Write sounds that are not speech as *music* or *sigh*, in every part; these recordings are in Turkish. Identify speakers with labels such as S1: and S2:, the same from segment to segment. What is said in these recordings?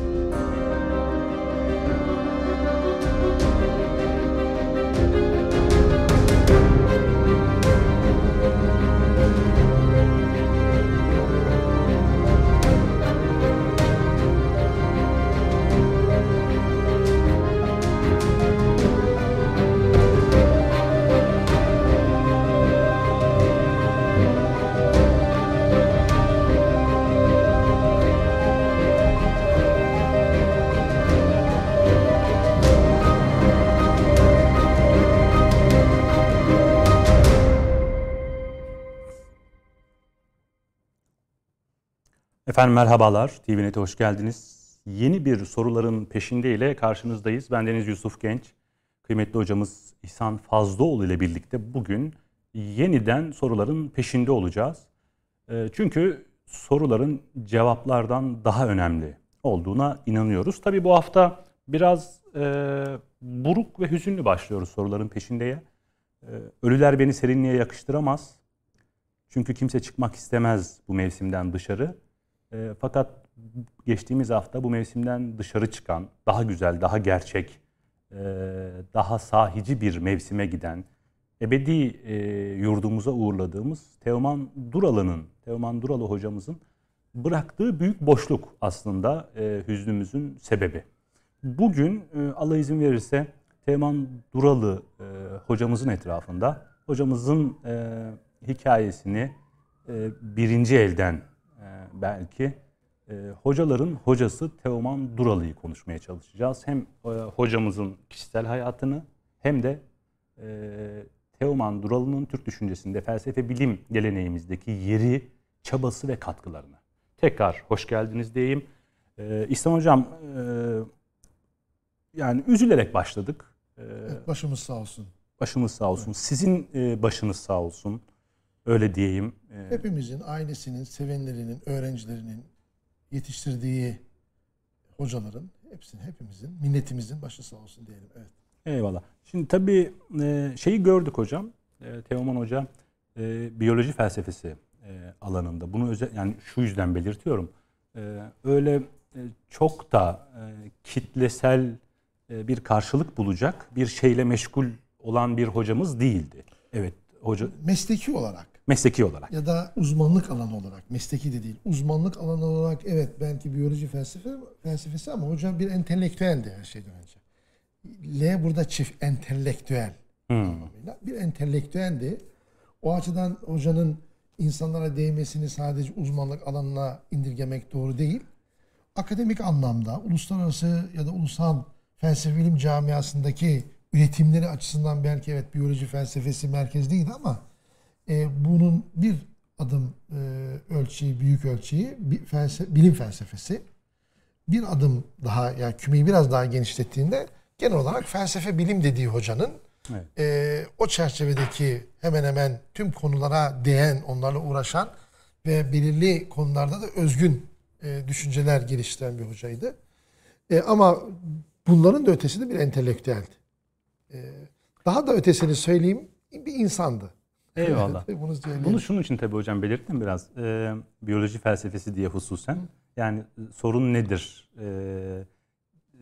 S1: Música Efendim merhabalar, TVNet'e hoş geldiniz. Yeni bir soruların peşinde ile karşınızdayız. Ben Deniz Yusuf Genç, kıymetli hocamız İhsan Fazlıoğlu ile birlikte bugün yeniden soruların peşinde olacağız. Ee, çünkü soruların cevaplardan daha önemli olduğuna inanıyoruz. Tabii bu hafta biraz e, buruk ve hüzünlü başlıyoruz soruların peşindeye. Ee, ölüler beni serinliğe yakıştıramaz. Çünkü kimse çıkmak istemez bu mevsimden dışarı. E, fakat geçtiğimiz hafta bu mevsimden dışarı çıkan, daha güzel, daha gerçek, e, daha sahici bir mevsime giden, ebedi e, yurdumuza uğurladığımız Teoman Duralı'nın, Teoman Duralı hocamızın bıraktığı büyük boşluk aslında e, hüznümüzün sebebi. Bugün e, Allah izin verirse Teoman Duralı e, hocamızın etrafında hocamızın e, hikayesini e, birinci elden belki e, hocaların hocası Teoman Duralı'yı konuşmaya çalışacağız. Hem e, hocamızın kişisel hayatını hem de e, Teoman Duralı'nın Türk düşüncesinde felsefe bilim geleneğimizdeki yeri, çabası ve katkılarını. Tekrar hoş geldiniz diyeyim. E, İslam Hocam e, yani üzülerek başladık.
S2: E, başımız sağ olsun.
S1: Başımız sağ olsun. Evet. Sizin e, başınız sağ olsun. Öyle diyeyim.
S2: Ee, Hepimizin, ailesinin, sevenlerinin, öğrencilerinin yetiştirdiği hocaların hepsinin, hepimizin, milletimizin başı sağ olsun diyelim. Evet.
S1: Eyvallah. Şimdi tabii e, şeyi gördük hocam. E, Teoman Hoca e, biyoloji felsefesi alanında. Bunu özel yani şu yüzden belirtiyorum. Öyle çok da kitlesel bir karşılık bulacak bir şeyle meşgul olan bir hocamız değildi. Evet hoca
S2: mesleki olarak
S1: mesleki olarak
S2: ya da uzmanlık alanı olarak mesleki de değil uzmanlık alanı olarak evet belki biyoloji felsefe felsefesi ama hocam bir entelektüeldi her şeyden önce. L burada çift entelektüel hmm. bir entelektüeldi. O açıdan hocanın insanlara değmesini sadece uzmanlık alanına indirgemek doğru değil. Akademik anlamda uluslararası ya da ulusal felsefe bilim camiasındaki üretimleri açısından belki evet biyoloji felsefesi merkezdeydi ama e, bunun bir adım e, ölçeği, büyük ölçeği bir felsefe, bilim felsefesi. Bir adım daha yani kümeyi biraz daha genişlettiğinde genel olarak felsefe bilim dediği hocanın evet. e, o çerçevedeki hemen hemen tüm konulara değen, onlarla uğraşan ve belirli konularda da özgün e, düşünceler geliştiren bir hocaydı. E, ama bunların da ötesinde bir entelektüeldi. Ee, daha da ötesini söyleyeyim bir insandı.
S1: Eyvallah. *laughs* Bunu, Bunu şunun için tabii hocam belirttim biraz. Ee, biyoloji felsefesi diye hususen. Yani e, sorun nedir? Ee,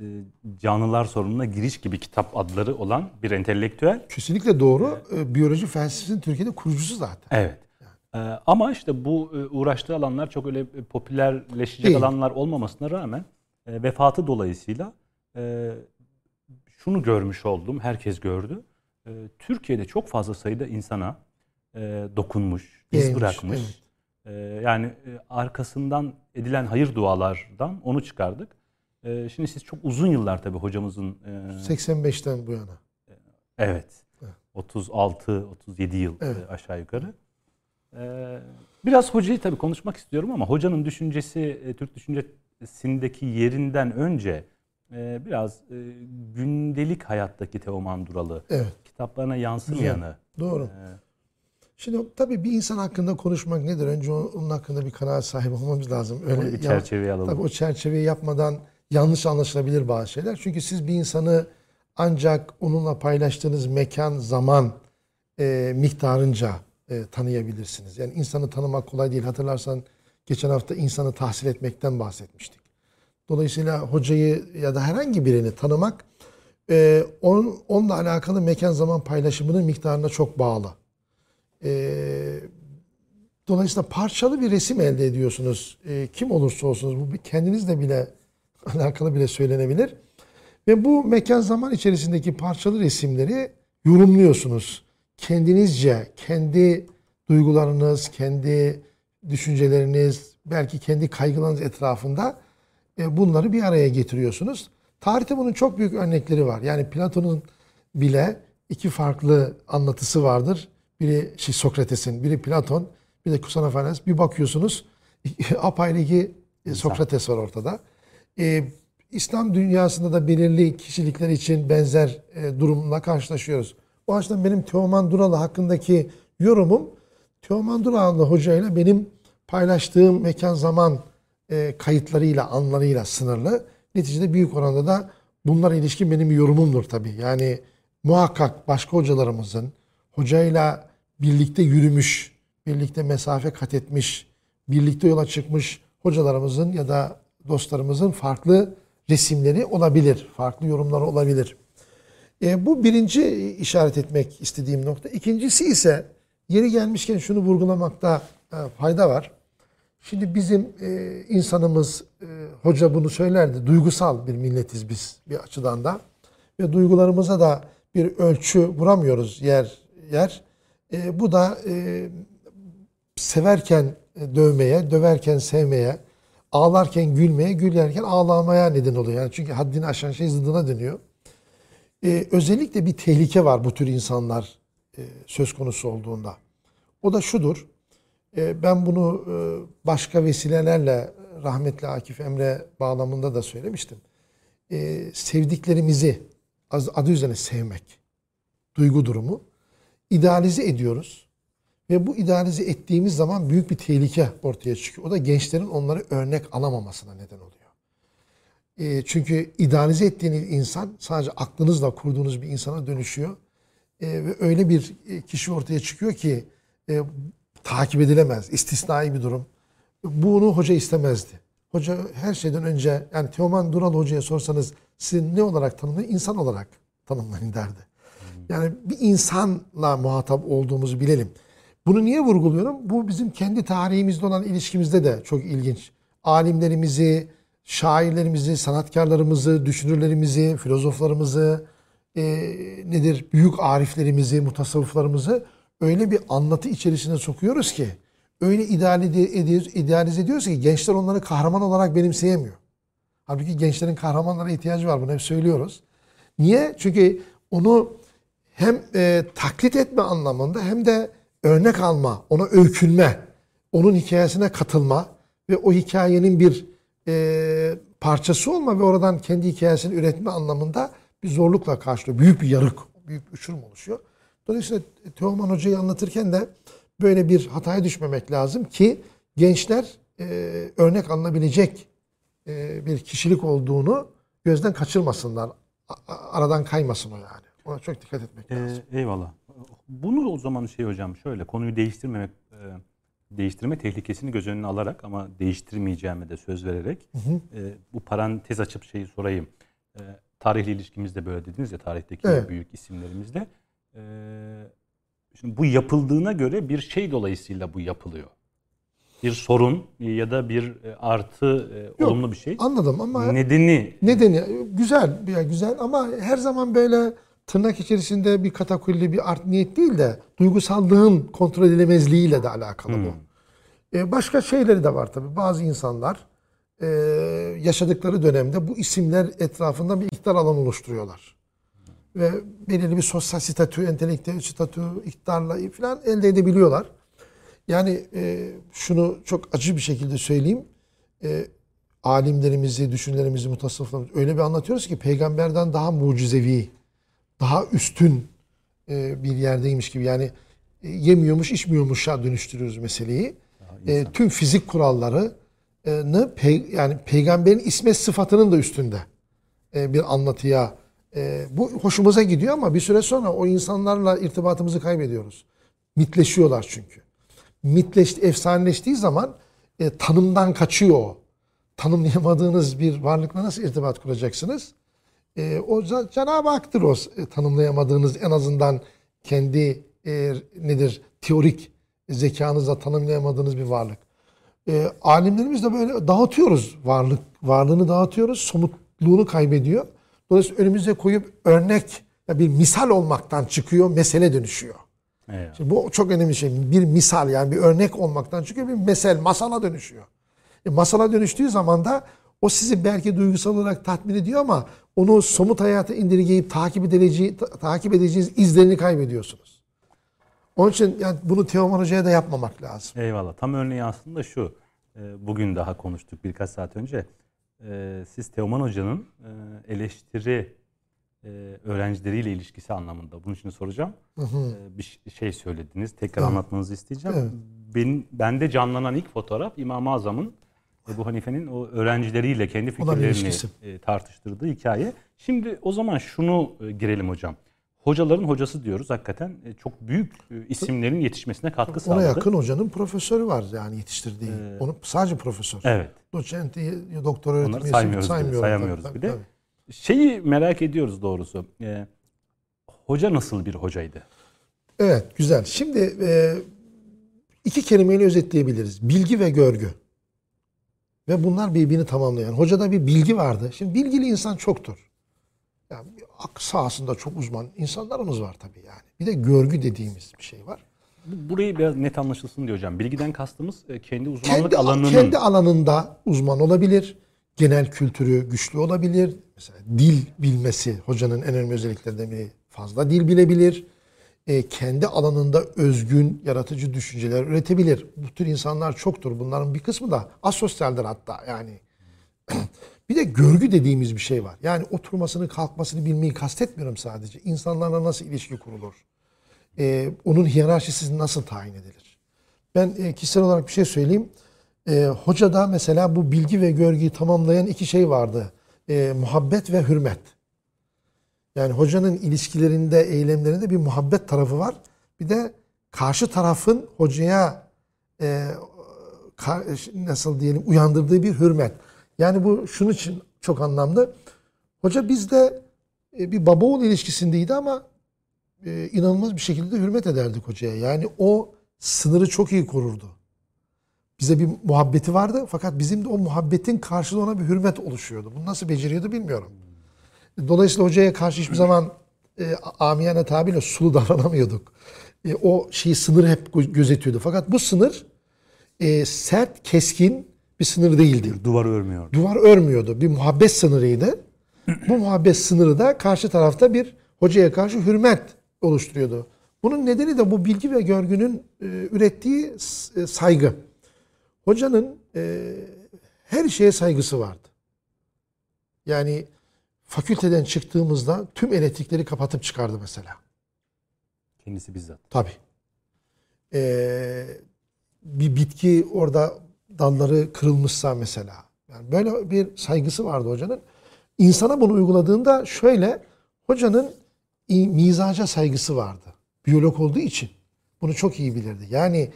S1: e, canlılar sorununa giriş gibi kitap adları olan bir entelektüel.
S2: Kesinlikle doğru. Ee, biyoloji felsefesinin Türkiye'de kurucusu zaten.
S1: Evet. Ee, ama işte bu e, uğraştığı alanlar çok öyle popülerleşecek Değil. alanlar olmamasına rağmen e, vefatı dolayısıyla e, şunu görmüş oldum, herkes gördü. E, Türkiye'de çok fazla sayıda insana e, dokunmuş, iz Değmiş, bırakmış. Evet. E, yani e, arkasından edilen hayır dualardan onu çıkardık. E, şimdi siz çok uzun yıllar tabii hocamızın...
S2: E, 85'ten bu yana.
S1: E, evet. evet. 36-37 yıl evet. e, aşağı yukarı. E, biraz hocayı tabii konuşmak istiyorum ama hocanın düşüncesi, e, Türk düşüncesindeki yerinden önce biraz e, gündelik hayattaki Teoman Duralı. Evet. Kitaplarına yansımayanı.
S2: Doğru. E, Şimdi tabii bir insan hakkında konuşmak nedir? Önce onun hakkında bir kanaat sahibi olmamız lazım.
S1: Öyle bir çerçeveyi alalım.
S2: Tabii o çerçeveyi yapmadan yanlış anlaşılabilir bazı şeyler. Çünkü siz bir insanı ancak onunla paylaştığınız mekan, zaman e, miktarınca e, tanıyabilirsiniz. Yani insanı tanımak kolay değil. Hatırlarsan geçen hafta insanı tahsil etmekten bahsetmiştik Dolayısıyla hocayı ya da herhangi birini tanımak e, onun, onunla alakalı mekan zaman paylaşımının miktarına çok bağlı. E, dolayısıyla parçalı bir resim elde ediyorsunuz. E, kim olursa olsunuz bu kendinizle bile *laughs* alakalı bile söylenebilir. Ve bu mekan zaman içerisindeki parçalı resimleri yorumluyorsunuz. Kendinizce, kendi duygularınız, kendi düşünceleriniz, belki kendi kaygılarınız etrafında e, bunları bir araya getiriyorsunuz. Tarihte bunun çok büyük örnekleri var. Yani Platon'un bile iki farklı anlatısı vardır. Biri şey Sokrates'in, biri Platon, bir de Kusanafanes. Bir bakıyorsunuz *laughs* apayrı iki e, Sokrates var ortada. Ee, İslam dünyasında da belirli kişilikler için benzer e, durumla karşılaşıyoruz. O açıdan benim Teoman Duralı hakkındaki yorumum Teoman Duralı hocayla benim paylaştığım mekan zaman e, kayıtlarıyla, anlarıyla sınırlı. Neticede büyük oranda da bunlara ilişkin benim yorumumdur tabii. Yani muhakkak başka hocalarımızın hocayla birlikte yürümüş, birlikte mesafe kat etmiş, birlikte yola çıkmış hocalarımızın ya da dostlarımızın farklı resimleri olabilir, farklı yorumları olabilir. E, bu birinci işaret etmek istediğim nokta. İkincisi ise yeri gelmişken şunu vurgulamakta e, fayda var. Şimdi bizim e, insanımız, e, hoca bunu söylerdi, duygusal bir milletiz biz bir açıdan da. Ve duygularımıza da bir ölçü vuramıyoruz yer yer. E, bu da e, severken dövmeye, döverken sevmeye, ağlarken gülmeye, gülerken ağlamaya neden oluyor. Yani çünkü haddini aşan şey zıddına dönüyor. Ee, özellikle bir tehlike var bu tür insanlar e, söz konusu olduğunda. O da şudur. E, ben bunu e, başka vesilelerle rahmetli Akif Emre bağlamında da söylemiştim. E, sevdiklerimizi adı üzerine sevmek, duygu durumu idealize ediyoruz. Ve bu idealize ettiğimiz zaman büyük bir tehlike ortaya çıkıyor. O da gençlerin onları örnek alamamasına neden oluyor. E, çünkü idealize ettiğiniz insan sadece aklınızla kurduğunuz bir insana dönüşüyor. E, ve öyle bir kişi ortaya çıkıyor ki e, takip edilemez. istisnai bir durum. Bunu hoca istemezdi. Hoca her şeyden önce yani Teoman Dural hocaya sorsanız sizi ne olarak tanımlayın? İnsan olarak tanımlayın derdi. Yani bir insanla muhatap olduğumuzu bilelim. Bunu niye vurguluyorum? Bu bizim kendi tarihimizde olan ilişkimizde de çok ilginç. Alimlerimizi, şairlerimizi, sanatkarlarımızı, düşünürlerimizi, filozoflarımızı, e, nedir büyük ariflerimizi, mutasavvıflarımızı öyle bir anlatı içerisine sokuyoruz ki öyle idealize ediyoruz, ki gençler onları kahraman olarak benimseyemiyor. Halbuki gençlerin kahramanlara ihtiyacı var bunu hep söylüyoruz. Niye? Çünkü onu hem e, taklit etme anlamında hem de örnek alma, ona öykünme, onun hikayesine katılma ve o hikayenin bir e, parçası olma ve oradan kendi hikayesini üretme anlamında bir zorlukla karşılıyor. Büyük bir yarık, büyük bir uçurum oluşuyor. Dolayısıyla Teoman Hoca'yı anlatırken de böyle bir hataya düşmemek lazım ki gençler e, örnek alınabilecek e, bir kişilik olduğunu gözden kaçırmasınlar. Aradan kaymasın o yani. Ona çok dikkat etmek
S1: ee,
S2: lazım.
S1: Eyvallah. Bunu o zaman şey hocam şöyle konuyu değiştirmemek e, değiştirme tehlikesini göz önüne alarak ama değiştirmeyeceğime de söz vererek hı hı. E, bu parantez açıp şeyi sorayım. E, tarihli ilişkimizde böyle dediniz ya tarihteki evet. büyük isimlerimizde. E, şimdi bu yapıldığına göre bir şey dolayısıyla bu yapılıyor. Bir sorun ya da bir artı e, Yok, olumlu bir şey.
S2: Anladım ama
S1: nedeni
S2: nedeni güzel güzel ama her zaman böyle tırnak içerisinde bir katakulli bir art niyet değil de duygusallığın kontrol edilemezliğiyle de alakalı hmm. bu. Ee, başka şeyleri de var tabii. Bazı insanlar e, yaşadıkları dönemde bu isimler etrafında bir iktidar alanı oluşturuyorlar. Ve belirli bir sosyal statü, entelektüel statü, iktidarla falan elde edebiliyorlar. Yani e, şunu çok acı bir şekilde söyleyeyim. E, alimlerimizi, düşünlerimizi, mutasavvıflarımızı öyle bir anlatıyoruz ki peygamberden daha mucizevi daha üstün e, bir yerdeymiş gibi yani e, yemiyormuş içmiyormuşa dönüştürüyoruz meseleyi. E, tüm fizik kurallarını pe, yani peygamberin ismet sıfatının da üstünde e, bir anlatıya e, bu hoşumuza gidiyor ama bir süre sonra o insanlarla irtibatımızı kaybediyoruz. Mitleşiyorlar çünkü. Mitleşti, efsaneleştiği zaman e, tanımdan kaçıyor o. tanımlayamadığınız bir varlıkla nasıl irtibat kuracaksınız? E, o Cenab-ı Hak'tır o e, tanımlayamadığınız en azından kendi e, nedir teorik zekanızla tanımlayamadığınız bir varlık. E, alimlerimiz de böyle dağıtıyoruz varlık varlığını dağıtıyoruz, somutluğunu kaybediyor. Dolayısıyla önümüze koyup örnek bir misal olmaktan çıkıyor, mesele dönüşüyor.
S1: Eyvallah.
S2: Şimdi bu çok önemli şey. Bir misal yani bir örnek olmaktan çıkıyor bir mesel, masala dönüşüyor. E, masala dönüştüğü zaman da o sizi belki duygusal olarak tatmin ediyor ama onu somut hayata indirgeyip takip edeceği, ta- takip edeceğiniz izlerini kaybediyorsunuz. Onun için yani bunu Teoman Hoca'ya da yapmamak lazım.
S1: Eyvallah. Tam örneği aslında şu. e, Bugün daha konuştuk birkaç saat önce. E, Siz Teoman Hoca'nın e, eleştiri e, öğrencileriyle ilişkisi anlamında. Bunun için soracağım. E, Bir ş- şey söylediniz. Tekrar anlatmanızı isteyeceğim.
S2: Evet.
S1: Benim, bende canlanan ilk fotoğraf İmam-ı Azam'ın Ebu Hanife'nin o öğrencileriyle kendi fikirlerini e, tartıştırdığı hikaye. Şimdi o zaman şunu e, girelim hocam. Hocaların hocası diyoruz. Hakikaten e, çok büyük isimlerin yetişmesine katkı
S2: Ona
S1: sağladı.
S2: yakın hocanın profesörü var yani yetiştirdiği. Onu sadece profesör.
S1: Evet.
S2: Doçenti, doktor öğretim
S1: Onları
S2: üyesi
S1: saymıyoruz bile, sayamıyoruz
S2: Tabii,
S1: bir de.
S2: tabii.
S1: Şeyi merak ediyoruz doğrusu. E, hoca nasıl bir hocaydı?
S2: Evet güzel. Şimdi e, iki kelimeyle özetleyebiliriz. Bilgi ve görgü. Ve bunlar birbirini tamamlayan. Hocada bir bilgi vardı. Şimdi bilgili insan çoktur. Yani ak sahasında çok uzman insanlarımız var tabii yani. Bir de görgü dediğimiz bir şey var.
S1: Bu- Burayı biraz net anlaşılsın diyor hocam. Bilgiden kastımız e, kendi uzmanlık
S2: Kendi,
S1: alanının.
S2: kendi alanında uzman olabilir. Genel kültürü güçlü olabilir. Mesela dil bilmesi hocanın en önemli özelliklerinden biri. Fazla dil bilebilir. E, kendi alanında özgün, yaratıcı düşünceler üretebilir. Bu tür insanlar çoktur. Bunların bir kısmı da asosyaldir hatta yani. *clears throat* bir de görgü dediğimiz bir şey var. Yani oturmasını, kalkmasını bilmeyi kastetmiyorum sadece. İnsanlarla nasıl ilişki kurulur? E, onun hiyerarşisi nasıl tayin edilir? Ben e, kişisel olarak bir şey söyleyeyim. E, hocada mesela bu bilgi ve görgüyü tamamlayan iki şey vardı. E, muhabbet ve hürmet. Yani hocanın ilişkilerinde, eylemlerinde bir muhabbet tarafı var. Bir de karşı tarafın hocaya e, nasıl diyelim uyandırdığı bir hürmet. Yani bu şunun için çok anlamlı. Hoca bizde e, bir baba oğul ilişkisindeydi ama e, inanılmaz bir şekilde hürmet ederdik hocaya. Yani o sınırı çok iyi korurdu. Bize bir muhabbeti vardı fakat bizim de o muhabbetin karşılığı ona bir hürmet oluşuyordu. Bunu nasıl beceriyordu bilmiyorum. Dolayısıyla hocaya karşı hiçbir zaman e, amiyane tabirle sulu *laughs* davranamıyorduk. E, o şeyi sınırı hep gö- gözetiyordu. Fakat bu sınır e, sert, keskin bir sınır değildi.
S1: Duvar örmüyor.
S2: Duvar örmüyordu. Bir muhabbet sınırıydı. Bu muhabbet sınırı da karşı tarafta bir hocaya karşı hürmet oluşturuyordu. Bunun nedeni de bu bilgi ve görgünün e, ürettiği e, saygı. Hocanın e, her şeye saygısı vardı. Yani fakülteden çıktığımızda tüm elektrikleri kapatıp çıkardı mesela.
S1: Kendisi bizzat.
S2: Tabii. Ee, bir bitki orada dalları kırılmışsa mesela. Yani böyle bir saygısı vardı hocanın. İnsana bunu uyguladığında şöyle hocanın mizaca saygısı vardı. Biyolog olduğu için bunu çok iyi bilirdi. Yani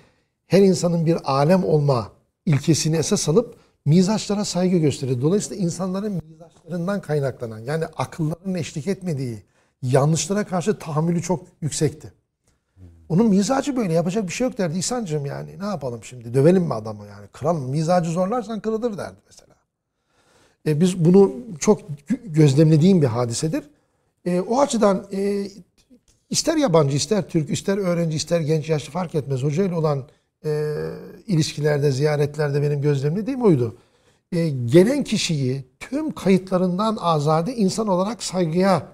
S2: her insanın bir alem olma ilkesini esas alıp mizaçlara saygı gösterirdi. Dolayısıyla insanların mizaçlarından kaynaklanan yani akıllarının eşlik etmediği yanlışlara karşı tahammülü çok yüksekti. Onun mizacı böyle yapacak bir şey yok derdi İhsan'cığım yani ne yapalım şimdi dövelim mi adamı yani kıralım mizacı zorlarsan kırılır derdi mesela. E, biz bunu çok gö- gözlemlediğim bir hadisedir. E, o açıdan e, ister yabancı ister Türk ister öğrenci ister genç yaşlı fark etmez hocayla olan e, ilişkilerde ziyaretlerde benim gözlemlediğim oydu. E, gelen kişiyi tüm kayıtlarından azade insan olarak saygıya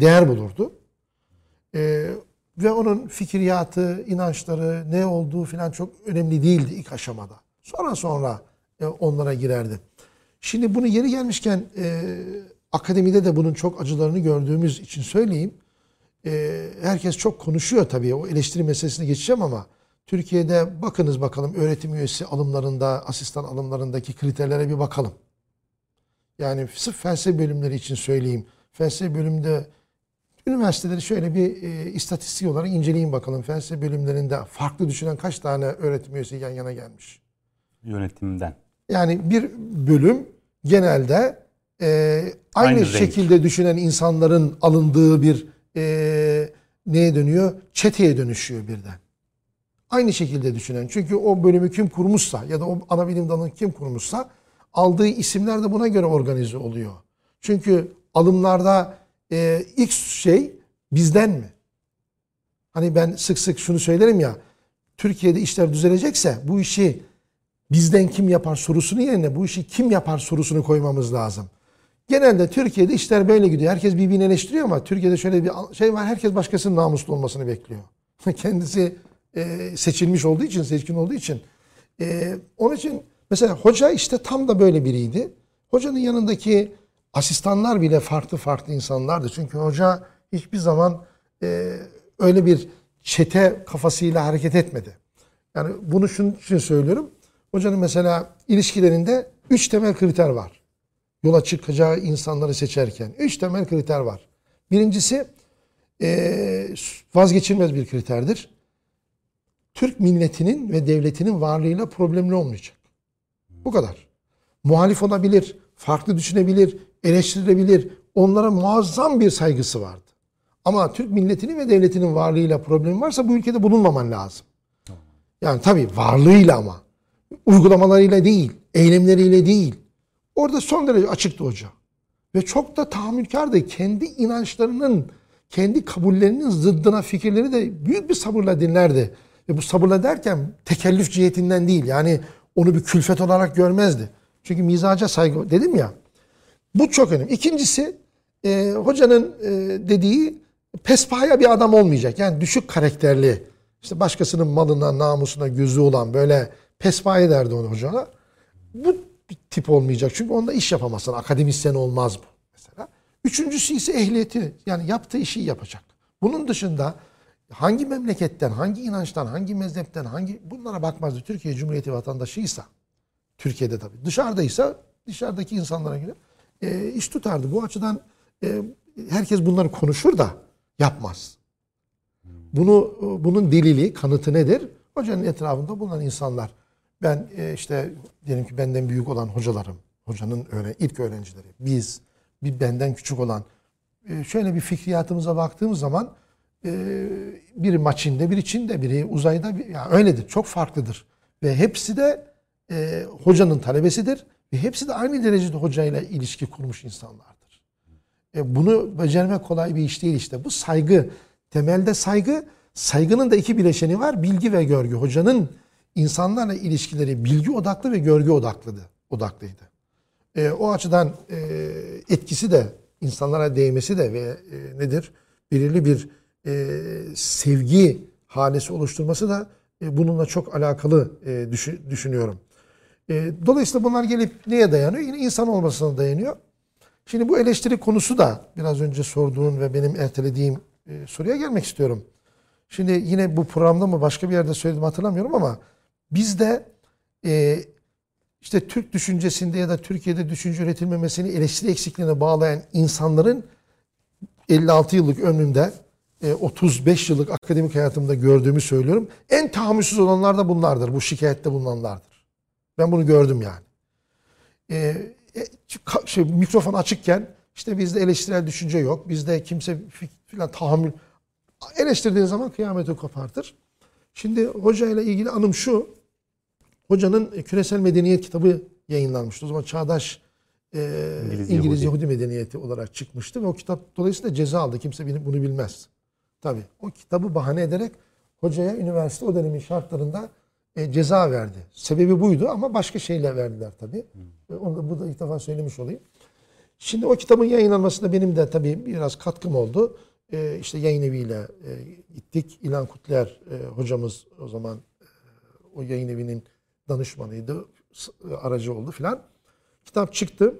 S2: değer bulurdu. E, ve onun fikriyatı, inançları, ne olduğu falan çok önemli değildi ilk aşamada. Sonra sonra e, onlara girerdi. Şimdi bunu yeri gelmişken e, akademide de bunun çok acılarını gördüğümüz için söyleyeyim. E, herkes çok konuşuyor tabii o eleştiri meselesine geçeceğim ama Türkiye'de bakınız bakalım öğretim üyesi alımlarında, asistan alımlarındaki kriterlere bir bakalım. Yani sırf felsefe bölümleri için söyleyeyim. Felsefe bölümünde üniversiteleri şöyle bir e, istatistik olarak inceleyin bakalım. Felsefe bölümlerinde farklı düşünen kaç tane öğretim üyesi yan yana gelmiş?
S1: Yönetimden.
S2: Yani bir bölüm genelde e, aynı,
S1: Aynı renk.
S2: şekilde düşünen insanların alındığı bir e, neye dönüyor? Çeteye dönüşüyor birden. Aynı şekilde düşünen. Çünkü o bölümü kim kurmuşsa ya da o ana bilim dalını kim kurmuşsa aldığı isimler de buna göre organize oluyor. Çünkü alımlarda e, ilk şey bizden mi? Hani ben sık sık şunu söylerim ya. Türkiye'de işler düzelecekse bu işi bizden kim yapar sorusunu yerine bu işi kim yapar sorusunu koymamız lazım. Genelde Türkiye'de işler böyle gidiyor. Herkes birbirini eleştiriyor ama Türkiye'de şöyle bir şey var. Herkes başkasının namuslu olmasını bekliyor. *laughs* Kendisi e, seçilmiş olduğu için, seçkin olduğu için. E, onun için mesela hoca işte tam da böyle biriydi. Hocanın yanındaki asistanlar bile farklı farklı insanlardı. Çünkü hoca hiçbir zaman e, öyle bir çete kafasıyla hareket etmedi. Yani bunu şunun için söylüyorum. Hocanın mesela ilişkilerinde üç temel kriter var. Yola çıkacağı insanları seçerken. Üç temel kriter var. Birincisi eee, vazgeçilmez bir kriterdir. Türk milletinin ve devletinin varlığıyla problemli olmayacak. Bu kadar. Muhalif olabilir, farklı düşünebilir, eleştirilebilir. Onlara muazzam bir saygısı vardı. Ama Türk milletinin ve devletinin varlığıyla problemi varsa bu ülkede bulunmaman lazım. Yani tabii varlığıyla ama. Uygulamalarıyla değil, eylemleriyle değil. Orada son derece açıktı hoca. Ve çok da tahammülkardı. Kendi inançlarının, kendi kabullerinin zıddına fikirleri de büyük bir sabırla dinlerdi. Ve bu sabırla derken tekellüf cihetinden değil. Yani onu bir külfet olarak görmezdi. Çünkü mizaca saygı dedim ya. Bu çok önemli. İkincisi e, hocanın e, dediği pespaya bir adam olmayacak. Yani düşük karakterli, işte başkasının malına, namusuna gözü olan böyle pespaya derdi onu hocana. Bu tip olmayacak. Çünkü onda iş yapamazsın. Akademisyen olmaz bu mesela. Üçüncüsü ise ehliyeti. Yani yaptığı işi yapacak. Bunun dışında hangi memleketten, hangi inançtan, hangi mezhepten, hangi bunlara bakmazdı. Türkiye Cumhuriyeti vatandaşıysa, Türkiye'de tabii. Dışarıdaysa dışarıdaki insanlara göre e, iş tutardı. Bu açıdan e, herkes bunları konuşur da yapmaz. Bunu bunun delili, kanıtı nedir? Hocanın etrafında bulunan insanlar. Ben e, işte diyelim ki benden büyük olan hocalarım, hocanın öğren ilk öğrencileri, biz, bir benden küçük olan e, şöyle bir fikriyatımıza baktığımız zaman e, biri maçinde, biri Çin'de, biri uzayda, yani öyledir. Çok farklıdır. Ve hepsi de e, hocanın talebesidir ve hepsi de aynı derecede hocayla ilişki kurmuş insanlardır. E, bunu becermek kolay bir iş değil işte. Bu saygı, temelde saygı, saygının da iki bileşeni var. Bilgi ve görgü. Hocanın insanlarla ilişkileri bilgi odaklı ve görgü odaklıdı, odaklıydı. E, o açıdan e, etkisi de insanlara değmesi de ve e, nedir? Belirli bir e, sevgi halesi oluşturması da e, bununla çok alakalı e, düşün, düşünüyorum. E, dolayısıyla bunlar gelip neye dayanıyor? Yine insan olmasına dayanıyor. Şimdi bu eleştiri konusu da biraz önce sorduğun ve benim ertelediğim e, soruya gelmek istiyorum. Şimdi yine bu programda mı başka bir yerde söyledim hatırlamıyorum ama bizde e, işte Türk düşüncesinde ya da Türkiye'de düşünce üretilmemesini eleştiri eksikliğine bağlayan insanların 56 yıllık ömrümde 35 yıllık akademik hayatımda gördüğümü söylüyorum. En tahammülsüz olanlar da bunlardır. Bu şikayette bulunanlardır. Ben bunu gördüm yani. E, e, ka- şey, mikrofon açıkken işte bizde eleştirel düşünce yok. Bizde kimse filan tahammül eleştirdiğin zaman kıyameti kopartır. Şimdi hoca ile ilgili anım şu. Hocanın e, Küresel Medeniyet kitabı yayınlanmıştı. O zaman Çağdaş e,
S1: İngiliz
S2: İngiliz,
S1: Yahudi.
S2: Yahudi. Medeniyeti olarak çıkmıştı. Ve o kitap dolayısıyla ceza aldı. Kimse bunu bilmez. Tabii. O kitabı bahane ederek hocaya üniversite o dönemin şartlarında e, ceza verdi. Sebebi buydu ama başka şeyler verdiler tabii. E, Onu da burada ilk defa söylemiş olayım. Şimdi o kitabın yayınlanmasında benim de tabii biraz katkım oldu. Ee, işte yayın eviyle e, gittik. İlhan Kutler e, hocamız o zaman e, o yayın evinin danışmanıydı. E, Aracı oldu filan. Kitap çıktı.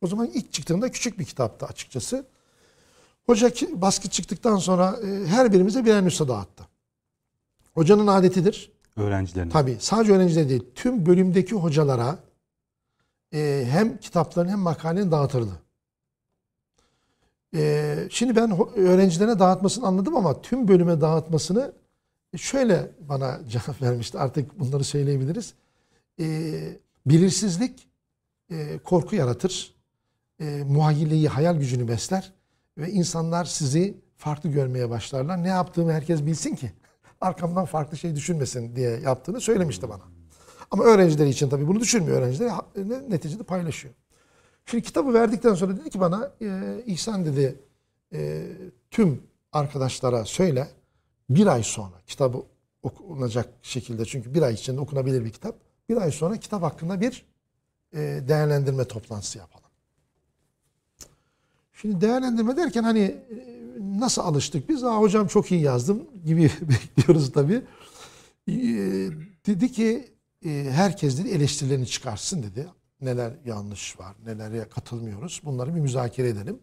S2: O zaman ilk çıktığında küçük bir kitaptı açıkçası. Hoca baskı çıktıktan sonra e, her birimize birer nüsha dağıttı. Hocanın adetidir.
S1: Öğrencilerine.
S2: Tabii sadece öğrencilere değil tüm bölümdeki hocalara e, hem kitapların hem makalenin dağıtırdı. E, şimdi ben öğrencilerine dağıtmasını anladım ama tüm bölüme dağıtmasını şöyle bana *laughs* cevap vermişti. Artık bunları söyleyebiliriz. E, Belirsizlik e, korku yaratır. E, muhayyilleyi, hayal gücünü besler. Ve insanlar sizi farklı görmeye başlarlar. Ne yaptığımı herkes bilsin ki. Arkamdan farklı şey düşünmesin diye yaptığını söylemişti bana. Ama öğrencileri için tabii bunu düşünmüyor öğrenciler. Neticede paylaşıyor. Şimdi kitabı verdikten sonra dedi ki bana e, İhsan dedi e, tüm arkadaşlara söyle bir ay sonra kitabı okunacak şekilde çünkü bir ay içinde okunabilir bir kitap. Bir ay sonra kitap hakkında bir e, değerlendirme toplantısı yapalım. Şimdi değerlendirme derken hani e, nasıl alıştık biz? Aa, hocam çok iyi yazdım gibi *laughs* bekliyoruz tabii. E, dedi ki e, herkes dedi eleştirilerini çıkarsın dedi. Neler yanlış var, nelere katılmıyoruz. Bunları bir müzakere edelim.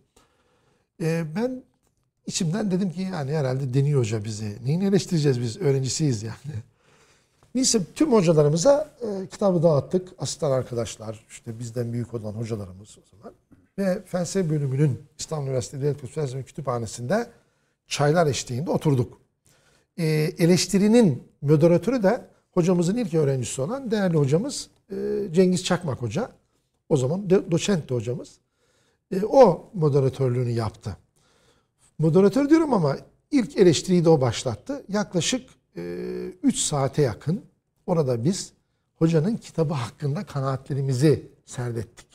S2: E, ben içimden dedim ki yani herhalde deniyor hoca bizi. Neyini eleştireceğiz biz? Öğrencisiyiz yani. Neyse tüm hocalarımıza e, kitabı dağıttık. Asistan arkadaşlar, işte bizden büyük olan hocalarımız o zaman. Ve felsefe bölümünün İstanbul Üniversitesi Devlet Felsefe Kütüphanesi'nde çaylar eşliğinde oturduk. E, eleştirinin moderatörü de hocamızın ilk öğrencisi olan değerli hocamız e, Cengiz Çakmak Hoca. O zaman de, doçentti hocamız. E, o moderatörlüğünü yaptı. Moderatör diyorum ama ilk eleştiriyi de o başlattı. Yaklaşık 3 e, saate yakın orada biz hocanın kitabı hakkında kanaatlerimizi serdettik.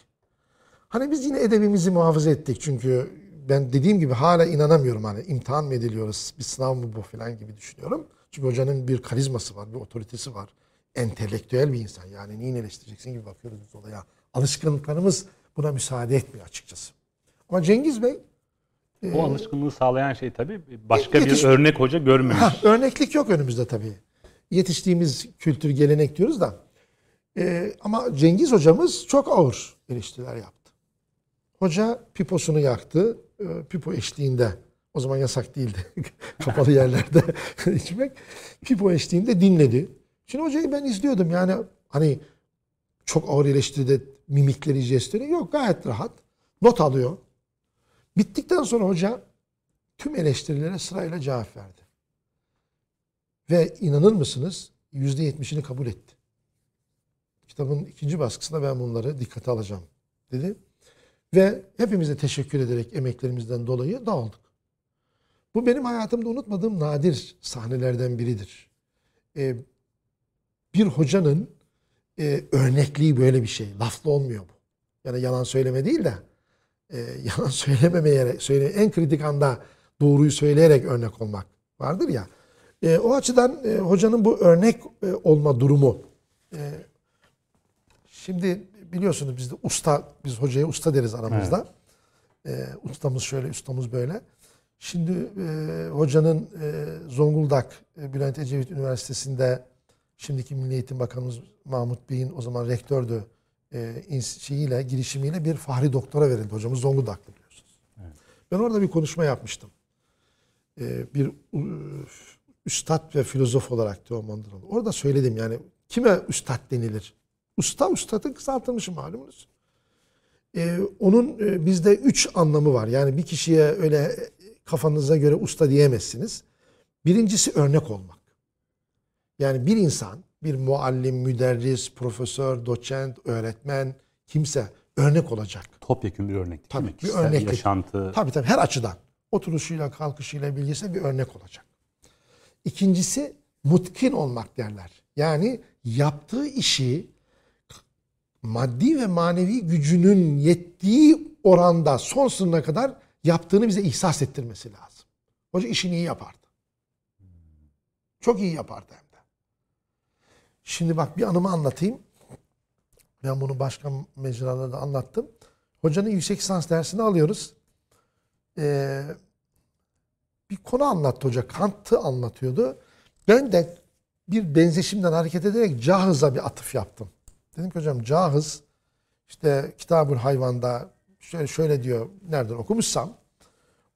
S2: Hani biz yine edebimizi muhafaza ettik çünkü ben dediğim gibi hala inanamıyorum hani imtihan mı ediliyoruz, bir sınav mı bu falan gibi düşünüyorum. Çünkü hocanın bir karizması var, bir otoritesi var. Entelektüel bir insan yani neyin eleştireceksin gibi bakıyoruz biz olaya. Alışkanlıklarımız buna müsaade etmiyor açıkçası. Ama Cengiz Bey
S1: o e, alışkanlığı sağlayan şey tabii başka yetiş... bir örnek hoca görmemiş. Ha,
S2: örneklik yok önümüzde tabii. Yetiştiğimiz kültür, gelenek diyoruz da. Ee, ama Cengiz hocamız çok ağır eleştiriler yaptı. Hoca piposunu yaktı. E, pipo eşliğinde o zaman yasak değildi. *laughs* Kapalı yerlerde *laughs* içmek. Pipo eşliğinde dinledi. Şimdi hocayı ben izliyordum yani hani çok ağır eleştiride mimikleri, jestleri yok gayet rahat. Not alıyor. Bittikten sonra hoca tüm eleştirilere sırayla cevap verdi. Ve inanır mısınız yüzde yetmişini kabul etti. Kitabın ikinci baskısında ben bunları dikkate alacağım dedi. Ve hepimize teşekkür ederek emeklerimizden dolayı dağıldık. Bu benim hayatımda unutmadığım nadir sahnelerden biridir. Ee, bir hocanın e, örnekliği böyle bir şey. Laflı olmuyor bu. Yani yalan söyleme değil de e, *laughs* yalan söylememeye, söyle, en kritik anda doğruyu söyleyerek örnek olmak vardır ya. E, o açıdan e, hocanın bu örnek e, olma durumu. E, şimdi biliyorsunuz bizde usta, biz hocaya usta deriz aramızda. Evet. E, ustamız şöyle, ustamız böyle. Şimdi e, hocanın e, Zonguldak e, Bülent Ecevit Üniversitesi'nde şimdiki Milli Eğitim Bakanımız Mahmut Bey'in o zaman rektördü e, şeyiyle, girişimiyle bir fahri doktora verildi. Hocamız Zonguldaklı biliyorsunuz. Evet. Ben orada bir konuşma yapmıştım. E, bir üstad ve filozof olarak Teoman. Orada söyledim yani kime üstad denilir? Usta, ustadın kısaltılmışı malumunuz. E, onun e, bizde üç anlamı var. Yani bir kişiye öyle kafanıza göre usta diyemezsiniz. Birincisi örnek olmak. Yani bir insan, bir muallim, müderris, profesör, doçent, öğretmen, kimse örnek olacak.
S1: Topyekun bir örnek.
S2: Tabii bir örnek.
S1: Yaşantı.
S2: Tabii tabii her açıdan. Oturuşuyla, kalkışıyla, bilgisiyle bir örnek olacak. İkincisi mutkin olmak derler. Yani yaptığı işi maddi ve manevi gücünün yettiği oranda son sınırına kadar yaptığını bize ihsas ettirmesi lazım. Hoca işini iyi yapardı. Çok iyi yapardı hem de. Şimdi bak bir anımı anlatayım. Ben bunu başka mecralarda anlattım. Hocanın yüksek lisans dersini alıyoruz. Ee, bir konu anlattı hoca. Kant'ı anlatıyordu. Ben de bir benzeşimden hareket ederek Cahız'a bir atıf yaptım. Dedim ki hocam Cahız işte Kitabül Hayvan'da şöyle, şöyle diyor nereden okumuşsam.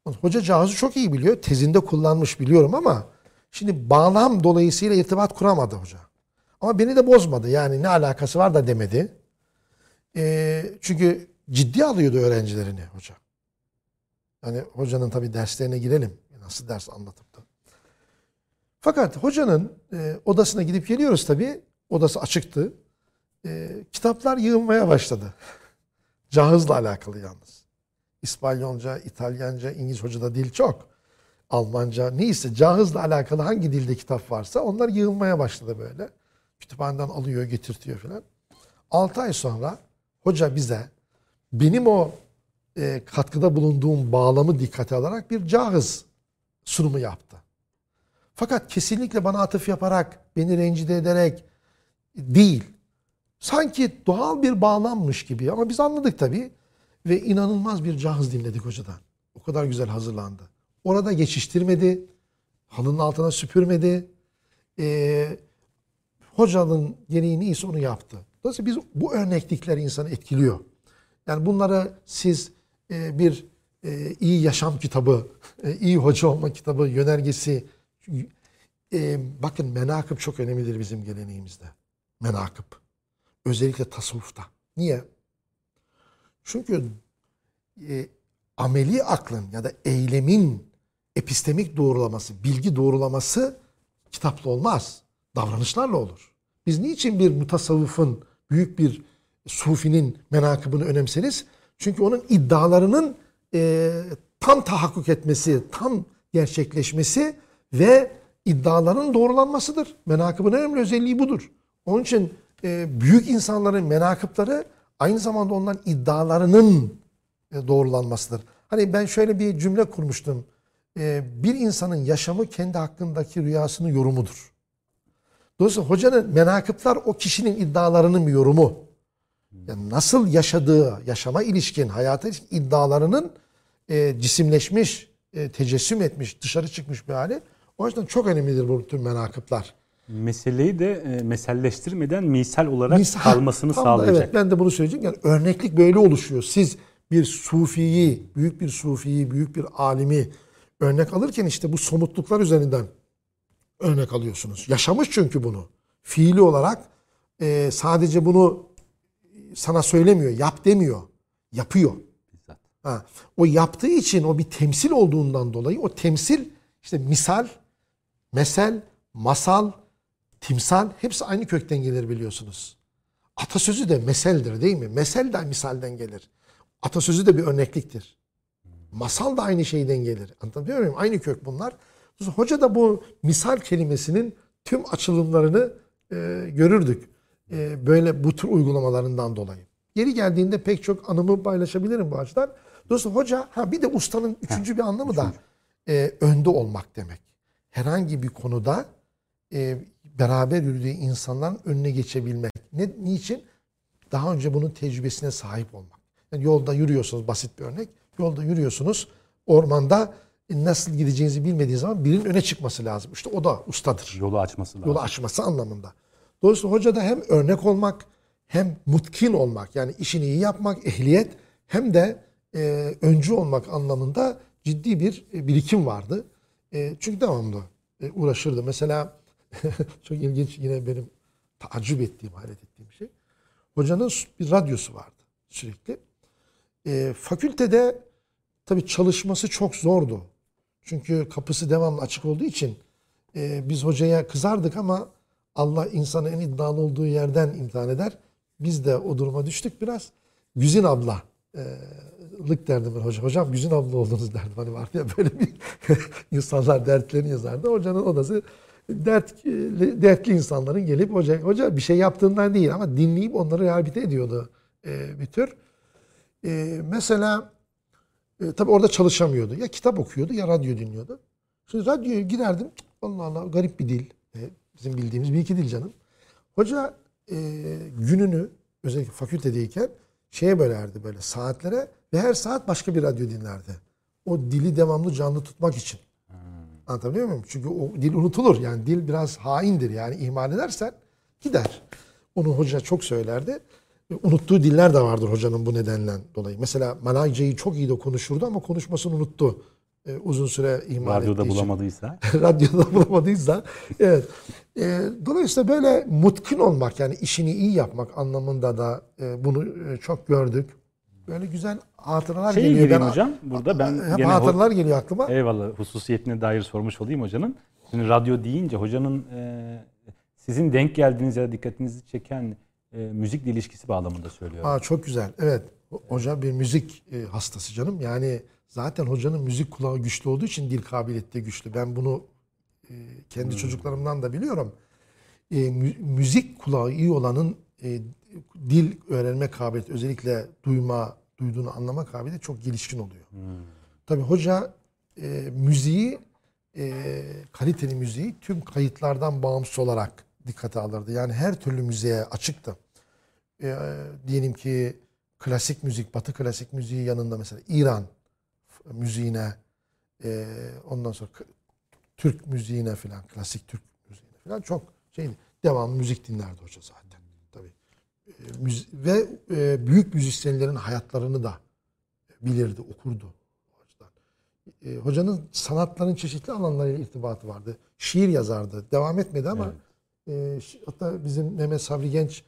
S2: Hoca Cahız'ı çok iyi biliyor. Tezinde kullanmış biliyorum ama şimdi bağlam dolayısıyla irtibat kuramadı hoca. Ama beni de bozmadı. Yani ne alakası var da demedi. E, çünkü ciddi alıyordu öğrencilerini hoca. Yani hocanın tabi derslerine girelim. Nasıl ders anlatıp da. Fakat hocanın e, odasına gidip geliyoruz tabi. Odası açıktı. E, kitaplar yığılmaya başladı. Cahızla alakalı yalnız. İspanyolca, İtalyanca, İngilizce da dil çok. Almanca neyse cahızla alakalı hangi dilde kitap varsa onlar yığılmaya başladı böyle. Kütüphaneden alıyor getirtiyor filan. 6 ay sonra hoca bize benim o e, katkıda bulunduğum bağlamı dikkate alarak bir cahız sunumu yaptı. Fakat kesinlikle bana atıf yaparak, beni rencide ederek değil. Sanki doğal bir bağlanmış gibi ama biz anladık tabii. Ve inanılmaz bir cahız dinledik hocadan. O kadar güzel hazırlandı. Orada geçiştirmedi. Halının altına süpürmedi. Ee, hocanın gereği neyse onu yaptı. Dolayısıyla biz bu örneklikler insanı etkiliyor. Yani bunları siz e, bir e, iyi yaşam kitabı, e, iyi hoca olma kitabı, yönergesi. E, bakın menakıb çok önemlidir bizim geleneğimizde. Menakıb. Özellikle tasavvufta. Niye? Çünkü e, ameli aklın ya da eylemin epistemik doğrulaması, bilgi doğrulaması kitapla olmaz. Davranışlarla olur. Biz niçin bir mutasavvıfın, büyük bir sufinin menakıbını önemseriz? Çünkü onun iddialarının e, tam tahakkuk etmesi, tam gerçekleşmesi ve iddiaların doğrulanmasıdır. Menakıbın en önemli özelliği budur. Onun için e, büyük insanların menakıpları aynı zamanda onların iddialarının e, doğrulanmasıdır. Hani ben şöyle bir cümle kurmuştum. E, bir insanın yaşamı kendi hakkındaki rüyasının yorumudur. Dolayısıyla hocanın menakıplar o kişinin iddialarının bir yorumu. Yani nasıl yaşadığı, yaşama ilişkin, hayata ilişkin iddialarının cisimleşmiş, e, tecessüm etmiş, dışarı çıkmış bir hali. O yüzden çok önemlidir bu tür menakıplar.
S1: Meseleyi de e, meselleştirmeden misal olarak misal, *laughs* kalmasını sağlayacak.
S2: Da, evet ben de bunu söyleyeceğim. Yani örneklik böyle oluşuyor. Siz bir sufiyi, büyük bir sufiyi, büyük bir alimi örnek alırken işte bu somutluklar üzerinden örnek alıyorsunuz. Yaşamış çünkü bunu. Fiili olarak e, sadece bunu sana söylemiyor, yap demiyor. Yapıyor. Ha, o yaptığı için o bir temsil olduğundan dolayı o temsil işte misal, mesel, masal, timsal hepsi aynı kökten gelir biliyorsunuz. Atasözü de meseldir değil mi? Mesel de misalden gelir. Atasözü de bir örnekliktir. Masal da aynı şeyden gelir. Anlatabiliyor muyum? Aynı kök bunlar. Hoca da bu misal kelimesinin tüm açılımlarını e, görürdük. E, böyle bu tür uygulamalarından dolayı. Geri geldiğinde pek çok anımı paylaşabilirim bu açıdan. Dolayısıyla hoca ha bir de ustanın üçüncü bir anlamı da e, önde olmak demek. Herhangi bir konuda e, beraber yürüdüğü insanların önüne geçebilmek. Ne, niçin? Daha önce bunun tecrübesine sahip olmak. Yani yolda yürüyorsunuz basit bir örnek. Yolda yürüyorsunuz. Ormanda nasıl gideceğinizi bilmediğiniz zaman birinin öne çıkması lazım. İşte o da ustadır.
S1: Yolu açması lazım.
S2: Yolu açması anlamında. Dolayısıyla hoca da hem örnek olmak hem mutkin olmak yani işini iyi yapmak, ehliyet hem de e, öncü olmak anlamında ciddi bir e, birikim vardı. E, çünkü devamlı e, uğraşırdı. Mesela *laughs* çok ilginç yine benim tacip ettiğim, hayret ettiğim şey. Hocanın bir radyosu vardı sürekli. E, fakültede tabii çalışması çok zordu. Çünkü kapısı devamlı açık olduğu için e, biz hocaya kızardık ama Allah insanı en iddialı olduğu yerden imtihan eder. Biz de o duruma düştük biraz. Güzin abla e, lık derdim ben hocam. Hocam Güzin abla oldunuz derdim. Hani vardı ya böyle bir *laughs* insanlar dertlerini yazardı. Hocanın odası dert, dertli insanların gelip hoca, hoca bir şey yaptığından değil ama dinleyip onları rehabilite ediyordu e, bir tür. E, mesela e, tabii orada çalışamıyordu. Ya kitap okuyordu ya radyo dinliyordu. Şimdi radyoya giderdim. Allah Allah garip bir dil. E, bizim bildiğimiz bir iki dil canım. Hoca e, gününü özellikle fakültedeyken şeye bölerdi böyle saatlere ve her saat başka bir radyo dinlerdi. O dili devamlı canlı tutmak için. Anlatabiliyor muyum? Çünkü o dil unutulur. Yani dil biraz haindir. Yani ihmal edersen gider. Onu hoca çok söylerdi. Unuttuğu diller de vardır hocanın bu nedenden dolayı. Mesela Malaycayı çok iyi de konuşurdu ama konuşmasını unuttu. Ee, uzun süre ihmal
S1: Radyoda bulamadıysa. *laughs*
S2: Radyoda bulamadıysa. evet. E, dolayısıyla böyle mutkin olmak yani işini iyi yapmak anlamında da e, bunu e, çok gördük. Böyle güzel hatıralar
S1: şey
S2: geliyor.
S1: Ben, hocam burada ben
S2: hep gene hatıralar geliyor aklıma.
S1: Eyvallah hususiyetine dair sormuş olayım hocanın. Şimdi radyo deyince hocanın e, sizin denk geldiğiniz ya da dikkatinizi çeken e, müzikle ilişkisi bağlamında söylüyorum.
S2: Aa, çok güzel. Evet. Hoca bir müzik e, hastası canım. Yani zaten hocanın müzik kulağı güçlü olduğu için dil kabiliyeti de güçlü. Ben bunu e, kendi hmm. çocuklarımdan da biliyorum. E, mü, müzik kulağı iyi olanın e, dil öğrenme kabiliyeti özellikle duyma, duyduğunu anlama kabiliyeti çok gelişkin oluyor. Hmm. Tabii hoca e, müziği e, kaliteli müziği tüm kayıtlardan bağımsız olarak dikkate alırdı. Yani her türlü müziğe açıktı. E, diyelim ki klasik müzik, batı klasik müziği yanında mesela İran müziğine, e, ondan sonra Türk müziğine falan, klasik Türk müziğine falan çok şeydi. Devamlı müzik dinlerdi hoca zaten. Ve e, büyük müzisyenlerin hayatlarını da bilirdi, okurdu. E, hocanın sanatların çeşitli alanlarıyla irtibatı vardı. Şiir yazardı. Devam etmedi ama evet. e, hatta bizim Mehmet Sabri Genç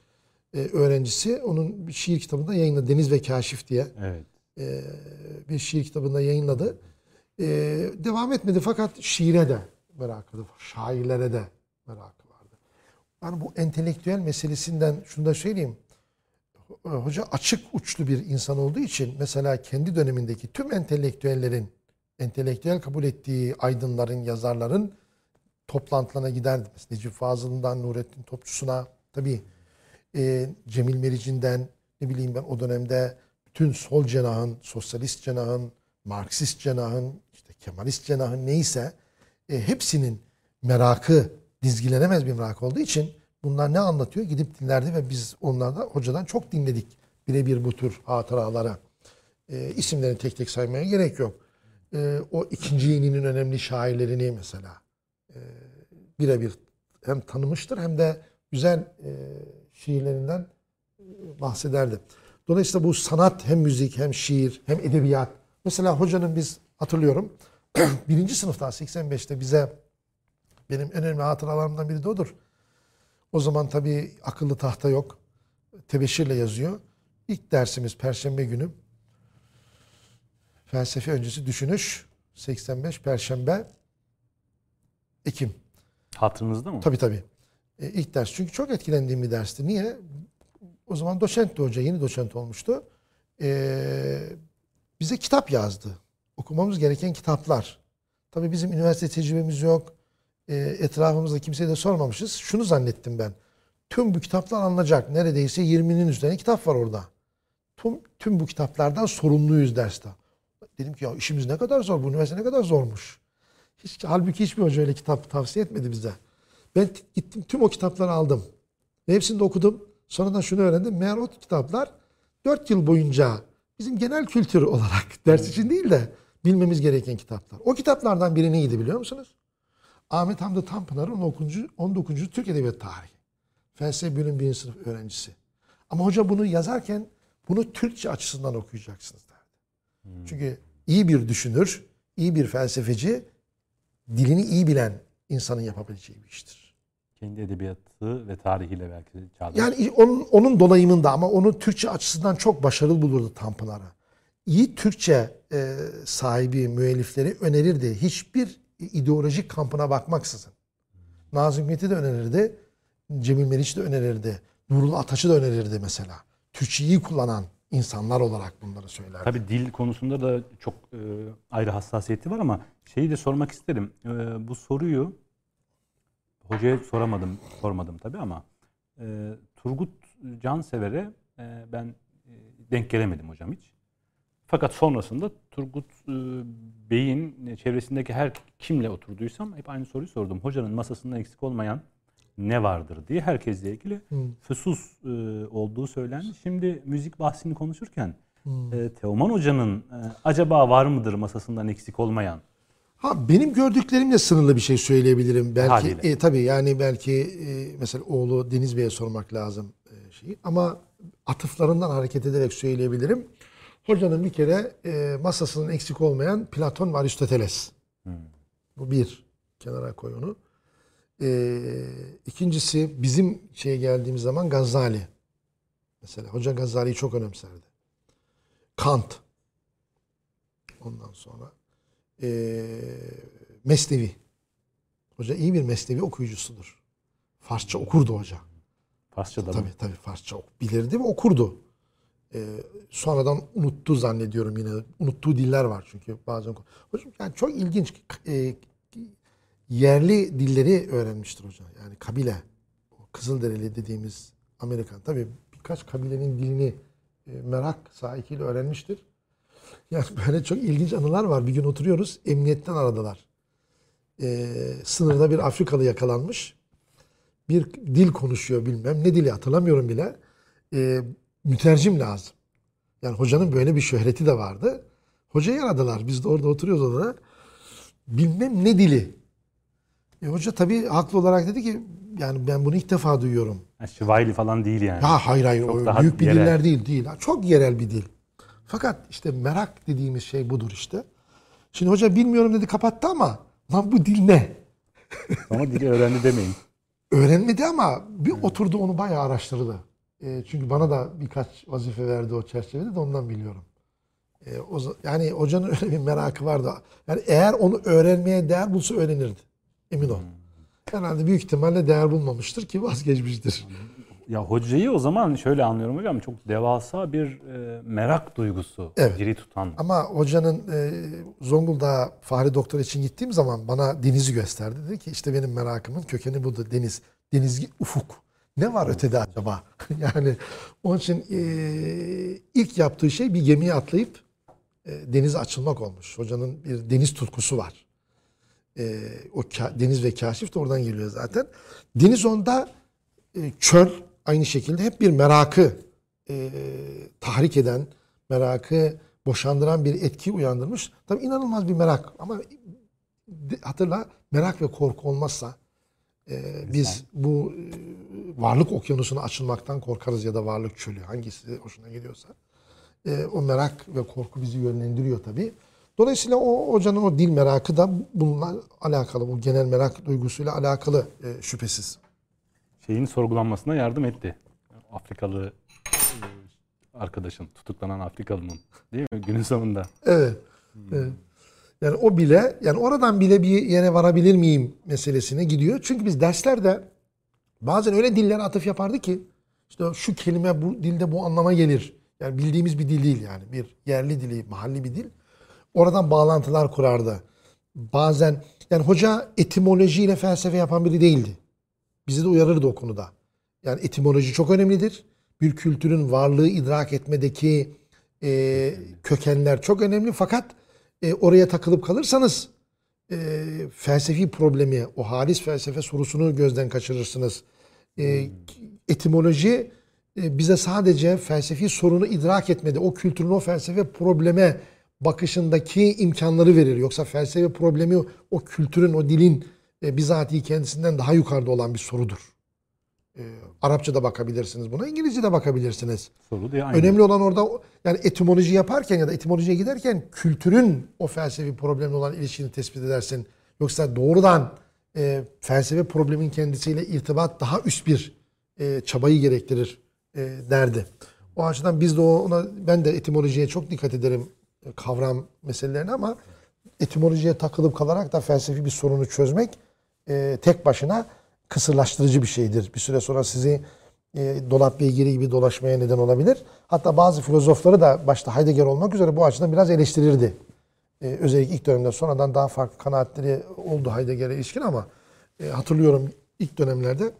S2: e, öğrencisi onun bir şiir kitabında yayınladı. Deniz ve Kaşif diye. Evet. E, bir şiir kitabında yayınladı. E, devam etmedi fakat şiire de merakı var. Şairlere de merakı. Yani bu entelektüel meselesinden şunu da söyleyeyim. Hoca açık uçlu bir insan olduğu için mesela kendi dönemindeki tüm entelektüellerin entelektüel kabul ettiği aydınların, yazarların toplantılarına giderdi. Mesela Necip Fazıl'ından Nurettin Topçusu'na tabii e, Cemil Merici'nden ne bileyim ben o dönemde bütün sol cenahın, sosyalist cenahın, Marksist cenahın, işte Kemalist cenahın neyse e, hepsinin merakı dizgilenemez bir merak olduğu için bunlar ne anlatıyor gidip dinlerdi ve biz onlardan hocadan çok dinledik birebir bu tür hatıralara. E, isimlerini tek tek saymaya gerek yok e, o ikinci yeninin önemli şairlerini mesela e, birebir hem tanımıştır hem de güzel e, şiirlerinden bahsederdi. Dolayısıyla bu sanat hem müzik hem şiir hem edebiyat. Mesela hocanın biz hatırlıyorum *clears throat* birinci sınıfta 85'te bize benim en önemli hatıralarımdan biri de odur. O zaman tabii akıllı tahta yok. Tebeşirle yazıyor. İlk dersimiz Perşembe günü Felsefe öncesi düşünüş 85 Perşembe Ekim.
S1: Hatırınızda mı?
S2: Tabii tabii. E, ilk ders. Çünkü çok etkilendiğim bir dersti. Niye? O zaman doçentti hoca. Yeni doçent olmuştu. E, bize kitap yazdı. Okumamız gereken kitaplar. Tabii bizim üniversite tecrübemiz yok. E, etrafımızda kimseye de sormamışız. Şunu zannettim ben. Tüm bu kitaplar alınacak. Neredeyse 20'nin üzerine kitap var orada. Tüm, tüm bu kitaplardan sorumluyuz derste. Dedim ki ya işimiz ne kadar zor. Bu üniversite ne kadar zormuş. Hiç, halbuki hiçbir hoca öyle kitap tavsiye etmedi bize. Ben gittim tüm o kitapları aldım. Ve hepsini de okudum. Sonradan şunu öğrendim. Meğer o kitaplar 4 yıl boyunca bizim genel kültür olarak *laughs* ders için değil de bilmemiz gereken kitaplar. O kitaplardan biri neydi biliyor musunuz? Ahmet Hamdi Tanpınar'ın 19. 19. Türk Edebiyat Tarihi. Felsefe bölüm 1. sınıf öğrencisi. Ama hoca bunu yazarken bunu Türkçe açısından okuyacaksınız derdi. Hmm. Çünkü iyi bir düşünür, iyi bir felsefeci dilini iyi bilen insanın yapabileceği bir iştir.
S1: Kendi edebiyatı ve tarihiyle belki
S2: çağdaş. Yani onun, onun dolayımında ama onu Türkçe açısından çok başarılı bulurdu Tanpınar'a. İyi Türkçe e, sahibi müellifleri önerirdi. Hiçbir ideolojik kampına bakmaksızın. Nazım Hikmet'i de önerirdi. Cemil Meriç de önerirdi. Nurullah Ataç'ı da önerirdi mesela. Türkçeyi kullanan insanlar olarak bunları söyler.
S1: Tabii dil konusunda da çok e, ayrı hassasiyeti var ama şeyi de sormak isterim. E, bu soruyu hocaya soramadım, sormadım tabii ama e, Turgut Cansever'e e, ben e, denk gelemedim hocam hiç. Fakat sonrasında Turgut e, Bey'in çevresindeki her kimle oturduysam hep aynı soruyu sordum. Hocanın masasında eksik olmayan ne vardır diye herkesle ilgili hmm. füsus e, olduğu söylendi. Şimdi müzik bahsini konuşurken hmm. e, Teoman Hoca'nın acaba var mıdır masasından eksik olmayan?
S2: Ha benim gördüklerimle sınırlı bir şey söyleyebilirim. Belki e, tabii yani belki e, mesela oğlu Deniz Bey'e sormak lazım e, şeyi ama atıflarından hareket ederek söyleyebilirim. Hocanın bir kere e, masasının eksik olmayan Platon ve Aristoteles. Hmm. Bu bir. Kenara koy onu. Ee, ikincisi bizim şeye geldiğimiz zaman Gazali. Mesela Hoca Gazali'yi çok önemserdi. Kant. Ondan sonra ee, Mesnevi. Hoca iyi bir Mesnevi okuyucusudur. Farsça okurdu hoca.
S1: Farsça da mı?
S2: Tabii tabii Farsça ok- bilirdi ve okurdu. Ee, sonradan unuttu zannediyorum yine. Unuttuğu diller var çünkü bazen. Hocam yani çok ilginç. Ee, yerli dilleri öğrenmiştir hocam. Yani kabile. Kızılderili dediğimiz Amerikan. Tabii birkaç kabilenin dilini e, merak sahikiyle öğrenmiştir. Yani *laughs* böyle çok ilginç anılar var. Bir gün oturuyoruz. Emniyetten aradılar. Ee, sınırda bir Afrikalı yakalanmış. Bir dil konuşuyor bilmem. Ne dili hatırlamıyorum bile. Ee, mütercim lazım. Yani hocanın böyle bir şöhreti de vardı. Hocayı aradılar. Biz de orada oturuyoruz odada. Bilmem ne dili. E, hoca tabii haklı olarak dedi ki yani ben bunu ilk defa duyuyorum.
S1: Şivayli falan değil yani.
S2: Ya hayır hayır
S1: Çok
S2: o büyük bir
S1: yerel.
S2: diller değil değil. Çok yerel bir dil. Fakat işte merak dediğimiz şey budur işte. Şimdi hoca bilmiyorum dedi kapattı ama lan bu dil ne?
S1: Sonra dili öğrendi demeyin. *laughs*
S2: Öğrenmedi ama bir oturdu onu bayağı araştırdı. E, çünkü bana da birkaç vazife verdi o çerçevede de ondan biliyorum. E, o, yani hocanın *laughs* öyle bir merakı vardı. Yani eğer onu öğrenmeye değer bulsa öğrenirdi. Emin ol. Herhalde büyük ihtimalle değer bulmamıştır ki vazgeçmiştir.
S1: Ya hocayı o zaman şöyle anlıyorum hocam çok devasa bir e, merak duygusu
S2: Evet.
S1: diri tutan.
S2: Ama hocanın e, Zonguldak'a Fahri Doktor için gittiğim zaman bana denizi gösterdi. Dedi ki işte benim merakımın kökeni budur. Deniz. Deniz ufuk. Ne var ötede acaba? *laughs* yani onun için e, ilk yaptığı şey bir gemiye atlayıp e, denize açılmak olmuş. Hocanın bir deniz tutkusu var. E, o deniz ve kaşif de oradan geliyor zaten. Deniz onda e, çöl aynı şekilde hep bir merakı e, tahrik eden, merakı boşandıran bir etki uyandırmış. Tabii inanılmaz bir merak ama hatırla merak ve korku olmazsa e, biz bu e, varlık okyanusuna açılmaktan korkarız ya da varlık çölü hangisi hoşuna gidiyorsa. E, o merak ve korku bizi yönlendiriyor tabii. Dolayısıyla o hocanın o dil merakı da bununla alakalı, bu genel merak duygusuyla alakalı e, şüphesiz.
S1: Şeyin sorgulanmasına yardım etti. Afrikalı e, arkadaşın, tutuklanan Afrikalının değil mi günün sonunda?
S2: Evet. evet. Yani o bile, yani oradan bile bir yere varabilir miyim meselesine gidiyor. Çünkü biz derslerde bazen öyle dillere atıf yapardı ki işte şu kelime bu dilde bu anlama gelir. Yani bildiğimiz bir dil değil yani. Bir yerli dili, mahalli bir dil. Oradan bağlantılar kurardı. Bazen yani hoca etimolojiyle felsefe yapan biri değildi. Bizi de uyarırdı o konuda. Yani etimoloji çok önemlidir. Bir kültürün varlığı idrak etmedeki e, kökenler çok önemli. Fakat e, oraya takılıp kalırsanız e, felsefi problemi, o halis felsefe sorusunu gözden kaçırırsınız. E, etimoloji e, bize sadece felsefi sorunu idrak etmedi. O kültürün o felsefe probleme bakışındaki imkanları verir. Yoksa felsefe problemi o kültürün, o dilin e, bizatihi kendisinden daha yukarıda olan bir sorudur. E, Arapçada bakabilirsiniz buna, İngilizce'de bakabilirsiniz.
S1: Soru da aynı.
S2: Önemli olan orada yani etimoloji yaparken ya da etimolojiye giderken kültürün o felsefi problemle olan ilişkini tespit edersin. Yoksa doğrudan e, felsefe problemin kendisiyle irtibat daha üst bir e, çabayı gerektirir e, derdi. O açıdan biz de ona ben de etimolojiye çok dikkat ederim e, kavram meselelerine ama etimolojiye takılıp kalarak da felsefi bir sorunu çözmek e, tek başına kısırlaştırıcı bir şeydir. Bir süre sonra sizi e, dolap beygiri gibi dolaşmaya neden olabilir. Hatta bazı filozofları da başta Heidegger olmak üzere bu açıdan biraz eleştirirdi. E, özellikle ilk dönemde sonradan daha farklı kanaatleri oldu Heidegger'e ilişkin ama e, hatırlıyorum ilk dönemlerde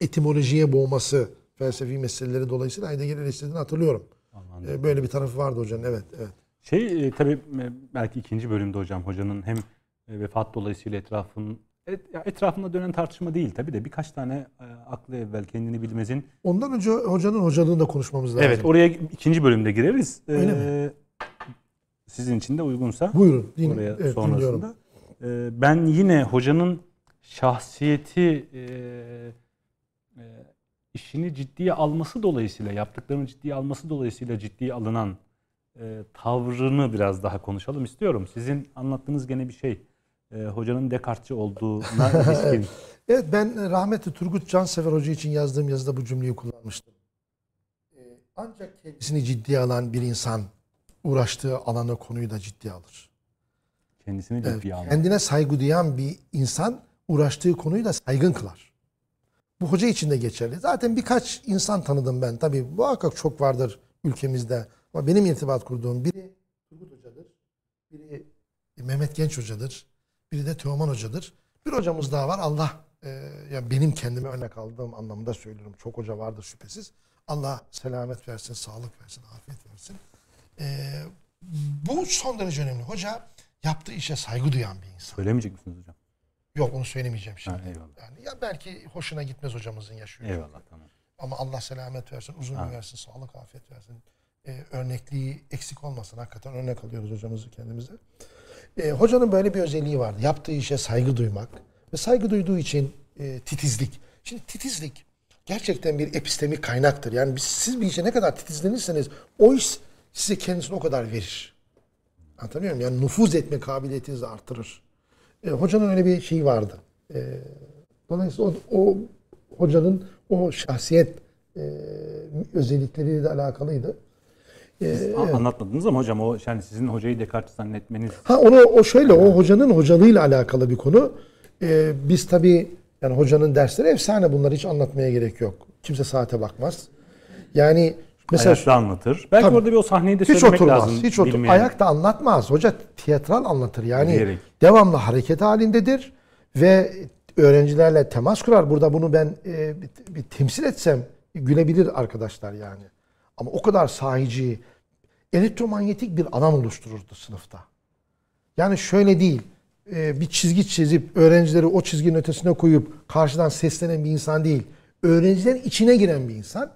S2: etimolojiye boğması felsefi meseleleri dolayısıyla Heidegger'i eleştirdiğini hatırlıyorum.
S1: Anladım.
S2: E, böyle bir tarafı vardı hocanın evet evet.
S1: Şey e, tabii e, belki ikinci bölümde hocam hocanın hem vefat dolayısıyla etrafın et, etrafında dönen tartışma değil tabii de birkaç tane e, aklı evvel kendini bilmezin.
S2: Ondan önce hocanın hocalığını da konuşmamız lazım.
S1: Evet oraya ikinci bölümde gireriz.
S2: Öyle
S1: E, Sizin için de uygunsa.
S2: Buyurun. Din,
S1: oraya
S2: evet,
S1: sonrasında. Ee, ben yine hocanın şahsiyeti e, e, işini ciddiye alması dolayısıyla, yaptıklarını ciddiye alması dolayısıyla ciddiye alınan e, tavrını biraz daha konuşalım istiyorum. Sizin anlattığınız gene bir şey. E, hocanın Descartes'çi olduğuna *laughs* ilişkin.
S2: Evet ben rahmetli Turgut Cansever Hoca için yazdığım yazıda bu cümleyi kullanmıştım. Ee, Ancak kendisini ciddiye alan bir insan uğraştığı alanı konuyu da ciddiye alır.
S1: Kendisini
S2: Evet,
S1: ciddiye almak.
S2: kendine saygı duyan bir insan uğraştığı konuyu da saygın kılar. Bu hoca için de geçerli. Zaten birkaç insan tanıdım ben. Tabii muhakkak çok vardır ülkemizde. Ama benim irtibat kurduğum biri Turgut Hoca'dır. Biri Mehmet Genç Hoca'dır. Biri de Teoman Hoca'dır. Bir hocamız daha var. Allah e, yani benim kendime örnek aldığım anlamda söylüyorum. Çok hoca vardır şüphesiz. Allah selamet versin, sağlık versin, afiyet versin. E, bu son derece önemli. Hoca yaptığı işe saygı duyan bir insan.
S1: Söylemeyecek misiniz hocam?
S2: Yok onu söylemeyeceğim şimdi.
S1: Ha, eyvallah.
S2: Yani ya belki hoşuna gitmez hocamızın yaşı.
S1: Eyvallah tamam.
S2: Ama Allah selamet versin, uzun ömür versin, sağlık, afiyet versin. Ee, örnekliği eksik olmasın. Hakikaten örnek alıyoruz hocamızı kendimize. Ee, hocanın böyle bir özelliği vardı. Yaptığı işe saygı duymak. Ve saygı duyduğu için e, titizlik. Şimdi titizlik gerçekten bir epistemik kaynaktır. Yani siz bir işe ne kadar titizlenirseniz o iş size kendisini o kadar verir. Anlatabiliyor muyum? Yani nüfuz etme kabiliyetinizi artırır. E, hocanın öyle bir şeyi vardı. E, dolayısıyla o, o hocanın o şahsiyet e, özellikleriyle de alakalıydı. E,
S1: A- Anlatmadınız ama hocam o yani sizin hocayı Descartes zannetmeniz
S2: Ha onu o şöyle o hocanın hocalığıyla alakalı bir konu. Ee, biz tabii yani hocanın dersleri efsane bunlar hiç anlatmaya gerek yok. Kimse saate bakmaz. Yani mesela
S1: ayakta anlatır. Belki
S2: Tabii.
S1: orada bir o sahneyi de
S2: hiç
S1: söylemek
S2: oturmaz.
S1: lazım.
S2: Hiç otur.
S1: bilmeyen.
S2: Ayakta anlatmaz. Hoca tiyatral anlatır. Yani
S1: Diyerek.
S2: devamlı hareket halindedir ve öğrencilerle temas kurar. Burada bunu ben e, bir, bir temsil etsem gülebilir arkadaşlar yani. Ama o kadar sahici, elektromanyetik bir alan oluştururdu sınıfta. Yani şöyle değil. e, bir çizgi çizip öğrencileri o çizginin ötesine koyup karşıdan seslenen bir insan değil. Öğrencilerin içine giren bir insan.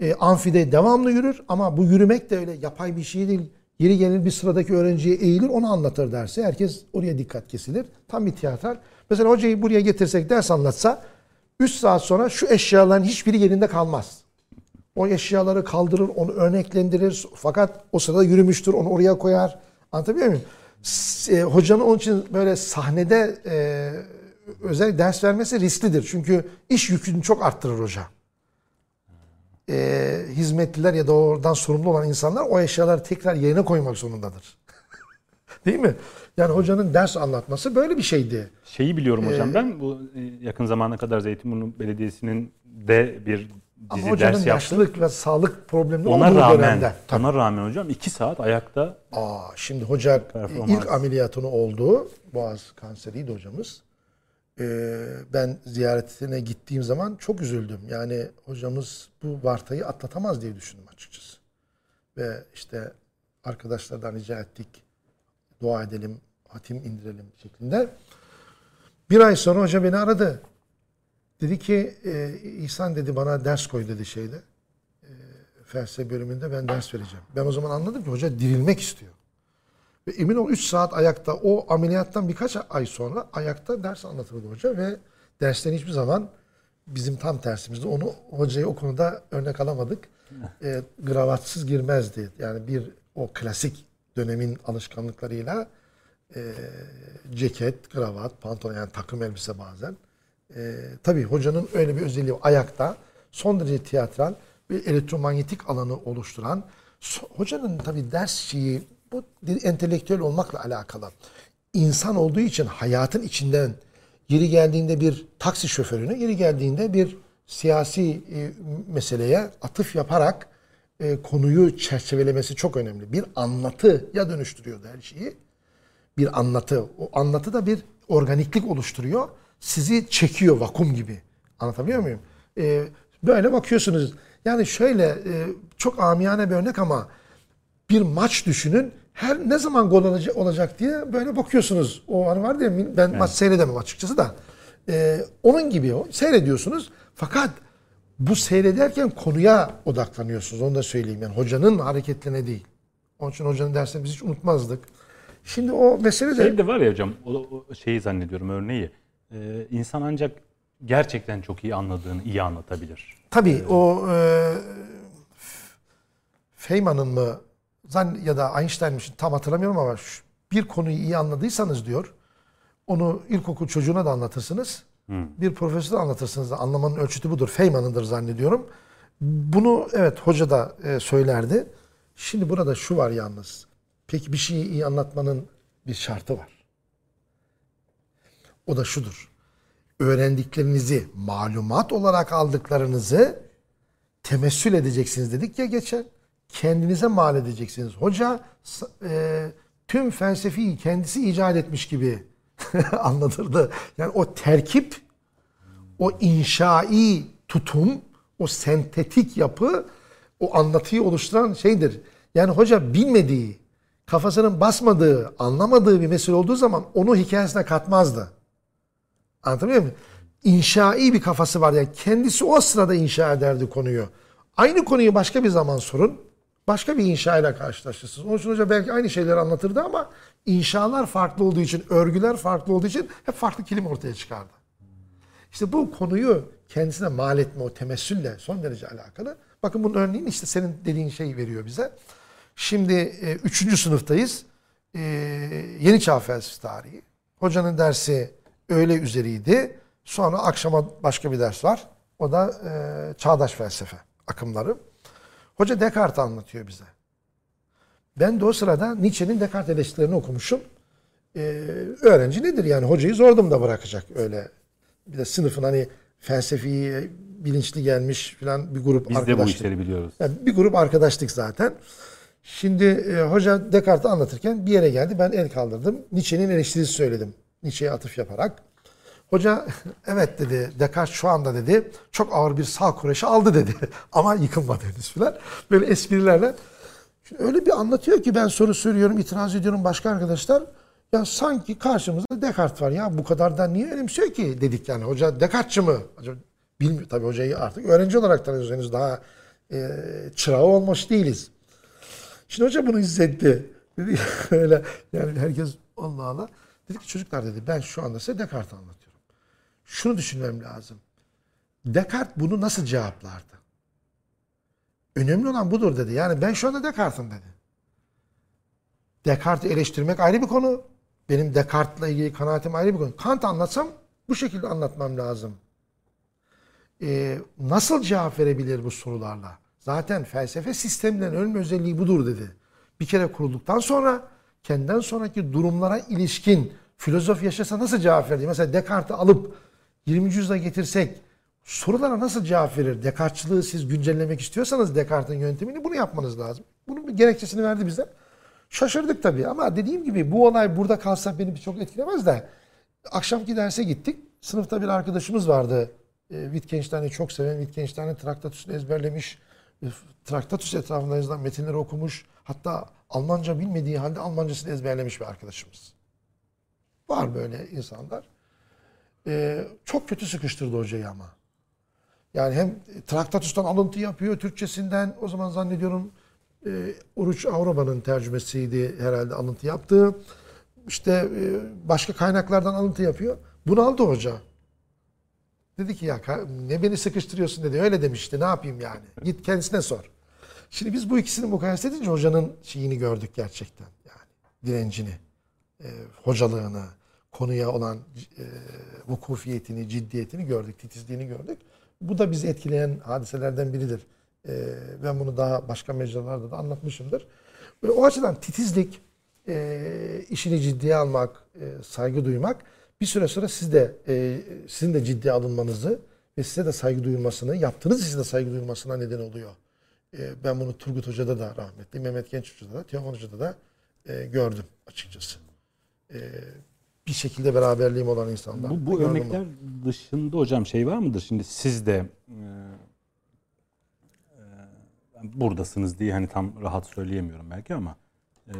S2: E, amfide devamlı yürür ama bu yürümek de öyle yapay bir şey değil. Yeri gelir bir sıradaki öğrenciye eğilir onu anlatır derse herkes oraya dikkat kesilir. Tam bir tiyatral. Mesela hocayı buraya getirsek ders anlatsa 3 saat sonra şu eşyaların hiçbiri yerinde kalmaz. O eşyaları kaldırır, onu örneklendirir. Fakat o sırada yürümüştür, onu oraya koyar. Anlatabiliyor muyum? E, hocanın onun için böyle sahnede e, özel ders vermesi risklidir. Çünkü iş yükünü çok arttırır hoca. E, hizmetliler ya da oradan sorumlu olan insanlar o eşyaları tekrar yerine koymak zorundadır. *laughs* Değil mi? Yani hocanın ders anlatması böyle bir şeydi.
S1: Şeyi biliyorum
S2: Ee,
S1: hocam ben bu e, yakın zamana kadar Zeytinburnu Belediyesi'nin de bir
S2: Ama
S1: dizi
S2: hocanın
S1: ders
S2: yaşlılık ve sağlık problemleri
S1: Ona
S2: olduğu
S1: rağmen,
S2: dönemde. Tabii.
S1: ona rağmen hocam iki saat ayakta
S2: Aa, şimdi hoca ilk ameliyatını oldu. Boğaz kanseriydi hocamız. Ee, ben ziyaretine gittiğim zaman çok üzüldüm. Yani hocamız bu vartayı atlatamaz diye düşündüm açıkçası. Ve işte arkadaşlardan rica ettik. Dua edelim, hatim indirelim şeklinde. Bir ay sonra hoca beni aradı. Dedi ki e, İhsan dedi bana ders koy dedi şeyde. E, felsefe bölümünde ben ders vereceğim. Ben o zaman anladım ki hoca dirilmek istiyor. Ve emin ol 3 saat ayakta o ameliyattan birkaç ay sonra ayakta ders anlatırdı hoca ve dersten hiçbir zaman bizim tam tersimizde onu hocayı o konuda örnek alamadık. *laughs* E, gravatsız girmezdi. Yani bir o klasik dönemin alışkanlıklarıyla e, ceket, kravat, pantolon yani takım elbise bazen. E, tabii hocanın öyle bir özelliği var. ayakta son derece tiyatral bir elektromanyetik alanı oluşturan hocanın tabii ders şeyi bu entelektüel olmakla alakalı. İnsan olduğu için hayatın içinden yeri geldiğinde bir taksi şoförünü, yeri geldiğinde bir siyasi e, meseleye atıf yaparak e, konuyu çerçevelemesi çok önemli. Bir anlatıya dönüştürüyordu her şeyi bir anlatı. O anlatı da bir organiklik oluşturuyor. Sizi çekiyor vakum gibi. Anlatabiliyor muyum? Ee, böyle bakıyorsunuz. Yani şöyle e, çok amiyane bir örnek ama bir maç düşünün. Her ne zaman gol olacak, olacak diye böyle bakıyorsunuz. O an var ya ben maç seyredemem açıkçası da. Ee, onun gibi o. Seyrediyorsunuz. Fakat bu seyrederken konuya odaklanıyorsunuz. Onu da söyleyeyim. Yani hocanın hareketlerine değil. Onun için hocanın dersini biz hiç unutmazdık. Şimdi o mesele de...
S1: Şey de var ya hocam, o, o şeyi zannediyorum örneği. Ee, insan ancak gerçekten çok iyi anladığını iyi anlatabilir.
S2: Tabii o e, Feynman'ın mı zan ya da Einstein'miş tam hatırlamıyorum ama şu- bir konuyu iyi anladıysanız diyor. Onu ilkokul çocuğuna da anlatırsınız. Bir profesöre anlatırsınız da anlamanın ölçütü budur. Feynman'ındır zannediyorum. Bunu evet hoca da e, söylerdi. Şimdi burada şu var yalnız. Peki bir şeyi iyi anlatmanın bir şartı var. O da şudur. öğrendiklerinizi, malumat olarak aldıklarınızı temessül edeceksiniz dedik ya geçen. Kendinize mal edeceksiniz. Hoca e, tüm felsefeyi kendisi icat etmiş gibi *laughs* anlatırdı. Yani o terkip, o inşai tutum, o sentetik yapı, o anlatıyı oluşturan şeydir. Yani hoca bilmediği, kafasının basmadığı, anlamadığı bir mesele olduğu zaman onu hikayesine katmazdı. Anlatabiliyor muyum? İnşai bir kafası var. Yani kendisi o sırada inşa ederdi konuyu. Aynı konuyu başka bir zaman sorun. Başka bir inşa ile karşılaşırsınız. Onun için hoca belki aynı şeyleri anlatırdı ama inşalar farklı olduğu için, örgüler farklı olduğu için hep farklı kilim ortaya çıkardı. İşte bu konuyu kendisine mal etme o temessülle son derece alakalı. Bakın bunun örneğini işte senin dediğin şey veriyor bize. Şimdi e, üçüncü sınıftayız. E, Yeni Çağ Felsefesi Tarihi. Hocanın dersi öğle üzeriydi. Sonra akşama başka bir ders var. O da e, çağdaş felsefe akımları. Hoca Descartes anlatıyor bize. Ben de o sırada Nietzsche'nin Descartes eleştirilerini okumuşum. Ee, öğrenci nedir yani hocayı zor durumda bırakacak öyle. Bir de sınıfın hani felsefi bilinçli gelmiş falan bir grup
S1: Biz de bu
S2: arkadaşlık.
S1: işleri biliyoruz.
S2: Yani bir grup arkadaşlık zaten. Şimdi e, hoca Descartes'i anlatırken bir yere geldi. Ben el kaldırdım. Nietzsche'nin eleştirisi söyledim. Nietzsche'ye atıf yaparak. Hoca *laughs* evet dedi Descartes şu anda dedi çok ağır bir sağ kureşi aldı dedi. *laughs* Ama yıkılmadı henüz filan. Böyle esprilerle. Şimdi öyle bir anlatıyor ki ben soru soruyorum, itiraz ediyorum başka arkadaşlar. Ya sanki karşımızda Descartes var ya bu kadar da niye önemsiyor ki dedik yani. Hoca Descartes'çı mı? Acaba bilmiyor tabii hocayı artık öğrenci olarak tanıyoruz henüz daha e, çırağı olmuş değiliz. Şimdi hoca bunu hissetti. Dedi *laughs* öyle yani herkes Allah Allah. Dedi ki çocuklar dedi ben şu anda size Descartes'i anlatıyorum. Şunu düşünmem lazım. Descartes bunu nasıl cevaplardı? Önemli olan budur dedi. Yani ben şu anda Descartes'im dedi. Descartes'i eleştirmek ayrı bir konu. Benim Descartes'la ilgili kanaatim ayrı bir konu. Kant anlatsam bu şekilde anlatmam lazım. Ee, nasıl cevap verebilir bu sorularla? Zaten felsefe sistemlerin ölüm özelliği budur dedi. Bir kere kurulduktan sonra kendinden sonraki durumlara ilişkin filozof yaşasa nasıl cevap verir? Mesela Descartes'i alıp 20. yüzyıla getirsek sorulara nasıl cevap verir? Descartes'çılığı siz güncellemek istiyorsanız Descartes'in yöntemini bunu yapmanız lazım. Bunun bir gerekçesini verdi bize. Şaşırdık tabii ama dediğim gibi bu olay burada kalsa beni çok etkilemez de akşamki derse gittik. Sınıfta bir arkadaşımız vardı. E, Wittgenstein'i çok seven, Wittgenstein'in Traktatus'unu ezberlemiş. E, Traktatus etrafında yazılan metinleri okumuş. Hatta Almanca bilmediği halde Almancasını ezberlemiş bir arkadaşımız. Var böyle insanlar. E, çok kötü sıkıştırdı hocayı ama. Yani hem Traktatus'tan alıntı yapıyor, Türkçesinden o zaman zannediyorum e, Oruç Avrupa'nın tercümesiydi herhalde alıntı yaptığı. İşte e, başka kaynaklardan alıntı yapıyor. Bunu aldı hoca. Dedi ki ya ne beni sıkıştırıyorsun dedi. Öyle demişti ne yapayım yani. Git kendisine sor. Şimdi biz bu ikisini mukayese edince hocanın şeyini gördük gerçekten. Yani direncini, e, hocalığını, konuya olan e, vukufiyetini, ciddiyetini gördük, titizliğini gördük. Bu da bizi etkileyen hadiselerden biridir. E, ben bunu daha başka mecralarda da anlatmışımdır. Ve o açıdan titizlik, e, işini ciddiye almak, e, saygı duymak bir süre sonra siz de e, sizin de ciddiye alınmanızı ve size de saygı duyulmasını, yaptığınız size de saygı duyulmasına neden oluyor. E, ben bunu Turgut Hoca'da da rahmetli, Mehmet Genç Hoca'da da, Teoman Hoca'da da e, gördüm açıkçası. E, bir şekilde beraberliğim olan insanlar.
S1: Bu, bu örnekler dışında hocam şey var mıdır? Şimdi siz de e, e, buradasınız diye hani tam rahat söyleyemiyorum belki ama e,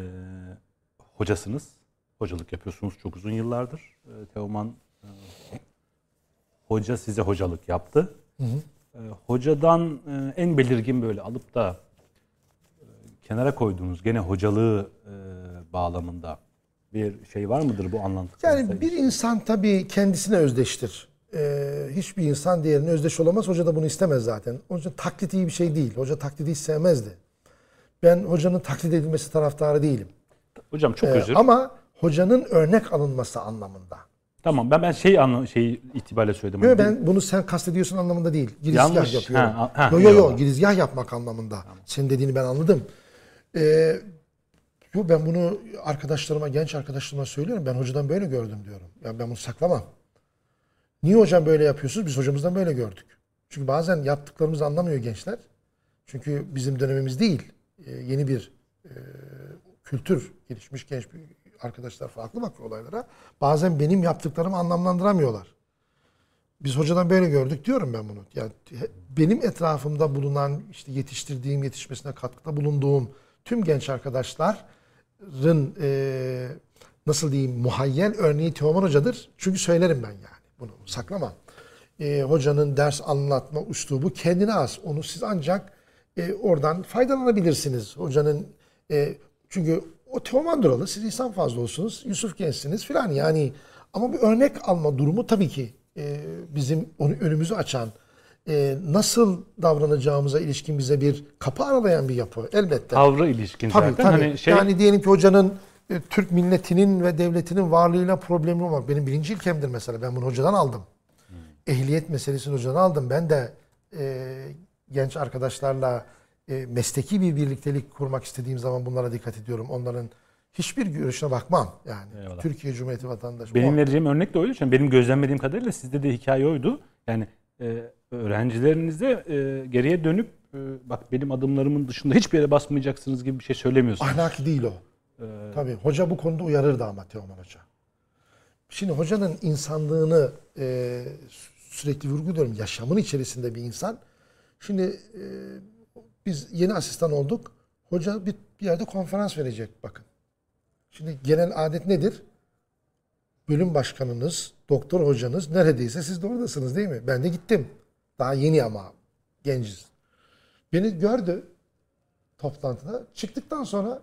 S1: hocasınız. Hocalık yapıyorsunuz çok uzun yıllardır. E, Teoman e, hoca size hocalık yaptı. E, hocadan e, en belirgin böyle alıp da e, kenara koyduğunuz gene hocalığı e, bağlamında bir şey var mıdır bu anlattıklarınızda?
S2: Yani bir insan tabii kendisine özdeştir. Ee, hiçbir insan diğerine özdeş olamaz. Hoca da bunu istemez zaten. Onun için taklit iyi bir şey değil. Hoca taklidi hiç sevmezdi. Ben hocanın taklit edilmesi taraftarı değilim.
S1: Hocam çok
S2: Ee,
S1: özür.
S2: ama hocanın örnek alınması anlamında.
S1: Tamam ben ben şey anla şey itibariyle söyledim.
S2: Yo, ben bunu sen kastediyorsun anlamında değil. Girizgah
S1: Yanlış.
S2: yapıyorum.
S1: Ha, ha,
S2: yo yo yo girizgah yapmak anlamında. Senin dediğini ben anladım. Ee, yo, ben bunu arkadaşlarıma, genç arkadaşlarıma söylüyorum. Ben hocadan böyle gördüm diyorum. Yani ben bunu saklamam. Niye hocam böyle yapıyorsunuz? Biz hocamızdan böyle gördük. Çünkü bazen yaptıklarımızı anlamıyor gençler. Çünkü bizim dönemimiz değil. Ee, yeni bir e, kültür gelişmiş genç bir arkadaşlar farklı bakıyor olaylara. Bazen benim yaptıklarımı anlamlandıramıyorlar. Biz hocadan böyle gördük diyorum ben bunu. Yani benim etrafımda bulunan işte yetiştirdiğim, yetişmesine katkıda bulunduğum tüm genç arkadaşların e, nasıl diyeyim muhayyel örneği Teoman Hoca'dır. Çünkü söylerim ben yani bunu saklamam. E, hocanın ders anlatma üslubu kendine az. Onu siz ancak e, oradan faydalanabilirsiniz. Hocanın e, çünkü o Teoman Duralı, siz İhsan fazla olsunuz, Yusuf Gençsiniz filan yani. Ama bir örnek alma durumu tabii ki e, bizim onu önümüzü açan, e, nasıl davranacağımıza ilişkin bize bir kapı aralayan bir yapı elbette.
S1: Tavrı ilişkin
S2: Tabii,
S1: zaten.
S2: tabii.
S1: Hani şey,
S2: Yani diyelim ki hocanın e, Türk milletinin ve devletinin varlığıyla problemli olmak benim birinci ilkemdir mesela. Ben bunu hocadan aldım. Ehliyet meselesini hocadan aldım. Ben de e, genç arkadaşlarla e, mesleki bir birliktelik kurmak istediğim zaman bunlara dikkat ediyorum. Onların hiçbir görüşüne bakmam. Yani
S1: Eyvallah.
S2: Türkiye Cumhuriyeti vatandaşı.
S1: benim
S2: O-
S1: vereceğim örnek de oydu. Çünkü benim gözlemlediğim kadarıyla sizde de hikaye oydu. Yani e, öğrencilerinize e, geriye dönüp e, bak benim adımlarımın dışında hiçbir yere basmayacaksınız gibi bir şey söylemiyorsunuz.
S2: Ahlaki değil o.
S1: Ee,
S2: Tabii hoca bu konuda uyarırdı ama Teoman Hoca. Şimdi hocanın insanlığını e, sürekli vurguluyorum. Yaşamın içerisinde bir insan. Şimdi e, biz yeni asistan olduk. Hoca bir, bir yerde konferans verecek bakın. Şimdi genel adet nedir? Bölüm başkanınız, doktor hocanız neredeyse siz de oradasınız değil mi? Ben de gittim. Daha yeni ama genciz. Beni gördü toplantıda. Çıktıktan sonra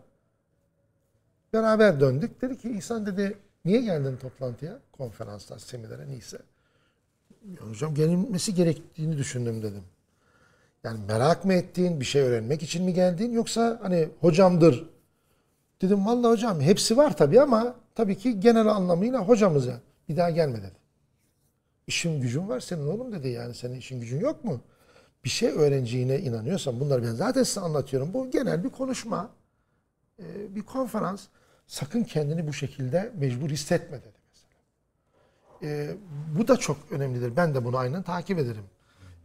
S2: Beraber döndük. Dedi ki İhsan dedi niye geldin toplantıya? Konferanslar, seminere neyse. Hocam gelmesi gerektiğini düşündüm dedim. Yani merak mı ettin, bir şey öğrenmek için mi geldin yoksa hani hocamdır. Dedim vallahi hocam hepsi var tabii ama tabii ki genel anlamıyla hocamız ya. Bir daha gelme dedi. İşin gücün var senin oğlum dedi yani senin işin gücün yok mu? Bir şey öğreneceğine inanıyorsan bunları ben zaten size anlatıyorum. Bu genel bir konuşma bir konferans sakın kendini bu şekilde mecbur hissetme dedi mesela. Bu da çok önemlidir. Ben de bunu aynen takip ederim.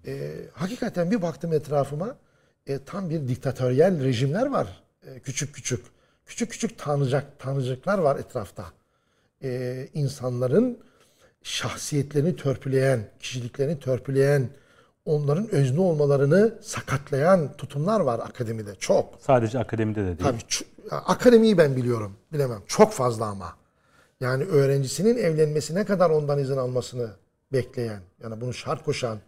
S2: Ee, hakikaten bir baktım etrafıma e, tam bir diktatöryel rejimler var. E, küçük küçük. Küçük küçük tanrıcak, tanrıcıklar var etrafta. Ee, insanların şahsiyetlerini törpüleyen, kişiliklerini törpüleyen, onların özne olmalarını sakatlayan tutumlar var akademide. Çok.
S1: sadece akademide de değil.
S2: Tabii akademiyi ben biliyorum. Bilemem. Çok fazla ama. Yani öğrencisinin evlenmesine kadar ondan izin almasını bekleyen, yani bunu şart koşan,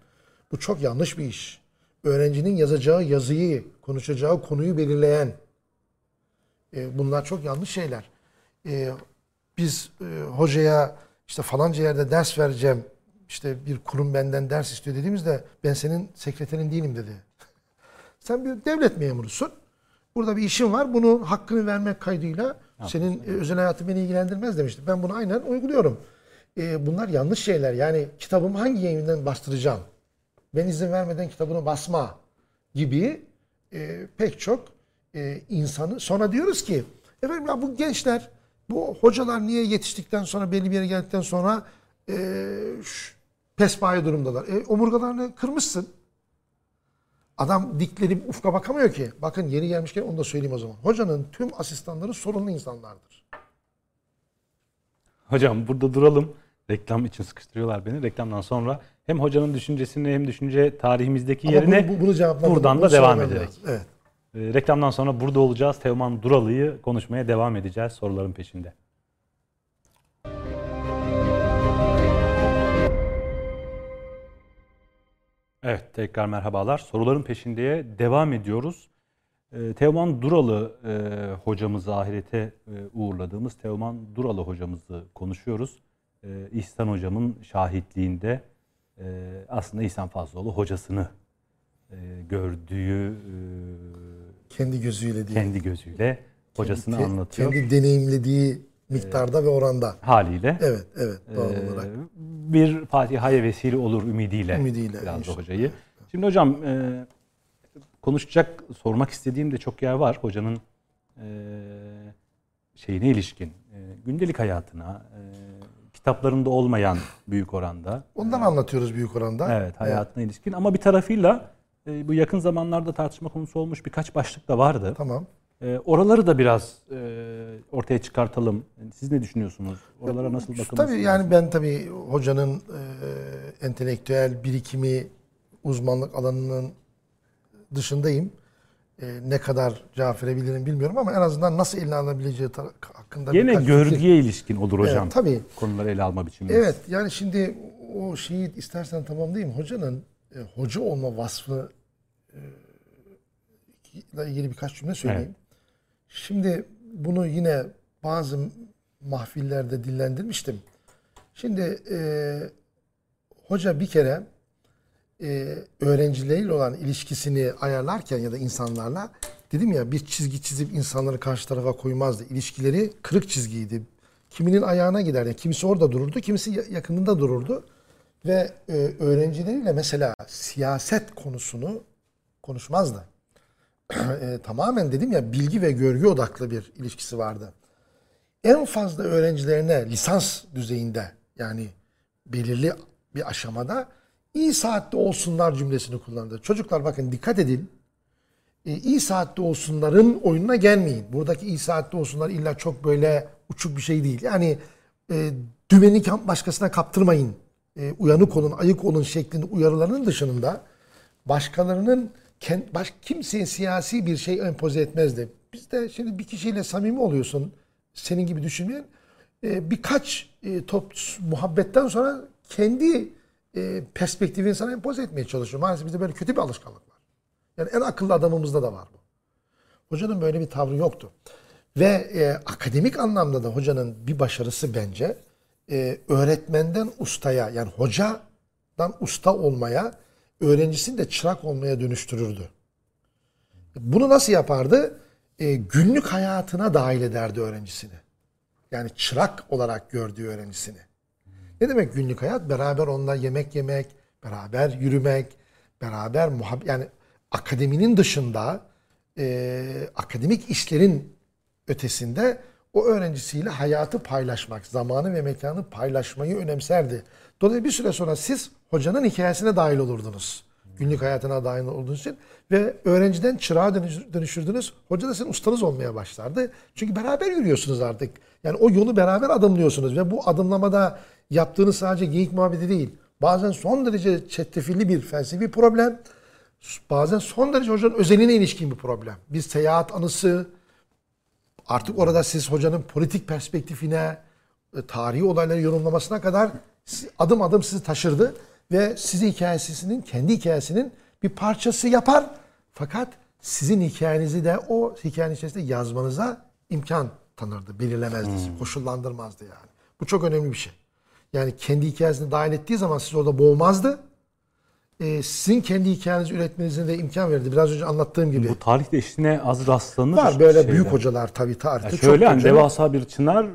S2: bu çok yanlış bir iş. Öğrencinin yazacağı yazıyı, konuşacağı konuyu belirleyen, e, bunlar çok yanlış şeyler. E, biz e, hocaya işte falanca yerde ders vereceğim, işte bir kurum benden ders istiyor dediğimizde ben senin sekreterin değilim dedi. *laughs* Sen bir devlet memurusun. Burada bir işin var. Bunun hakkını vermek kaydıyla senin e, özel hayatın beni ilgilendirmez demişti. Ben bunu aynen uyguluyorum. E, bunlar yanlış şeyler. Yani kitabımı hangi yayından bastıracağım? Ben izin vermeden kitabını basma gibi e, pek çok e, insanı sonra diyoruz ki efendim ya bu gençler bu hocalar niye yetiştikten sonra belli bir yere geldikten sonra e, pespaye durumdalar. E, omurgalarını kırmışsın. Adam dikleri ufka bakamıyor ki. Bakın yeri gelmişken onu da söyleyeyim o zaman. Hocanın tüm asistanları sorunlu insanlardır.
S1: Hocam burada duralım. Reklam için sıkıştırıyorlar beni. Reklamdan sonra hem hocanın düşüncesini hem düşünce tarihimizdeki
S2: Ama
S1: yerine
S2: bunu, bu- bunu
S1: buradan
S2: Bunu
S1: da devam ederek.
S2: lazım. Evet.
S1: E, reklamdan sonra burada olacağız. Teoman Duralı'yı konuşmaya devam edeceğiz soruların peşinde. Evet tekrar merhabalar. Soruların peşindeye devam ediyoruz. Ee, Teoman Duralı e, hocamızı ahirete e, uğurladığımız Teoman Duralı hocamızı konuşuyoruz. E, İhsan hocamın şahitliğinde e, aslında İhsan Fazlıoğlu hocasını e, gördüğü e,
S2: Kendi gözüyle değil.
S1: kendi gözüyle hocasını
S2: Ke-
S1: anlatıyor.
S2: Kendi deneyimlediği miktarda ve oranda.
S1: haliyle.
S2: Evet, evet doğal
S1: Ee,
S2: olarak.
S1: bir Fatiha'ya vesile olur ümidiyle,
S2: Ümidiyle,
S1: biraz da hocayı. Şimdi hocam e, konuşacak, sormak istediğim de çok yer var. Hocanın e, şeyine ilişkin, e, gündelik hayatına, e, kitaplarında olmayan büyük oranda.
S2: Ondan anlatıyoruz büyük oranda.
S1: Evet, hayatına ilişkin ama bir tarafıyla e, bu yakın zamanlarda tartışma konusu olmuş birkaç başlık da vardı.
S2: Tamam.
S1: E, oraları da biraz e, ortaya çıkartalım. Siz ne düşünüyorsunuz? Oralara nasıl bakılması
S2: Tabii
S1: lazım?
S2: yani ben tabii hocanın e, entelektüel birikimi, uzmanlık alanının dışındayım. E, ne kadar cevap verebilirim bilmiyorum ama en azından nasıl ele alabileceği tar- hakkında
S1: Yine görgüye
S2: fikir-
S1: ilişkin olur hocam.
S2: Evet, tabii.
S1: Konuları ele alma biçimi.
S2: Evet yani şimdi o şeyi istersen tamamlayayım. Hocanın e, hoca olma vasfı e, ile ilgili birkaç cümle söyleyeyim. Şimdi bunu yine bazı mahfillerde dillendirmiştim. Şimdi e, hoca bir kere e, öğrencileriyle olan ilişkisini ayarlarken ya da insanlarla dedim ya bir çizgi çizip insanları karşı tarafa koymazdı. İlişkileri kırık çizgiydi. Kiminin ayağına gider. Yani kimisi orada dururdu, kimisi ya- yakınında dururdu. Ve e, öğrencileriyle mesela siyaset konusunu konuşmazdı. *clears throat* E, tamamen dedim ya bilgi ve görgü odaklı bir ilişkisi vardı. En fazla öğrencilerine lisans düzeyinde yani belirli bir aşamada iyi saatte olsunlar cümlesini kullandı. Çocuklar bakın dikkat edin. E, iyi saatte olsunların oyununa gelmeyin. Buradaki iyi saatte olsunlar illa çok böyle uçuk bir şey değil. Yani e, dümeni başkasına kaptırmayın. E, uyanık olun, ayık olun şeklinde uyarılarının dışında başkalarının baş, kimseye siyasi bir şey empoze etmezdi. Biz de şimdi bir kişiyle samimi oluyorsun. Senin gibi düşünmeyen. E, birkaç e, top muhabbetten sonra kendi e, perspektifini sana empoze etmeye çalışıyor. Maalesef bizde böyle kötü bir alışkanlık var. Yani en akıllı adamımızda da var bu. Hocanın böyle bir tavrı yoktu. Ve e, akademik anlamda da hocanın bir başarısı bence e, öğretmenden ustaya yani hocadan usta olmaya, öğrencisini de çırak olmaya dönüştürürdü. Bunu nasıl yapardı? E, günlük hayatına dahil ederdi öğrencisini. Yani çırak olarak gördüğü öğrencisini. Ne demek günlük hayat? Beraber onunla yemek yemek, beraber yürümek, beraber muhabbet yani akademinin dışında e, akademik işlerin ötesinde o öğrencisiyle hayatı paylaşmak, zamanı ve mekanı paylaşmayı önemserdi. Dolayısıyla bir süre sonra siz hocanın hikayesine dahil olurdunuz. Günlük hayatına dahil olduğunuz için ve öğrenciden çırağa dönüş- dönüşürdünüz. Hoca da sizin ustanız olmaya başlardı. Çünkü beraber yürüyorsunuz artık. Yani o yolu beraber adımlıyorsunuz ve bu adımlamada yaptığınız sadece geyik muhabbeti değil. Bazen son derece çetrefilli bir felsefi problem. Bazen son derece hocanın özeline ilişkin bir problem. Bir seyahat anısı, artık orada siz hocanın politik perspektifine, e, tarihi olayları yorumlamasına kadar adım adım sizi taşırdı ve sizi hikayesinin, kendi hikayesinin bir parçası yapar. Fakat sizin hikayenizi de o hikayenin içerisinde yazmanıza imkan tanırdı, belirlemezdi, koşullandırmazdı yani. Bu çok önemli bir şey. Yani kendi hikayesini dahil ettiği zaman sizi orada boğmazdı. Ee, sizin kendi hikayenizi üretmenize de imkan verdi. Biraz önce anlattığım gibi.
S1: Bu tarihte eşine az rastlanır.
S2: Var böyle
S1: şeyler.
S2: büyük hocalar tabii tarihte.
S1: Ya
S2: çok
S1: şöyle hani
S2: hoca-
S1: devasa bir çınar e,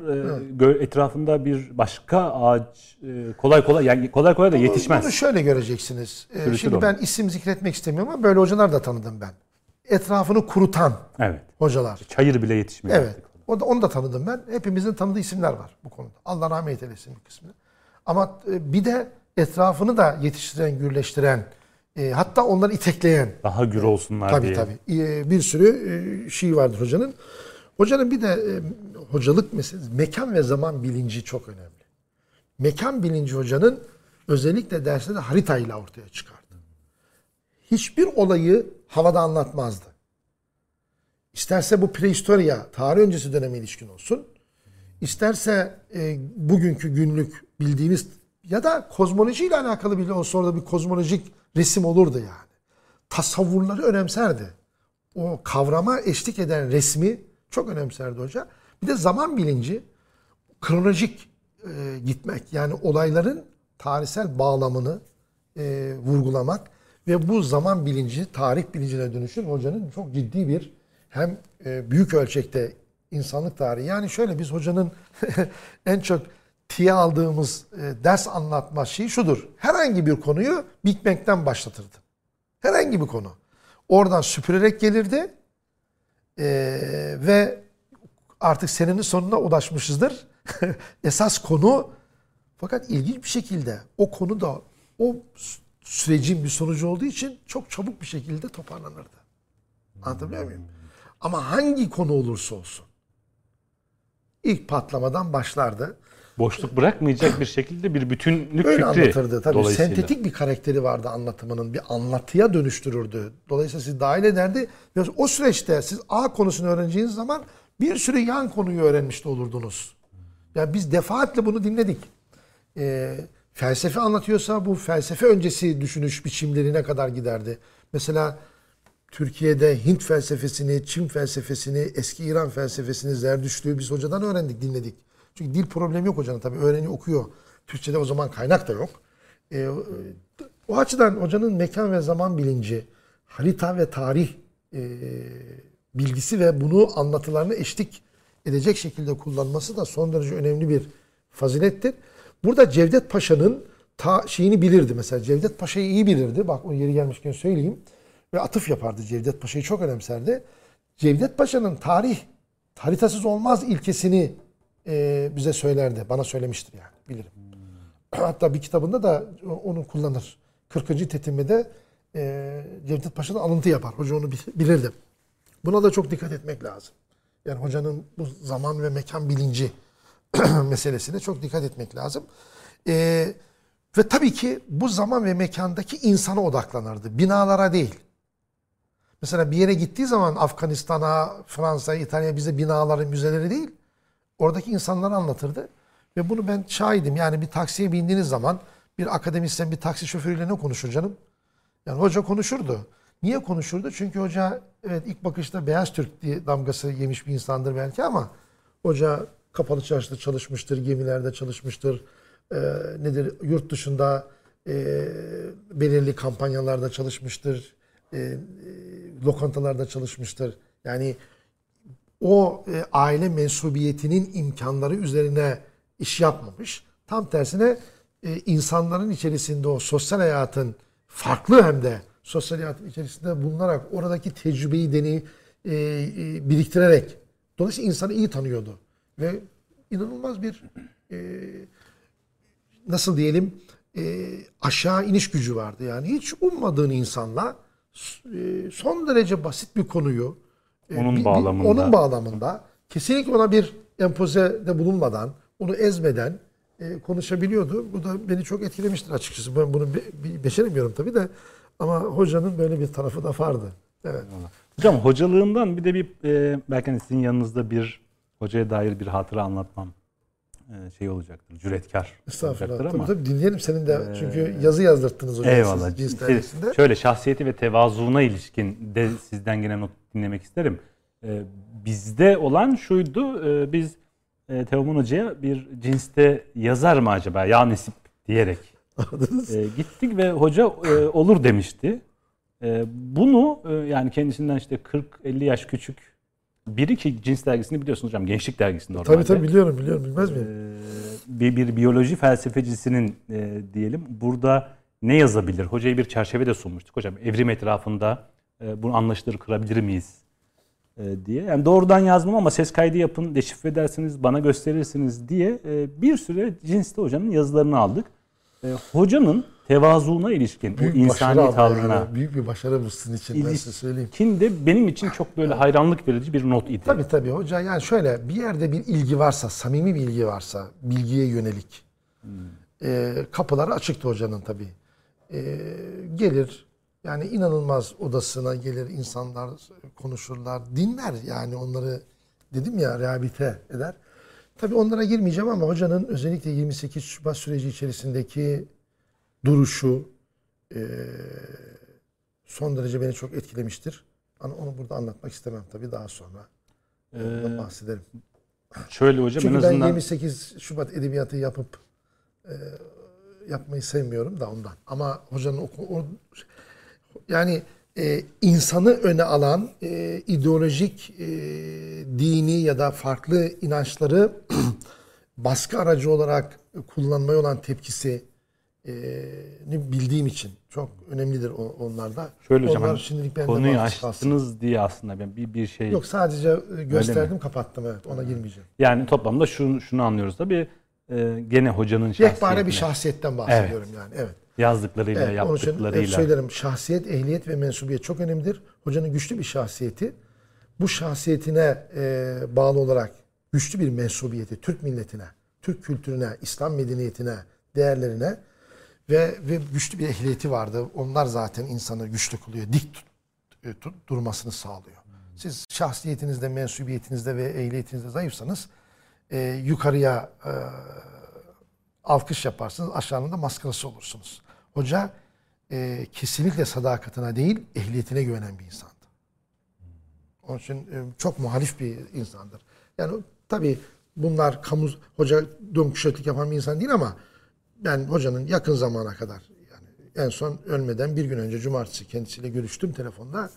S1: gö- etrafında bir başka ağaç e, kolay kolay yani kolay kolay da yetişmez.
S2: Bunu şöyle göreceksiniz. Ee,
S1: Sürüşür
S2: şimdi
S1: o.
S2: ben isim zikretmek istemiyorum ama böyle hocalar da tanıdım ben. Etrafını kurutan
S1: Evet.
S2: hocalar.
S1: Çayır bile yetişmiyor.
S2: Evet.
S1: artık.
S2: O da, onu da tanıdım ben. Hepimizin tanıdığı isimler var bu konuda. Allah rahmet eylesin bir kısmını. Ama e, bir de etrafını da yetiştiren, gürleştiren, e, hatta onları itekleyen
S1: Daha gür olsunlar
S2: Tabii
S1: diye.
S2: tabii. Ee, Bir sürü e, şey vardır hocanın. Hocanın bir de e, hocalık meselesi, mekan ve zaman bilinci çok önemli. Mekan bilinci hocanın özellikle derslerde haritayla ortaya çıkardı. Hiçbir olayı havada anlatmazdı. İsterse bu prehistorya, tarih öncesi döneme ilişkin olsun. İsterse e, bugünkü günlük bildiğimiz ya da kozmolojiyle alakalı bile olsa orada bir kozmolojik resim olurdu yani tasavvurları önemserdi. O kavrama eşlik eden resmi çok önemserdi hoca. Bir de zaman bilinci, kronolojik e, gitmek yani olayların tarihsel bağlamını e, vurgulamak ve bu zaman bilinci tarih bilincine dönüşür. Hocanın çok ciddi bir hem e, büyük ölçekte insanlık tarihi yani şöyle biz hocanın *laughs* en çok tiye aldığımız e, ders anlatma şeyi şudur. Herhangi bir konuyu Big Bang'den başlatırdı. Herhangi bir konu. Oradan süpürerek gelirdi. Ee, ve artık senenin sonuna ulaşmışızdır. *laughs* Esas konu Fakat ilginç bir şekilde o konu da o sürecin bir sonucu olduğu için çok çabuk bir şekilde toparlanırdı. Anlatabiliyor muyum? Ama hangi konu olursa olsun ilk patlamadan başlardı.
S1: Boşluk bırakmayacak bir şekilde bir bütünlük
S2: Öyle
S1: fikri
S2: anlatırdı. Tabii
S1: dolayısıyla.
S2: sentetik bir karakteri vardı anlatımının. Bir anlatıya dönüştürürdü. Dolayısıyla sizi dahil ederdi. Ve o süreçte siz A konusunu öğreneceğiniz zaman bir sürü yan konuyu öğrenmiş de olurdunuz. Yani biz defaatle bunu dinledik. Ee, felsefe anlatıyorsa bu felsefe öncesi düşünüş biçimlerine kadar giderdi. Mesela Türkiye'de Hint felsefesini, Çin felsefesini, eski İran felsefesini, Zerdüştlüğü biz hocadan öğrendik, dinledik. Çünkü dil problemi yok hocanın tabii. Öğreniyor, okuyor. Türkçe'de o zaman kaynak da yok. Ee, o açıdan hocanın mekan ve zaman bilinci, harita ve tarih e, bilgisi ve bunu anlatılarını eşlik edecek şekilde kullanması da son derece önemli bir fazilettir. Burada Cevdet Paşa'nın ta şeyini bilirdi mesela. Cevdet Paşa'yı iyi bilirdi. Bak o yeri gelmişken söyleyeyim. Ve atıf yapardı. Cevdet Paşa'yı çok önemserdi. Cevdet Paşa'nın tarih haritasız olmaz ilkesini e, bize söylerdi. Bana söylemiştir yani. Bilirim. *clears throat* Hatta bir kitabında da onu kullanır. 40. tetimede e, Cevdet Paşa'dan alıntı yapar. Hoca onu bilirdi. Buna da çok dikkat etmek lazım. Yani hocanın bu zaman ve mekan bilinci *clears throat* meselesine çok dikkat etmek lazım. Ee, ve tabii ki bu zaman ve mekandaki insana odaklanırdı. Binalara değil. Mesela bir yere gittiği zaman Afganistan'a, Fransa'ya, İtalya'ya bize binaları, müzeleri değil. Oradaki insanları anlatırdı. Ve bunu ben şahidim. Yani bir taksiye bindiğiniz zaman bir akademisyen bir taksi şoförüyle ne konuşur canım? Yani hoca konuşurdu. Niye konuşurdu? Çünkü hoca evet ilk bakışta beyaz Türk diye damgası yemiş bir insandır belki ama hoca kapalı çarşıda çalışmıştır, gemilerde çalışmıştır. Ee, nedir? Yurt dışında e, belirli kampanyalarda çalışmıştır. E, e, lokantalarda çalışmıştır. Yani o e, aile mensubiyetinin imkanları üzerine iş yapmamış. Tam tersine e, insanların içerisinde o sosyal hayatın farklı hem de sosyal hayatın içerisinde bulunarak oradaki tecrübeyi deney e, e, biriktirerek dolayısıyla insanı iyi tanıyordu ve inanılmaz bir e, nasıl diyelim e, aşağı iniş gücü vardı yani hiç ummadığın insanla son derece basit bir konuyu
S1: e, onun bir, bağlamında
S2: onun bağlamında kesinlikle ona bir empozede bulunmadan onu ezmeden e, konuşabiliyordu. Bu da beni çok etkilemiştir açıkçası. Ben bunu be, be, beceremiyorum tabii de ama hocanın böyle bir tarafı da vardı. Evet.
S1: Hocam hocalığından bir de bir e, belki hani sizin yanınızda bir hocaya dair bir hatıra anlatmam e, şey olacaktır. Cüretkar olacaktır
S2: tabii,
S1: ama.
S2: Tabii dinleyelim senin de. Çünkü yazı yazdırttınız hocam
S1: eyvallah.
S2: siz
S1: işte, şöyle şahsiyeti ve tevazuuna ilişkin de sizden gene not dinlemek isterim. E, bizde olan şuydu. E, biz e, Teoman Hoca'ya bir cinste yazar mı acaba ya nesip diyerek e, gittik ve hoca e, olur demişti. E, bunu e, yani kendisinden işte 40-50 yaş küçük biri ki cins dergisini biliyorsunuz hocam gençlik dergisinde
S2: normalde. Tabii tabii biliyorum biliyorum bilmez miyim?
S1: E, bir, bir biyoloji felsefecisinin e, diyelim burada ne yazabilir? Hocaya bir çerçeve de sunmuştuk hocam. Evrim etrafında e, bunu anlaşılır kırabilir miyiz? E, diye. Yani doğrudan yazmam ama ses kaydı yapın, deşifre edersiniz, bana gösterirsiniz diye e, bir süre cinste hocanın yazılarını aldık. E, hocanın tevazuuna ilişkin,
S2: büyük
S1: bu insani tavrına.
S2: Yani. Büyük bir başarı bu sizin için ben size söyleyeyim.
S1: de benim için çok böyle hayranlık verici bir not idi.
S2: Tabii tabii hoca yani şöyle bir yerde bir ilgi varsa, samimi bir ilgi varsa, bilgiye yönelik hmm. e, kapıları açıktı hocanın tabii. E, gelir, yani inanılmaz odasına gelir insanlar konuşurlar, dinler yani onları dedim ya rehabilite eder. Tabii onlara girmeyeceğim ama hocanın özellikle 28 Şubat süreci içerisindeki duruşu e, son derece beni çok etkilemiştir. Ama onu burada anlatmak istemem tabii daha sonra. Ee, bahsederim.
S1: Şöyle hocam
S2: Çünkü
S1: en azından...
S2: ben 28 Şubat edebiyatı yapıp e, yapmayı sevmiyorum da ondan. Ama hocanın o, o yani e, insanı öne alan e, ideolojik e, dini ya da farklı inançları *clears throat* baskı aracı olarak kullanmaya olan tepkisi e, bildiğim için çok önemlidir onlarda.
S1: Şöyle hocam Onlar şimdilik konuyu açtınız kalsın. diye aslında ben bir bir şey
S2: Yok sadece gösterdim kapattım evet ona girmeyeceğim.
S1: Yani toplamda şunu şunu anlıyoruz tabii e, gene hocanın
S2: Yekpare
S1: şahsiyetine,
S2: bir şahsiyetten bahsediyorum yani. Evet.
S1: yazdıklarıyla,
S2: Evet, onun için
S1: yaptıklarıyla.
S2: söylerim şahsiyet, ehliyet ve mensubiyet çok önemlidir. Hocanın güçlü bir şahsiyeti, bu şahsiyetine e, bağlı olarak güçlü bir mensubiyeti Türk milletine, Türk kültürüne, İslam medeniyetine, değerlerine ve ve güçlü bir ehliyeti vardı. Onlar zaten insanı güçlü kılıyor, dik tut, e, tut- durmasını sağlıyor. Siz şahsiyetinizde, mensubiyetinizde ve ehliyetinizde zayıfsanız e, yukarıya e, alkış yaparsınız, aşağının da maskarası olursunuz. Hoca e, kesinlikle sadakatine değil, ehliyetine güvenen bir insandı. Onun için e, çok muhalif bir insandır. Yani tabii bunlar kamu, hoca dönküşötük yapan bir insan değil ama ben hocanın yakın zamana kadar yani en son ölmeden bir gün önce cumartesi kendisiyle görüştüm telefonda.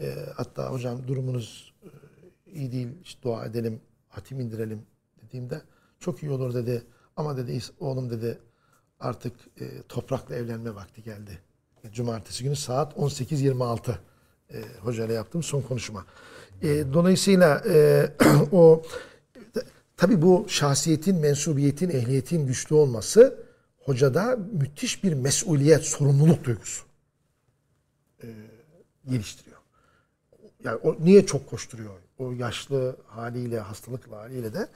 S2: E, hatta hocam durumunuz e, iyi değil, işte dua edelim, hatim indirelim dediğimde çok iyi olur dedi. Ama dedi "İs- oğlum dedi artık e, toprakla evlenme vakti geldi. E, Cumartesi günü saat 18.26 e, hocayla yaptığım son konuşma. E, dolayısıyla e, *clears throat* o tabi bu şahsiyetin, mensubiyetin, ehliyetin güçlü olması hocada müthiş bir mesuliyet, sorumluluk duygusu e, geliştiriyor. Yani o niye çok koşturuyor? O yaşlı haliyle, hastalıklı haliyle de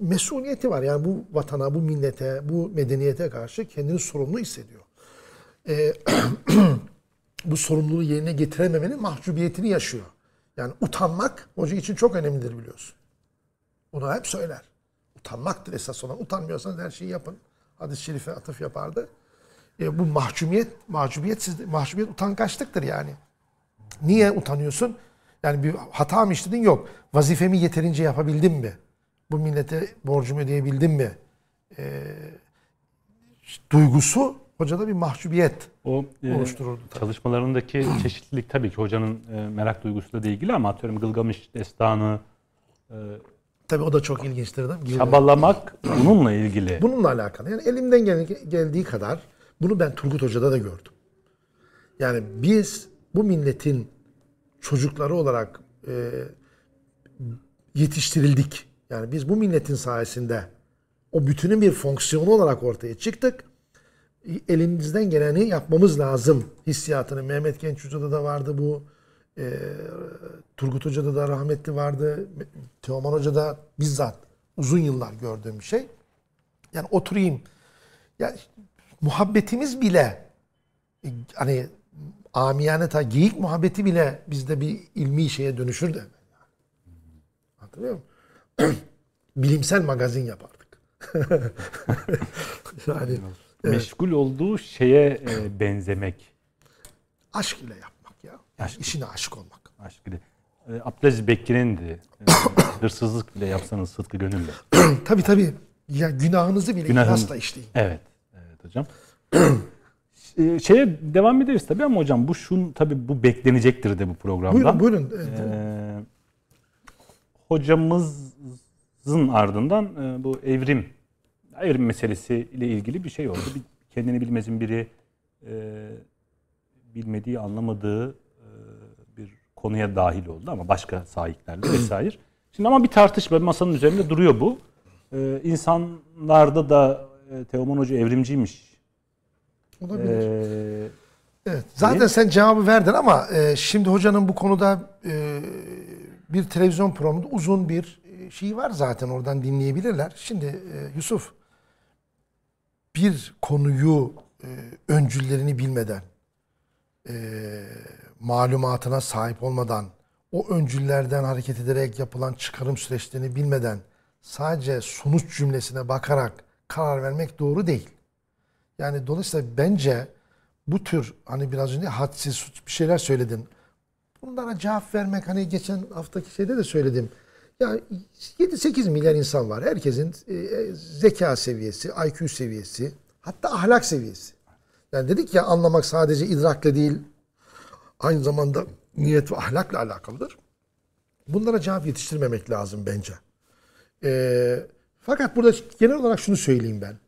S2: mesuliyeti var. Yani bu vatana, bu millete, bu medeniyete karşı kendini sorumlu hissediyor. Ee, *clears throat* bu sorumluluğu yerine getirememenin mahcubiyetini yaşıyor. Yani utanmak hoca için çok önemlidir biliyorsun. Bunu hep söyler. Utanmaktır esas olan. Utanmıyorsanız her şeyi yapın. Hadis-i şerife atıf yapardı. E, bu mahcubiyet, mahcubiyetsiz, mahcubiyet utangaçlıktır yani. Niye utanıyorsun? Yani bir hata mı işledin? Yok. Vazifemi yeterince yapabildim mi? Bu millete borcumu ödeyebildim mi? Ee, duygusu hocada bir mahcubiyet
S1: O e,
S2: oluştururdu. tabii.
S1: çalışmalarındaki *clears throat* çeşitlilik tabii ki hocanın e, merak duygusuyla da ilgili ama atıyorum Gılgamış destanı,
S2: Tabii o da çok ilginçtir. değil mi?
S1: çabalamak bununla ilgili.
S2: Bununla alakalı. Yani elimden gel- geldiği kadar bunu ben Turgut Hoca'da da gördüm. Yani biz bu milletin çocukları olarak e, yetiştirildik. Yani biz bu milletin sayesinde o bütünün bir fonksiyonu olarak ortaya çıktık. Elimizden geleni yapmamız lazım hissiyatını. Mehmet Genç Hoca'da da vardı bu. E, Turgut Hoca'da da rahmetli vardı. Teoman Hoca'da bizzat uzun yıllar gördüğüm bir şey. Yani oturayım. Yani muhabbetimiz bile e, hani amiyane ta geyik muhabbeti bile bizde bir ilmi şeye dönüşür de. Hatırlıyor musun? *clears throat* Bilimsel magazin yapardık. *laughs* yani evet,
S1: Meşgul olduğu şeye e, benzemek.
S2: aşk ile yapmak Yani işine aşık olmak.
S1: Aşk ile. E, Abdülaziz Bekir'in de e, hırsızlık bile yapsanız Sıtkı Gönül'le. *clears throat*
S2: tabii tabii. Ya günahınızı bile
S1: Günahın-
S2: ihlasla işleyin.
S1: Evet. Evet hocam. E, Şeye devam ederiz tabii ama hocam bu şun tabii bu beklenecektir de bu programdan.
S2: Buyurun buyurun. Evet.
S1: Ee, hocamızın ardından e, bu evrim evrim meselesi ile ilgili bir şey oldu. Bir kendini bilmezin biri e, bilmediği, anlamadığı e, konuya dahil oldu ama başka sahiplerle *clears throat* vesaire. Şimdi ama bir tartışma masanın üzerinde duruyor bu. E, insanlarda da e, Teoman Hoca evrimciymiş.
S2: Olabilir.
S1: E,
S2: Evet. Zaten sen cevabı verdin ama e, şimdi hocanın bu konuda e, bir televizyon programında uzun bir şey var zaten oradan dinleyebilirler. Şimdi e, Yusuf bir konuyu e, öncüllerini bilmeden e, malumatına sahip olmadan o öncüllerden hareket ederek yapılan çıkarım süreçlerini bilmeden sadece sonuç cümlesine bakarak karar vermek doğru değil. Yani dolayısıyla bence bu tür hani biraz önce hadsiz bir şeyler söyledin. Bunlara cevap vermek hani geçen haftaki şeyde de söyledim. Ya 7-8 milyar insan var. Herkesin e, zeka seviyesi, IQ seviyesi, hatta ahlak seviyesi. Yani dedik ya anlamak sadece idrakle değil, aynı zamanda niyet ve ahlakla alakalıdır. Bunlara cevap yetiştirmemek lazım bence. E, fakat burada genel olarak şunu söyleyeyim ben.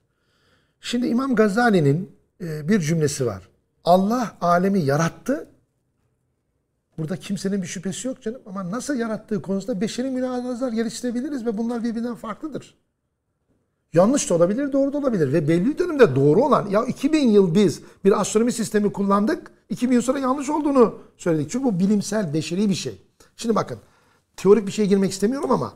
S2: Şimdi İmam Gazali'nin e, bir cümlesi var. Allah alemi yarattı. Burada kimsenin bir şüphesi yok canım. Ama nasıl yarattığı konusunda beşeri münazaralar geliştirebiliriz ve bunlar birbirinden farklıdır. Yanlış da olabilir, doğru da olabilir. Ve belli dönemde doğru olan, ya 2000 yıl biz bir astronomi sistemi kullandık, 2000 yıl sonra yanlış olduğunu söyledik. Çünkü bu bilimsel, beşeri bir şey. Şimdi bakın, teorik bir şeye girmek istemiyorum ama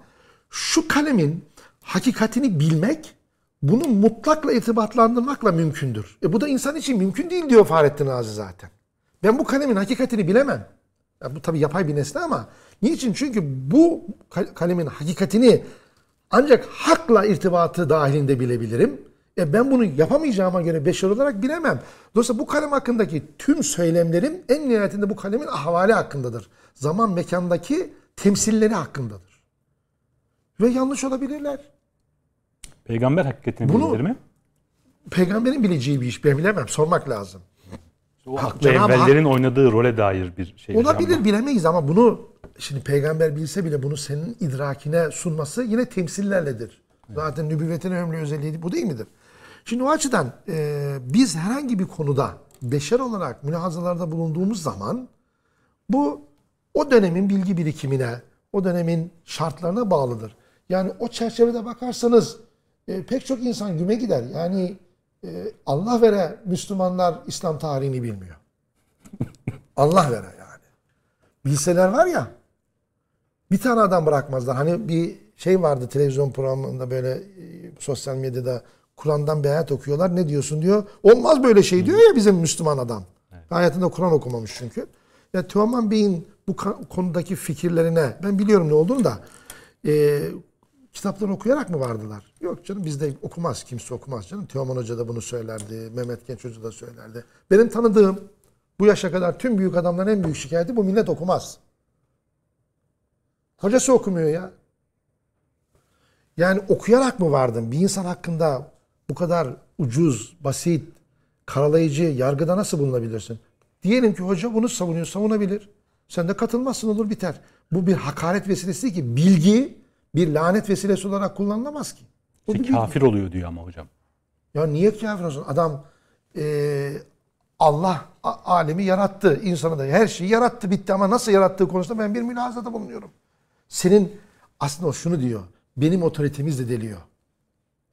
S2: şu kalemin hakikatini bilmek, bunu mutlakla irtibatlandırmakla mümkündür. E bu da insan için mümkün değil diyor Fahrettin Razi zaten. Ben bu kalemin hakikatini bilemem. Ya bu tabii yapay bir nesne ama niçin? Çünkü bu kalemin hakikatini ancak hakla irtibatı dahilinde bilebilirim. E ben bunu yapamayacağıma göre beşer olarak bilemem. Dolayısıyla bu kalem hakkındaki tüm söylemlerim en nihayetinde bu kalemin ahvali hakkındadır. Zaman mekandaki temsilleri hakkındadır. Ve yanlış olabilirler.
S1: Peygamber hakikatini Bunu, bilir mi?
S2: Peygamberin bileceği bir iş. Ben bilemem. Sormak lazım.
S1: O Hak, evvellerin hak, oynadığı role dair bir şey.
S2: Olabilir ama. bilemeyiz ama bunu şimdi peygamber bilse bile bunu senin idrakine sunması yine temsillerledir. Evet. Zaten nübüvvetin önemli özelliği bu değil midir? Şimdi o açıdan e, biz herhangi bir konuda beşer olarak mülahazalarda bulunduğumuz zaman bu o dönemin bilgi birikimine, o dönemin şartlarına bağlıdır. Yani o çerçevede bakarsanız e, pek çok insan güme gider. Yani e, Allah vere Müslümanlar İslam tarihini bilmiyor. *laughs* Allah vere yani. Bilseler var ya bir tane adam bırakmazlar. Hani bir şey vardı televizyon programında böyle e, sosyal medyada Kur'an'dan bir ayet okuyorlar. Ne diyorsun diyor. Olmaz böyle şey diyor ya bizim Müslüman adam. Evet. Hayatında Kur'an okumamış çünkü. Ya Teoman Bey'in bu konudaki fikirlerine ben biliyorum ne olduğunu da e, kitapları okuyarak mı vardılar? Yok canım bizde okumaz. Kimse okumaz canım. Teoman Hoca da bunu söylerdi. Mehmet Genç Hoca da söylerdi. Benim tanıdığım bu yaşa kadar tüm büyük adamların en büyük şikayeti bu millet okumaz. Hocası okumuyor ya. Yani okuyarak mı vardın? Bir insan hakkında bu kadar ucuz, basit, karalayıcı yargıda nasıl bulunabilirsin? Diyelim ki hoca bunu savunuyor, savunabilir. Sen de katılmazsın olur biter. Bu bir hakaret vesilesi değil ki. Bilgi bir lanet vesilesi olarak kullanılamaz ki.
S1: Bu işte kafir bilgi. oluyor diyor ama hocam.
S2: Ya niye kafir olsun? Adam e, Allah alemi yarattı. insanı da her şeyi yarattı bitti ama nasıl yarattığı konusunda ben bir mülazada bulunuyorum. Senin aslında o şunu diyor. Benim otoritemiz de deliyor.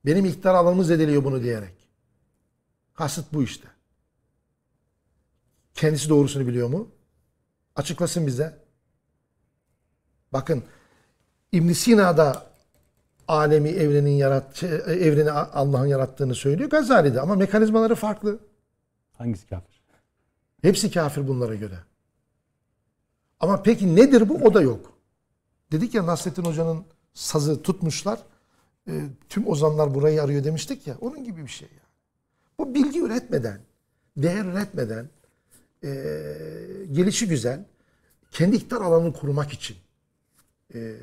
S2: Benim iktidar alanımız zedeliyor bunu diyerek. Kasıt bu işte. Kendisi doğrusunu biliyor mu? Açıklasın bize. Bakın İbn Sina da alemi evrenin yarat şey, evreni Allah'ın yarattığını söylüyor. Gazali de ama mekanizmaları farklı.
S1: Hangisi kafir?
S2: Hepsi kafir bunlara göre. Ama peki nedir bu? O da yok. Dedik ya Nasrettin Hoca'nın sazı tutmuşlar. E, tüm ozanlar burayı arıyor demiştik ya. Onun gibi bir şey yani. Bu bilgi üretmeden, değer üretmeden, e, gelişi güzel, kendi iktidar alanını kurmak için e,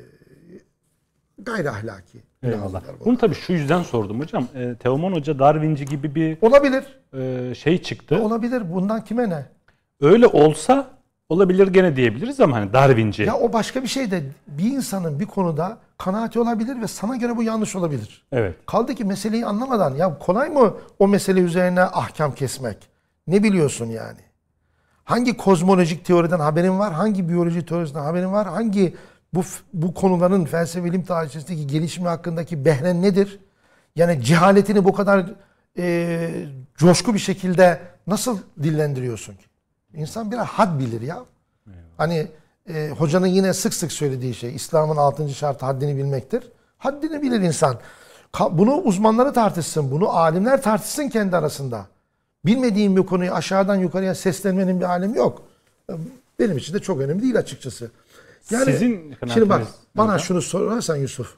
S2: gayri ahlaki.
S1: Eyvallah. Bunu tabii şu yüzden sordum hocam. E, Teoman Hoca Darwinci gibi bir
S2: olabilir.
S1: E, şey çıktı.
S2: Olabilir. Bundan kime ne?
S1: Öyle olsa olabilir gene diyebiliriz ama hani Darwinci.
S2: Ya o başka bir şey de bir insanın bir konuda kanaati olabilir ve sana göre bu yanlış olabilir.
S1: Evet.
S2: Kaldı ki meseleyi anlamadan ya kolay mı o mesele üzerine ahkam kesmek? Ne biliyorsun yani? Hangi kozmolojik teoriden haberin var? Hangi biyoloji teorisinden haberin var? Hangi bu, bu konuların felsefe bilim tarihçesindeki gelişimi hakkındaki behren nedir? Yani cehaletini bu kadar e, coşku bir şekilde nasıl dillendiriyorsun ki? İnsan biraz had bilir ya. Eyvallah. Hani e, hocanın yine sık sık söylediği şey İslam'ın altıncı şartı haddini bilmektir. Haddini bilir insan. Bunu uzmanları tartışsın, bunu alimler tartışsın kendi arasında. Bilmediğim bir konuyu aşağıdan yukarıya seslenmenin bir alemi yok. Benim için de çok önemli değil açıkçası. Yani Sizin şimdi bak bana şunu sorarsan Yusuf.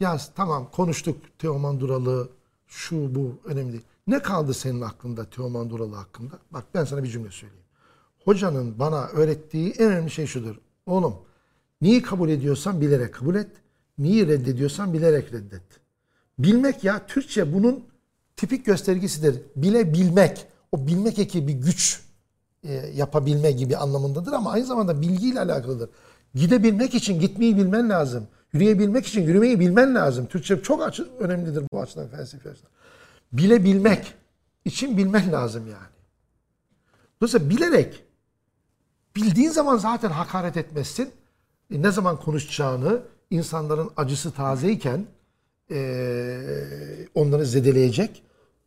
S2: Ya tamam konuştuk Teoman Duralı şu bu önemli değil. Ne kaldı senin aklında Teoman Duralı hakkında? Bak ben sana bir cümle söyleyeyim. Hocanın bana öğrettiği en önemli şey şudur. Oğlum neyi kabul ediyorsan bilerek kabul et. Neyi reddediyorsan bilerek reddet. Bilmek ya Türkçe bunun tipik göstergesidir. Bile bilmek. O bilmek eki bir güç e, yapabilme gibi anlamındadır ama aynı zamanda bilgiyle alakalıdır. Gidebilmek için gitmeyi bilmen lazım. Yürüyebilmek için yürümeyi bilmen lazım. Türkçe çok açı, önemlidir bu açıdan felsefi açıdan. Bilebilmek için bilmen lazım yani. Dolayısıyla bilerek bildiğin zaman zaten hakaret etmezsin. E ne zaman konuşacağını, insanların acısı tazeyken e, onları zedeleyecek.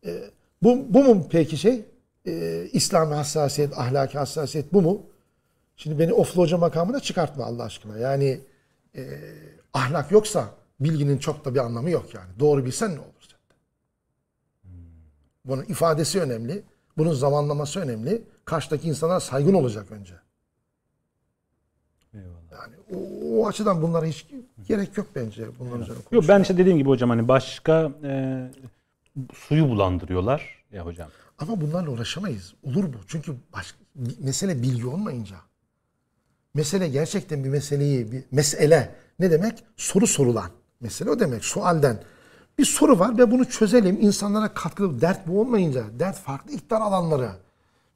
S2: E, bu, bu mu peki şey? E, İslami hassasiyet, ahlaki hassasiyet bu mu? Şimdi beni oflu hoca makamına çıkartma Allah aşkına. Yani e, ahlak yoksa bilginin çok da bir anlamı yok yani. Doğru bilsen ne olur. Bunun ifadesi önemli. Bunun zamanlaması önemli. Karşıdaki insana saygın olacak önce. O, o açıdan bunlara hiç gerek yok bence. Bunların üzerine
S1: Yok ben işte dediğim gibi hocam hani başka e, suyu bulandırıyorlar ya hocam.
S2: Ama bunlarla uğraşamayız. Olur bu. Çünkü baş, mesele bilgi olmayınca. Mesele gerçekten bir meseleyi, bir mesele ne demek? Soru sorulan. Mesele o demek. Sualden. Bir soru var ve bunu çözelim. İnsanlara katkı, dert bu olmayınca. Dert farklı iktidar alanları.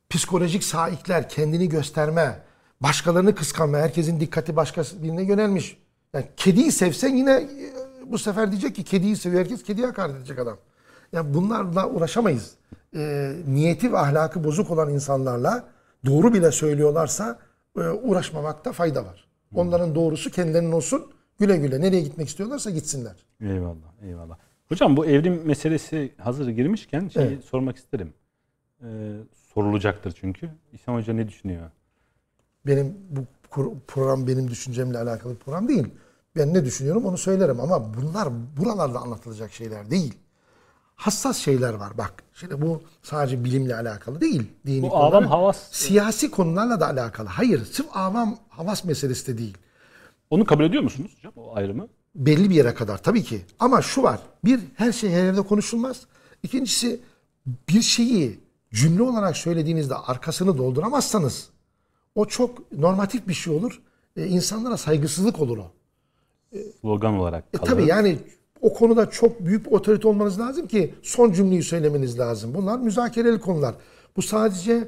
S2: Psikolojik saikler, kendini gösterme, başkalarını kıskanma. Herkesin dikkati başka birine yönelmiş. Yani kediyi sevsen yine e, bu sefer diyecek ki kediyi seviyor. Herkes kediye hakaret edecek adam. Yani bunlarla uğraşamayız. E, niyeti ve ahlakı bozuk olan insanlarla doğru bile söylüyorlarsa e, uğraşmamakta fayda var. Onların doğrusu kendilerinin olsun. Güle güle nereye gitmek istiyorlarsa gitsinler.
S1: Eyvallah, eyvallah. Hocam bu evrim meselesi hazır girmişken şeyi
S2: Evet.
S1: sormak isterim. Ee, sorulacaktır çünkü. İhsan Hoca ne düşünüyor?
S2: Benim bu program benim düşüncemle alakalı bir program değil. Ben ne düşünüyorum onu söylerim ama bunlar buralarda anlatılacak şeyler değil. Hassas şeyler var bak. Şimdi bu sadece bilimle alakalı değil. Dini
S1: Bu
S2: konular-
S1: avam havas
S2: Siyasi konularla da alakalı. Hayır, sırf avam havas meselesi de değil.
S1: onu kabul ediyor musunuz hocam o ayrımı?
S2: Belli bir yere kadar tabii ki. Ama şu var. Bir, her şey her yerde konuşulmaz. İkincisi, bir şeyi cümle olarak söylediğinizde arkasını dolduramazsanız o çok normatif bir şey olur. E, insanlara saygısızlık olur o.
S1: Slogan olarak
S2: E
S1: kalır.
S2: tabii yani o konuda çok büyük bir otorite olmanız lazım ki son cümleyi söylemeniz lazım. Bunlar müzakereli konular. Bu sadece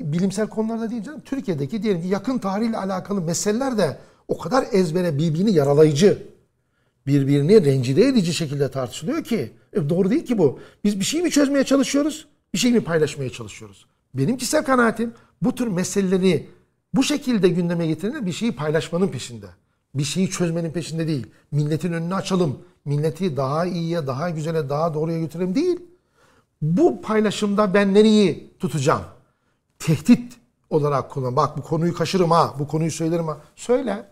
S2: bilimsel konularda değil canım. Türkiye'deki diyelim ki yakın tarihle alakalı meseleler de o kadar ezbere birbirini yaralayıcı, birbirini rencide edici şekilde tartışılıyor ki. E doğru değil ki bu. Biz bir şey mi çözmeye çalışıyoruz? Bir şey mi paylaşmaya çalışıyoruz? Benim kişisel kanaatim bu tür meseleleri bu şekilde gündeme getirenler bir şeyi paylaşmanın peşinde. Bir şeyi çözmenin peşinde değil. Milletin önünü açalım. Milleti daha iyiye, daha güzele, daha doğruya götürelim değil. Bu paylaşımda ben nereyi tutacağım? Tehdit olarak kullan. Bak bu konuyu kaşırım ha, bu konuyu söylerim ha. Söyle.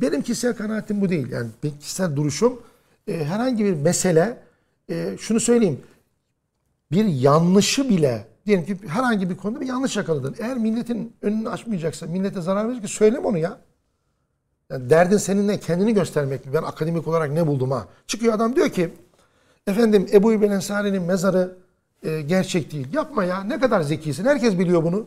S2: Benim kişisel kanaatim bu değil. Yani benim kişisel duruşum e, herhangi bir mesele, e, şunu söyleyeyim. Bir yanlışı bile, diyelim ki herhangi bir konuda bir yanlış yakaladın. Eğer milletin önünü açmayacaksa, millete zarar verecekse söyleme onu ya. Yani derdin seninle kendini göstermek mi? Ben akademik olarak ne buldum ha? Çıkıyor adam diyor ki efendim Ebu İbn Ensari'nin mezarı e, gerçek değil. Yapma ya ne kadar zekisin. Herkes biliyor bunu.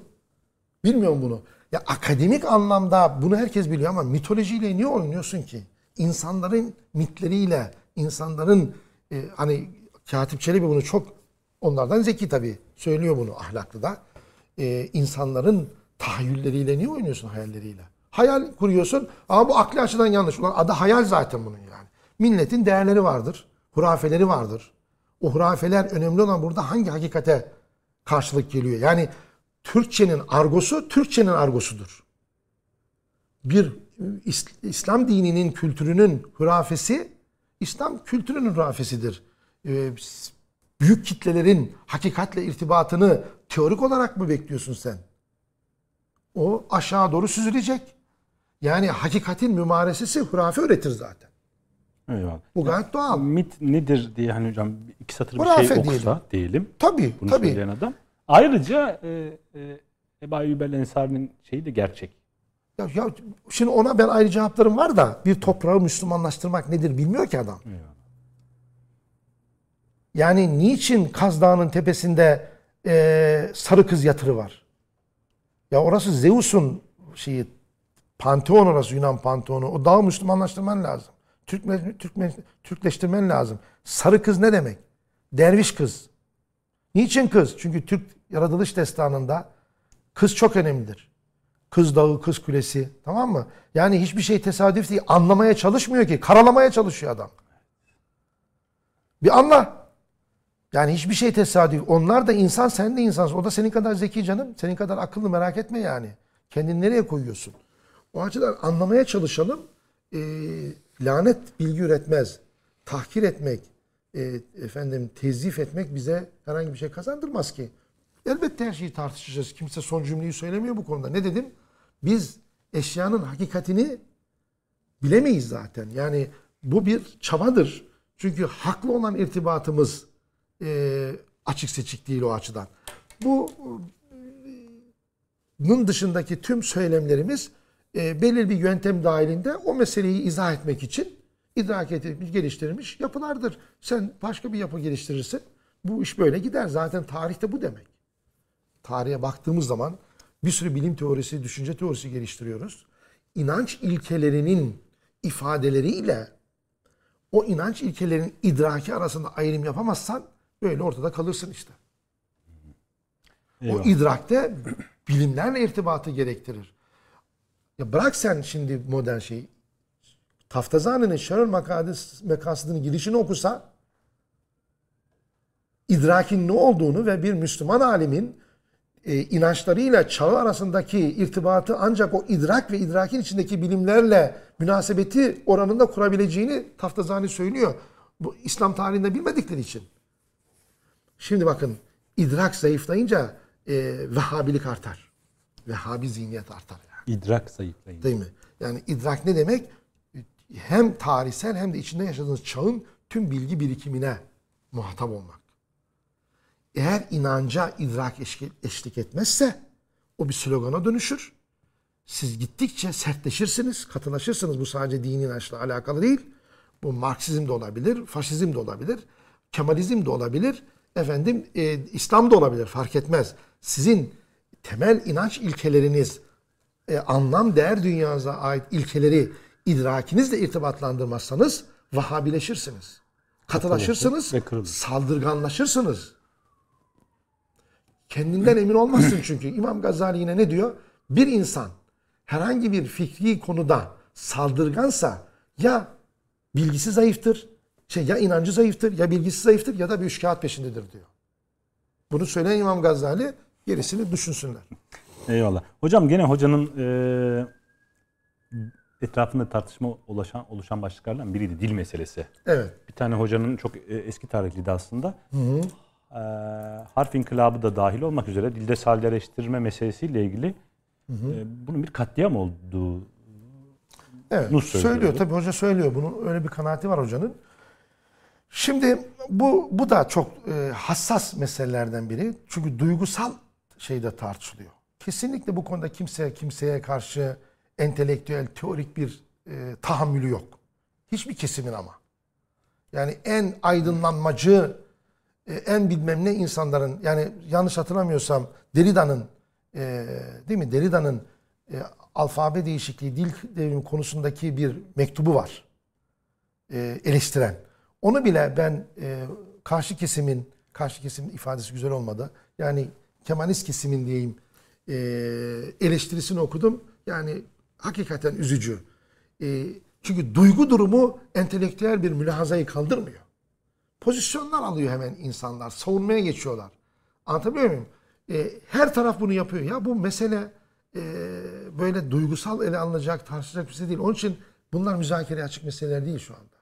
S2: Bilmiyorum bunu. Ya akademik anlamda bunu herkes biliyor ama mitolojiyle niye oynuyorsun ki? İnsanların mitleriyle, insanların e, hani Katip Çelebi bunu çok onlardan zeki tabii. Söylüyor bunu ahlaklı da. E, insanların tahayyülleriyle niye oynuyorsun hayalleriyle? Hayal kuruyorsun ama bu akli açıdan yanlış. Ulan adı hayal zaten bunun yani. Milletin değerleri vardır. Hurafeleri vardır. O hurafeler önemli olan burada hangi hakikate karşılık geliyor? Yani Türkçenin argosu Türkçenin argosudur. Bir İs- İslam dininin kültürünün hurafesi İslam kültürünün hurafesidir. Büyük kitlelerin hakikatle irtibatını teorik olarak mı bekliyorsun sen? O aşağı doğru süzülecek. Yani hakikatin mümaresesi hurafe öğretir zaten.
S1: Eyvallah.
S2: Bu gayet doğal.
S1: Mit nedir diye hani hocam iki satır bir
S2: Hurafe
S1: şey
S2: diyelim.
S1: okusa diyelim.
S2: Tabii,
S1: Bunu
S2: tabii.
S1: söyleyen adam. Ayrıca e, e, Ebu Eyyub el Ensari'nin şeyi de gerçek.
S2: Ya, ya şimdi ona ben ayrı cevaplarım var da bir toprağı Müslümanlaştırmak nedir bilmiyor ki adam.
S1: Eyvallah.
S2: Yani niçin Kaz Dağı'nın tepesinde eee, sarı kız yatırı var? Ya orası Zeus'un şeyi Panteon orası Yunan Panteonu. O dağı Müslümanlaştırman lazım. Türkme, Türkme, Türkleştirmen lazım. Sarı kız ne demek? Derviş kız. Niçin kız? Çünkü Türk yaratılış destanında kız çok önemlidir. Kız dağı, kız kulesi. Tamam mı? Yani hiçbir şey tesadüf değil. Anlamaya çalışmıyor ki. Karalamaya çalışıyor adam. Bir anla. Yani hiçbir şey tesadüf. Onlar da insan, sen de insansın. O da senin kadar zeki canım. Senin kadar akıllı merak etme yani. Kendini nereye koyuyorsun? O açıdan anlamaya çalışalım. Ee, lanet bilgi üretmez. Tahkir etmek, e, efendim tezif etmek bize herhangi bir şey kazandırmaz ki. Elbette her şeyi tartışacağız. Kimse son cümleyi söylemiyor bu konuda. Ne dedim? Biz eşyanın hakikatini bilemeyiz zaten. Yani bu bir çabadır. Çünkü haklı olan irtibatımız e, açık seçik değil o açıdan. Bu bunun dışındaki tüm söylemlerimiz e, belirli bir yöntem dahilinde o meseleyi izah etmek için idrak edilmiş, geliştirilmiş yapılardır. Sen başka bir yapı geliştirirsin. Bu iş böyle gider. Zaten tarihte bu demek. Tarihe baktığımız zaman bir sürü bilim teorisi, düşünce teorisi geliştiriyoruz. İnanç ilkelerinin ifadeleriyle o inanç ilkelerinin idraki arasında ayrım yapamazsan böyle ortada kalırsın işte. Eyvallah. O idrakte bilimlerle irtibatı gerektirir. Ya bırak sen şimdi modern şeyi. Taftazani'nin Şerül Mekasıd'ın girişini okusa idrakin ne olduğunu ve bir Müslüman alimin e, inançlarıyla çağı arasındaki irtibatı ancak o idrak ve idrakin içindeki bilimlerle münasebeti oranında kurabileceğini Taftazani söylüyor. Bu İslam tarihinde bilmedikleri için. Şimdi bakın idrak zayıflayınca e, Vehhabilik artar. Vehhabi zihniyet artar.
S1: Yani. İdrak zayıflayınca.
S2: Değil mi? Yani idrak ne demek? Hem tarihsel hem de içinde yaşadığınız çağın tüm bilgi birikimine muhatap olmak. Eğer inanca idrak eşlik etmezse o bir slogana dönüşür. Siz gittikçe sertleşirsiniz, katılaşırsınız. Bu sadece dini inançla alakalı değil. Bu Marksizm de olabilir, faşizm de olabilir, Kemalizm de olabilir, efendim e, İslam da olabilir fark etmez. Sizin temel inanç ilkeleriniz, e, anlam değer dünyanıza ait ilkeleri idrakinizle irtibatlandırmazsanız Vahabileşirsiniz. Katılaşırsınız, saldırganlaşırsınız. Kendinden emin olmazsın çünkü. İmam Gazali yine ne diyor? Bir insan herhangi bir fikri konuda saldırgansa ya bilgisi zayıftır, şey ya inancı zayıftır, ya bilgisi zayıftır ya da bir üçkağıt peşindedir diyor. Bunu söyleyen İmam Gazali gerisini düşünsünler.
S1: Eyvallah. Hocam gene hocanın e, etrafında tartışma oluşan, oluşan başlıklardan biriydi dil meselesi.
S2: Evet.
S1: Bir tane hocanın çok e, eski tarihliydi aslında. Hı hı. E, harf inkılabı da dahil olmak üzere dilde sadeleştirme meselesiyle ilgili hı hı. E, bunun bir katliam olduğu
S2: Evet, söylüyor tabii hoca söylüyor. Bunun öyle bir kanaati var hocanın. Şimdi bu bu da çok e, hassas meselelerden biri. Çünkü duygusal şeyde tartışılıyor. Kesinlikle bu konuda kimse kimseye karşı entelektüel, teorik bir e, tahammülü yok. Hiçbir kesimin ama. Yani en aydınlanmacı, e, en bilmem ne insanların, yani yanlış hatırlamıyorsam Derrida'nın, e, değil mi? Derrida'nın e, alfabe değişikliği, dil devrimi konusundaki bir mektubu var. E, eleştiren. Onu bile ben e, karşı kesimin, karşı kesimin ifadesi güzel olmadı. Yani Kemalist kesimin diyeyim e, eleştirisini okudum. Yani hakikaten üzücü. E, çünkü duygu durumu entelektüel bir mülahazayı kaldırmıyor. Pozisyonlar alıyor hemen insanlar. Savunmaya geçiyorlar. Anlatabiliyor muyum? E, her taraf bunu yapıyor. Ya bu mesele e, böyle duygusal ele alınacak, tartışılacak bir şey değil. Onun için bunlar müzakereye açık meseleler değil şu anda.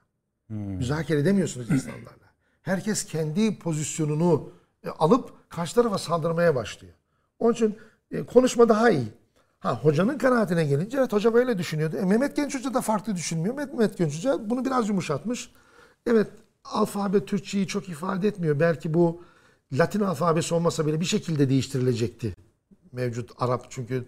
S2: Hmm. Müzakere edemiyorsunuz insanlarla. Herkes kendi pozisyonunu e, alıp karşı tarafa saldırmaya başlıyor. Onun için e, konuşma daha iyi. Ha hocanın kanaatine gelince evet hoca böyle düşünüyordu. E, Mehmet Genç Hoca da farklı düşünmüyor. Mehmet Genç Hoca bunu biraz yumuşatmış. Evet alfabe Türkçeyi çok ifade etmiyor. Belki bu Latin alfabesi olmasa bile bir şekilde değiştirilecekti. Mevcut Arap çünkü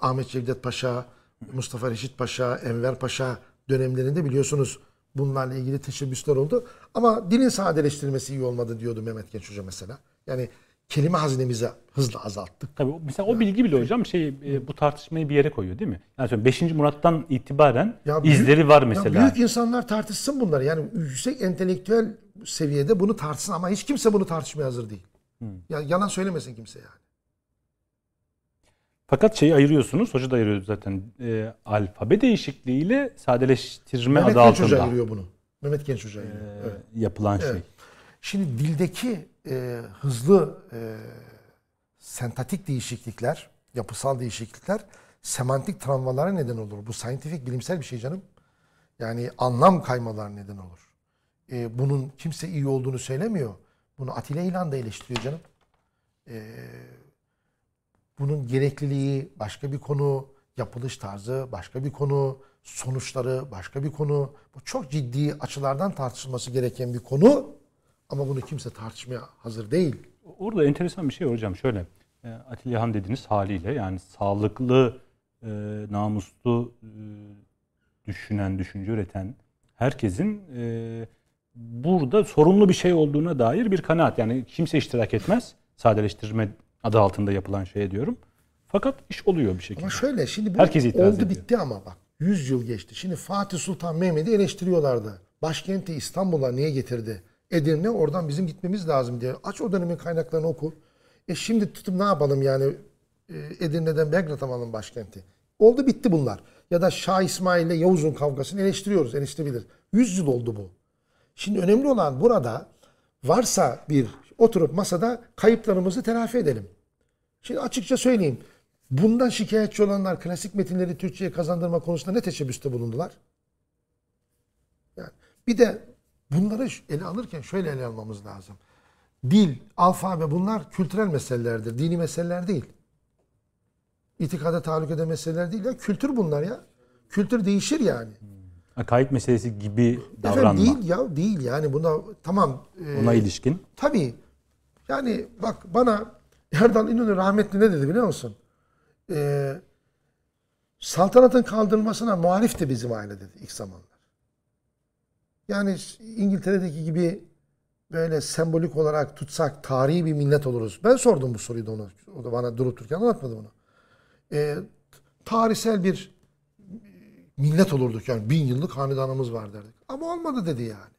S2: Ahmet Cevdet Paşa, Mustafa Reşit Paşa, Enver Paşa dönemlerinde biliyorsunuz bunlarla ilgili teşebbüsler oldu. Ama dilin sadeleştirilmesi iyi olmadı diyordu Mehmet Genç Hoca mesela. Yani kelime hazinemizi hızla azalttık.
S1: Tabii mesela o bilgi bile hocam şey e, bu tartışmayı bir yere koyuyor değil mi? Yani 5. Murat'tan itibaren ya büyük, izleri var mesela.
S2: Ya büyük insanlar tartışsın bunları. Yani yüksek entelektüel seviyede bunu tartışsın ama hiç kimse bunu tartışmaya hazır değil. Hmm. Ya yalan söylemesin kimse yani.
S1: Fakat şeyi ayırıyorsunuz, hoca da ayırıyor zaten. E, alfabe değişikliğiyle sadeleştirme
S2: Mehmet
S1: adı
S2: Genç
S1: altında.
S2: Hoca ayırıyor bunu. Mehmet Genç Hoca ayırıyor. E,
S1: evet. Yapılan evet. şey.
S2: Şimdi dildeki e, hızlı e, sentatik değişiklikler, yapısal değişiklikler semantik travmalara neden olur. Bu scientific bilimsel bir şey canım. Yani anlam kaymalar neden olur. e, bunun kimse iyi olduğunu söylemiyor. Bunu Atilla İlhan da eleştiriyor canım. E, bunun gerekliliği başka bir konu, yapılış tarzı başka bir konu, sonuçları başka bir konu. Bu çok ciddi açılardan tartışılması gereken bir konu ama bunu kimse tartışmaya hazır değil.
S1: Orada enteresan bir şey var hocam. Şöyle e, Atilla Han dediğiniz haliyle yani sağlıklı, e, namuslu e, düşünen, düşünce üreten herkesin e, burada sorunlu bir şey olduğuna dair bir kanaat. Yani kimse iştirak etmez. Sadeleştirme adı altında yapılan şeye diyorum. Fakat iş oluyor bir şekilde.
S2: Ama şöyle şimdi bu
S1: Herkes
S2: oldu
S1: ediyor.
S2: bitti ama bak 100 yıl geçti. Şimdi Fatih Sultan Mehmet'i eleştiriyorlardı. Başkenti İstanbul'a niye getirdi? Edirne oradan bizim gitmemiz lazım diye. Aç o dönemin kaynaklarını oku. E şimdi tutup ne yapalım yani e, Edirne'den Belgrad'a mı alalım başkenti? Oldu bitti bunlar. Ya da Şah İsmail ile Yavuz'un kavgasını eleştiriyoruz. Eleştirebilir. 100 yıl oldu bu. Şimdi önemli olan burada varsa bir oturup masada kayıplarımızı telafi edelim. Şimdi açıkça söyleyeyim. Bundan şikayetçi olanlar klasik metinleri Türkçe'ye kazandırma konusunda ne teşebbüste bulundular? Yani bir de bunları ele alırken şöyle ele almamız lazım. Dil, alfabe bunlar kültürel meselelerdir. Dini meseleler değil. İtikada tahallük eden meseleler değil ya. Kültür bunlar ya. Kültür değişir yani.
S1: Kayıp meselesi gibi
S2: Efendim
S1: davranma.
S2: değil ya değil yani buna tamam. e,
S1: Ona ilişkin.
S2: Tabii. Yani bak bana Erdal İnönü rahmetli ne dedi biliyor musun? Ee, saltanatın kaldırılmasına muhalif de bizim aile dedi ilk zamanlar. Yani İngiltere'deki gibi böyle sembolik olarak tutsak tarihi bir millet oluruz. Ben sordum bu soruyu da ona. O da bana durup dururken anlatmadı bunu. Ee, tarihsel bir millet olurduk yani. Bin yıllık hanedanımız var derdik. Ama olmadı dedi yani.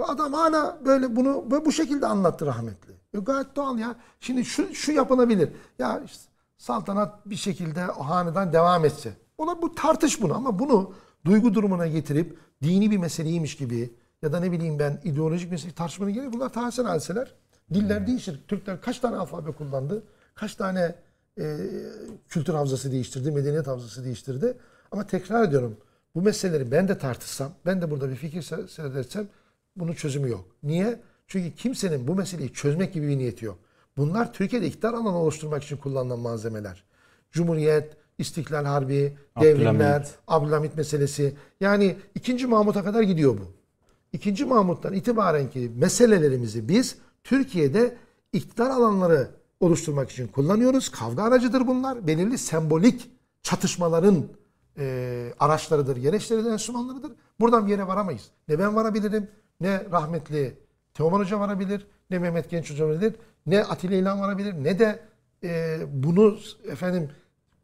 S2: Ve adam hala böyle bunu böyle bu şekilde anlattı rahmetli. E gayet doğal ya. Şimdi şu, şu yapılabilir. Ya işte saltanat bir şekilde o hanedan devam etse. Ola bu tartış bunu ama bunu duygu durumuna getirip dini bir meseleymiş gibi ya da ne bileyim ben ideolojik mesele tartışmanın gerek bunlar tarihsel hadiseler. Diller değişir. Türkler kaç tane alfabe kullandı? Kaç tane e, kültür havzası değiştirdi, medeniyet havzası değiştirdi. Ama tekrar ediyorum bu meseleleri ben de tartışsam, ben de burada bir fikir se- seyredersem bunun çözümü yok. Niye? Çünkü kimsenin bu meseleyi çözmek gibi bir niyeti yok. Bunlar Türkiye'de iktidar alanı oluşturmak için kullanılan malzemeler. Cumhuriyet, İstiklal Harbi, devrimler,
S1: Abdülhamit.
S2: Meselesi. Yani 2. Mahmut'a kadar gidiyor bu. İkinci Mahmut'tan itibaren ki meselelerimizi biz Türkiye'de iktidar alanları oluşturmak için kullanıyoruz. Kavga aracıdır bunlar. Belirli sembolik çatışmaların e, araçlarıdır, gereçleridir, enstrümanlarıdır. Buradan bir yere varamayız. Ne ben varabilirim, ne rahmetli Teoman Hoca varabilir, ne Mehmet Genç Hoca varabilir, ne Atilla İlhan varabilir, ne de e, bunu efendim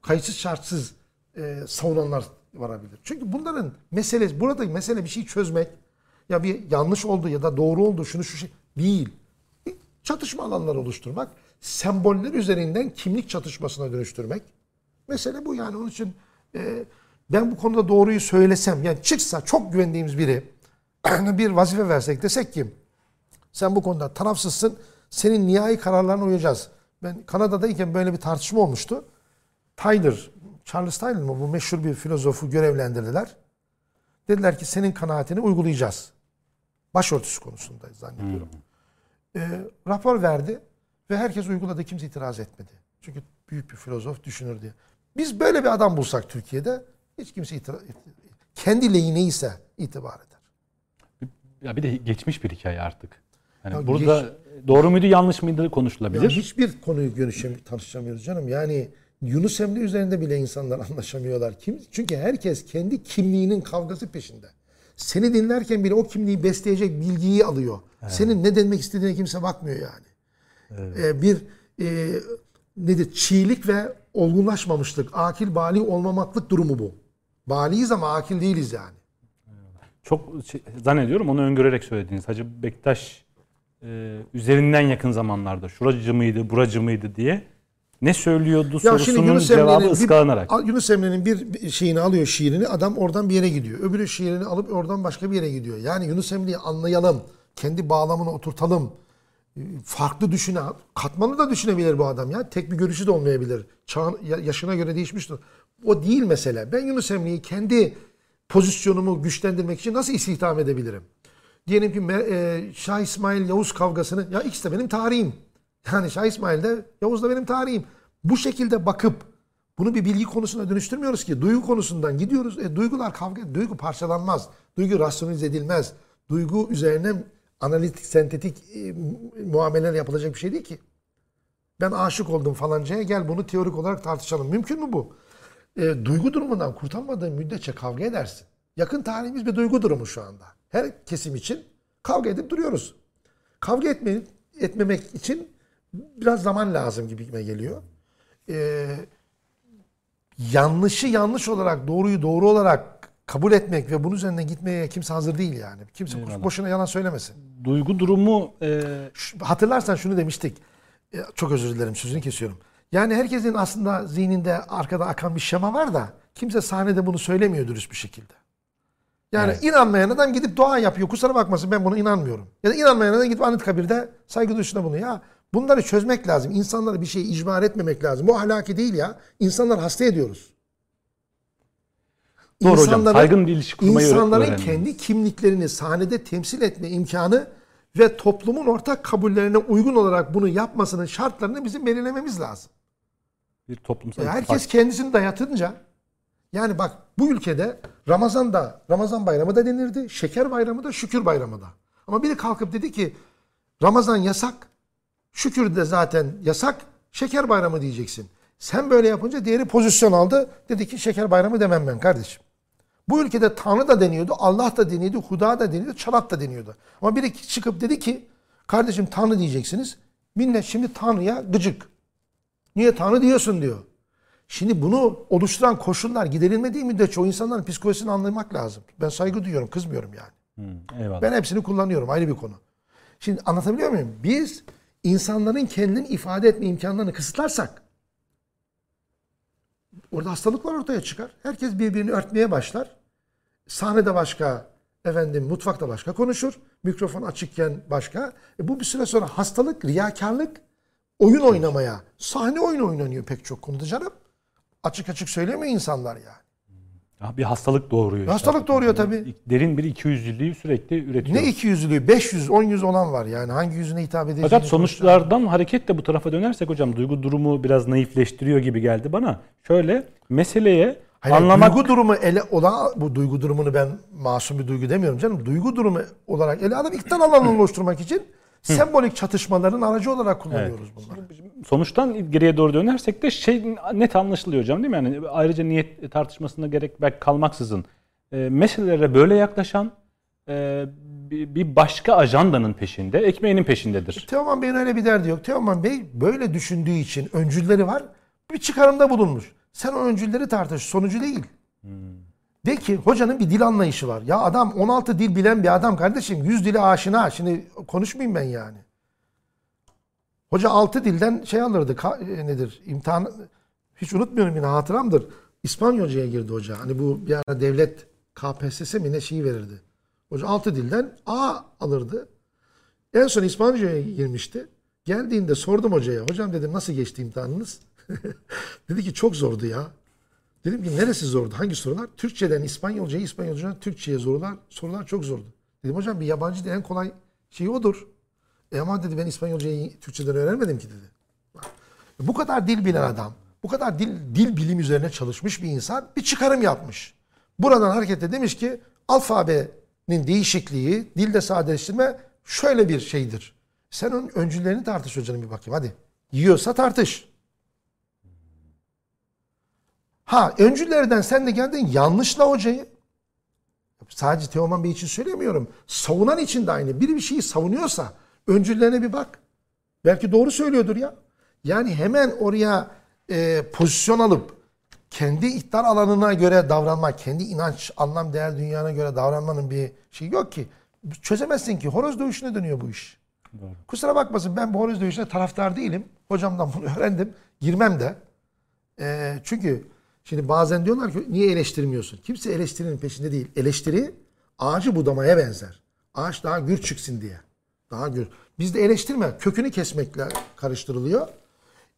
S2: kayıtsız şartsız e, savunanlar varabilir. Çünkü bunların meselesi, burada mesele bir şey çözmek, ya bir yanlış oldu ya da doğru oldu şunu şu şey değil. Çatışma alanları oluşturmak, semboller üzerinden kimlik çatışmasına dönüştürmek. Mesele bu yani onun için e, ben bu konuda doğruyu söylesem yani çıksa çok güvendiğimiz biri *clears throat* bir vazife versek desek ki sen bu konuda tarafsızsın senin nihai kararlarına uyacağız. Ben Kanada'dayken böyle bir tartışma olmuştu. Tyler, Charles Tyler mı bu meşhur bir filozofu görevlendirdiler. Dediler ki senin kanaatini uygulayacağız. Başörtüsü konusunda zannediyorum. Ee, rapor verdi ve herkes uyguladı. Kimse itiraz etmedi. Çünkü büyük bir filozof düşünür diye. Biz böyle bir adam bulsak Türkiye'de hiç kimse itiraz kendi lehine ise itibar eder.
S1: Ya bir de geçmiş bir hikaye artık. Yani
S2: Ya
S1: burada doğru muydu yanlış mıydı konuşulabilir.
S2: Ya hiçbir konuyu görüşem tartışamıyoruz canım. Yani Yunus Emre üzerinde bile insanlar *laughs* anlaşamıyorlar. Kim? Çünkü herkes kendi kimliğinin kavgası peşinde. Seni dinlerken bile o kimliği besleyecek bilgiyi alıyor. Senin ne demek istediğine kimse bakmıyor yani. Ee, bir e, nedir? Çiğlik ve olgunlaşmamışlık, akil bali olmamaklık durumu bu. Baliyiz ama akil değiliz yani.
S1: Çok şey- zannediyorum onu öngörerek söylediğiniz Hacı Bektaş e, üzerinden yakın zamanlarda şuracı mıydı, buracı mıydı diye ne söylüyordu sorusunun cevabı
S2: bir-
S1: ıskalanarak.
S2: Yunus Emre'nin bir şeyini alıyor şiirini adam oradan bir yere gidiyor. Öbürü şiirini alıp oradan başka bir yere gidiyor. Yani Yunus Emre'yi anlayalım. Kendi bağlamına oturtalım. Ee, Farklı düşüne, katmanı da düşünebilir bu adam ya. Tek bir görüşü de olmayabilir. Çağın, ya- yaşına göre değişmiştir. O değil mesele. Ben Yunus Emre'yi kendi pozisyonumu güçlendirmek için nasıl istihdam edebilirim? Diyelim ki e, Şah İsmail Yavuz kavgasını ya X de benim tarihim. Yani Şah İsmail de Yavuz da benim tarihim. Bu şekilde bakıp bunu bir bilgi konusuna dönüştürmüyoruz ki. Duygu konusundan gidiyoruz. E, duygular kavga, duygu parçalanmaz. Duygu rasyonize edilmez. Duygu üzerine analitik, sentetik e, muameleler yapılacak bir şey değil ki. Ben aşık oldum falancaya gel bunu teorik olarak tartışalım. Mümkün mü bu? E, duygu durumundan kurtulmadığın müddetçe kavga edersin. Yakın tarihimiz bir duygu durumu şu anda. Her kesim için kavga edip duruyoruz. Kavga etmeyi, etmemek için biraz zaman lazım gibi geliyor. E, yanlışı yanlış olarak, doğruyu doğru olarak kabul etmek ve bunun üzerinden gitmeye kimse hazır değil yani. Kimse
S1: Eyvallah.
S2: boşuna yalan söylemesin.
S1: Duygu durumu e,
S2: hatırlarsan şunu demiştik. E, Çok özür dilerim sözünü kesiyorum. Yani herkesin aslında zihninde arkada akan bir şema var da kimse sahnede bunu söylemiyor dürüst bir şekilde. Yani
S1: Evet.
S2: inanmayan adam gidip dua yapıyor. Kusura bakmasın ben buna inanmıyorum. Ya da inanmayan adam gidip Anıtkabir'de saygı duruşunda bunu ya. Bunları çözmek lazım. İnsanlara bir şey icbar etmemek lazım. Bu ahlaki değil ya. İnsanlar hasta ediyoruz.
S1: Doğru hocam.
S2: İnsanların-
S1: Saygın bir ilişki kurmayı
S2: İnsanların
S1: öğrenmeliyiz.
S2: kendi kimliklerini sahnede temsil etme imkanı ve toplumun ortak kabullerine uygun olarak bunu yapmasının şartlarını bizim belirlememiz lazım.
S1: bir toplumsal
S2: E, herkes
S1: ittifak.
S2: kendisini dayatınca yani bak bu ülkede Ramazan da Ramazan bayramı da denirdi. Şeker bayramı da şükür bayramı da. Ama biri kalkıp dedi ki Ramazan yasak. Şükür de zaten yasak. Şeker bayramı diyeceksin. Sen böyle yapınca diğeri pozisyon aldı. Dedi ki şeker bayramı demem ben kardeşim. Bu ülkede Tanrı da deniyordu, Allah da deniyordu, Huda da deniyordu, Çalat da deniyordu. Ama biri çıkıp dedi ki kardeşim Tanrı diyeceksiniz. Millet şimdi Tanrı'ya gıcık. Niye Tanrı diyorsun diyor. Şimdi bunu oluşturan koşullar giderilmediği müddetçe o insanların psikolojisini anlamak lazım. Ben saygı duyuyorum, kızmıyorum yani.
S1: Hı, eyvallah.
S2: Ben hepsini kullanıyorum ayrı bir konu. Şimdi anlatabiliyor muyum? Biz insanların kendini ifade etme imkanlarını kısıtlarsak orada hastalıklar ortaya çıkar. Herkes birbirini örtmeye başlar. Sahnede başka, efendim mutfakta başka konuşur. Mikrofon açıkken başka. E bu bir süre sonra hastalık, riyakarlık, oyun oynamaya, sahne oyunu oynanıyor pek çok konuda canım. Açık açık söylemiyor insanlar yani.
S1: Ya Bir hastalık doğuruyor. işte.
S2: Hastalık doğuruyor tabii.
S1: Derin bir ikiyüzlülüğü sürekli üretiyor.
S2: Ne iki yüzlülüğü, 500, 10 yüz olan var yani. Hangi yüzüne hitap edeceğini
S1: Fakat sonuçlardan hareketle bu tarafa dönersek hocam duygu durumu biraz naifleştiriyor gibi geldi bana. Şöyle meseleye
S2: Hayır,
S1: anlamak
S2: duygu durumu ele olan bu duygu durumunu ben masum bir duygu demiyorum canım. Duygu durumu olarak ele alıp iktidar alanını *laughs* oluşturmak için sembolik çatışmaların aracı olarak kullanıyoruz bunları.
S1: Sonuçtan geriye doğru dönersek de şey net anlaşılıyor hocam değil mi? Yani ayrıca niyet tartışmasına gerek belki kalmaksızın e, meselelere böyle yaklaşan e, bir, başka ajandanın peşinde, ekmeğinin peşindedir.
S2: Teoman Bey'in öyle bir derdi yok. Teoman Bey böyle düşündüğü için öncülleri var. Bir çıkarımda bulunmuş. Sen o öncülleri tartış. Sonucu değil. De ki hocanın bir dil anlayışı var. Ya adam 16 dil bilen bir adam kardeşim. 100 dili aşina. Şimdi konuşmayayım ben yani. Hoca 6 dilden şey alırdı. ka- e, nedir? İmtihan hiç unutmuyorum yine hatıramdır. İspanyolcaya girdi hoca. Hani bu bir ara devlet KPSS mi ne şeyi verirdi. Hoca 6 dilden A alırdı. En son İspanyolcaya girmişti. Geldiğinde sordum hocaya. Hocam dedim nasıl geçti imtihanınız? *laughs* Dedi ki çok zordu ya. Dedim ki neresi zordu? Hangi sorular? Türkçeden İspanyolcaya, İspanyolcadan Türkçe'ye sorular, sorular çok zordu. Dedim hocam bir yabancı dilin en kolay şeyi odur. E ama dedi ben İspanyolcayı Türkçeden öğrenmedim ki dedi. Bu kadar dil bilen adam, bu kadar dil, dil bilim üzerine çalışmış bir insan bir çıkarım yapmış. Buradan hareketle demiş ki alfabenin değişikliği, dilde sadeleştirme şöyle bir şeydir. Sen onun öncüllerini tartış hocanın bir bakayım hadi. Yiyorsa tartış. Ha öncüllerden sen de geldin yanlışla hocayı. Sadece Teoman Bey için söylemiyorum. Savunan için de aynı. Biri bir şeyi savunuyorsa öncüllerine bir bak. Belki doğru söylüyordur ya. Yani hemen oraya e, pozisyon alıp kendi iktidar alanına göre davranmak, kendi inanç, anlam, değer dünyana göre davranmanın bir şey yok ki. Çözemezsin ki. Horoz dövüşüne dönüyor bu iş. Kusura bakmasın ben bu horoz dövüşüne taraftar değilim. Hocamdan bunu *laughs* öğrendim. Girmem de. E, çünkü şimdi bazen diyorlar ki niye eleştirmiyorsun? Kimse eleştirinin peşinde değil. Eleştiri ağacı budamaya benzer. Ağaç daha gür çıksın diye. Daha gür. Bizde eleştirme kökünü kesmekle karıştırılıyor.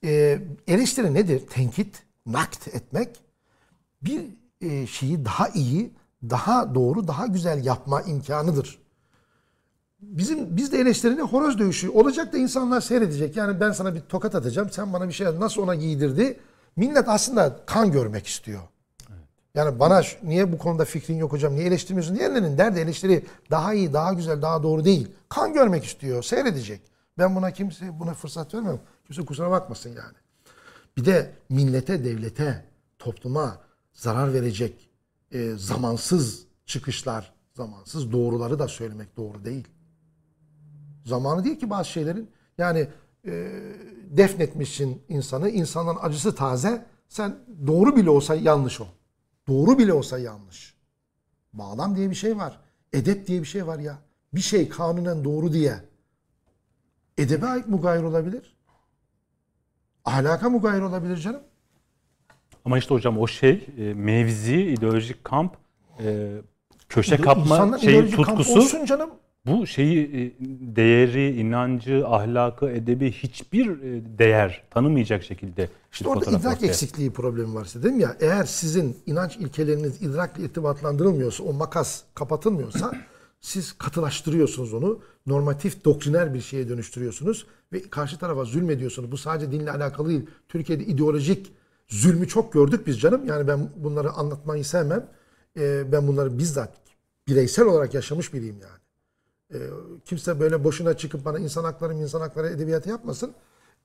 S2: E, eleştiri nedir? Tenkit, nakt etmek. Bir e, şeyi daha iyi, daha doğru, daha güzel yapma imkanıdır. bizim biz de eleştirini horoz dövüşü olacak da insanlar seyredecek. Yani ben sana bir tokat atacağım. Sen bana bir şey nasıl ona giydirdi? Millet aslında kan görmek istiyor. Yani bana niye bu konuda fikrin yok hocam? Niye eleştirmiyorsun? Diğerlerinin derdi eleştiri daha iyi, daha güzel, daha doğru değil. Kan görmek istiyor, seyredecek. Ben buna kimse buna fırsat vermem. Kimse kusura bakmasın yani. Bir de millete, devlete, topluma zarar verecek e, zamansız çıkışlar, zamansız doğruları da söylemek doğru değil. Zamanı değil ki bazı şeylerin. Yani e, defnetmişsin insanı, insanın acısı taze. Sen doğru bile olsa yanlış o. Doğru bile olsa yanlış. Bağlam diye bir şey var. Edep diye bir şey var ya. Bir şey kanunen doğru diye. Edebe ait mugayir olabilir. Ahlaka mugayir olabilir canım.
S1: Ama işte hocam o şey e, mevzi, ideolojik kamp, e, köşe kapma
S2: insanlar
S1: şeyi
S2: ideolojik kamp
S1: tutkusu
S2: olsun canım.
S1: Bu şeyi e, değeri, inancı, ahlakı, edebi hiçbir e, değer tanımayacak şekilde
S2: İşte orada idrak
S1: ortaya.
S2: eksikliği problemi var size dedim ya. Eğer sizin inanç ilkeleriniz idrakle irtibatlandırılmıyorsa, o makas kapatılmıyorsa *clears throat* siz katılaştırıyorsunuz onu. Normatif, doktriner bir şeye dönüştürüyorsunuz ve karşı tarafa zulmediyorsunuz. Bu sadece dinle alakalı değil. Türkiye'de ideolojik zulmü çok gördük biz canım. Yani ben bunları anlatmayı sevmem. Ee, ben bunları bizzat bireysel olarak yaşamış biriyim yani. Ee, kimse böyle boşuna çıkıp bana insan hakları insan hakları edebiyatı yapmasın.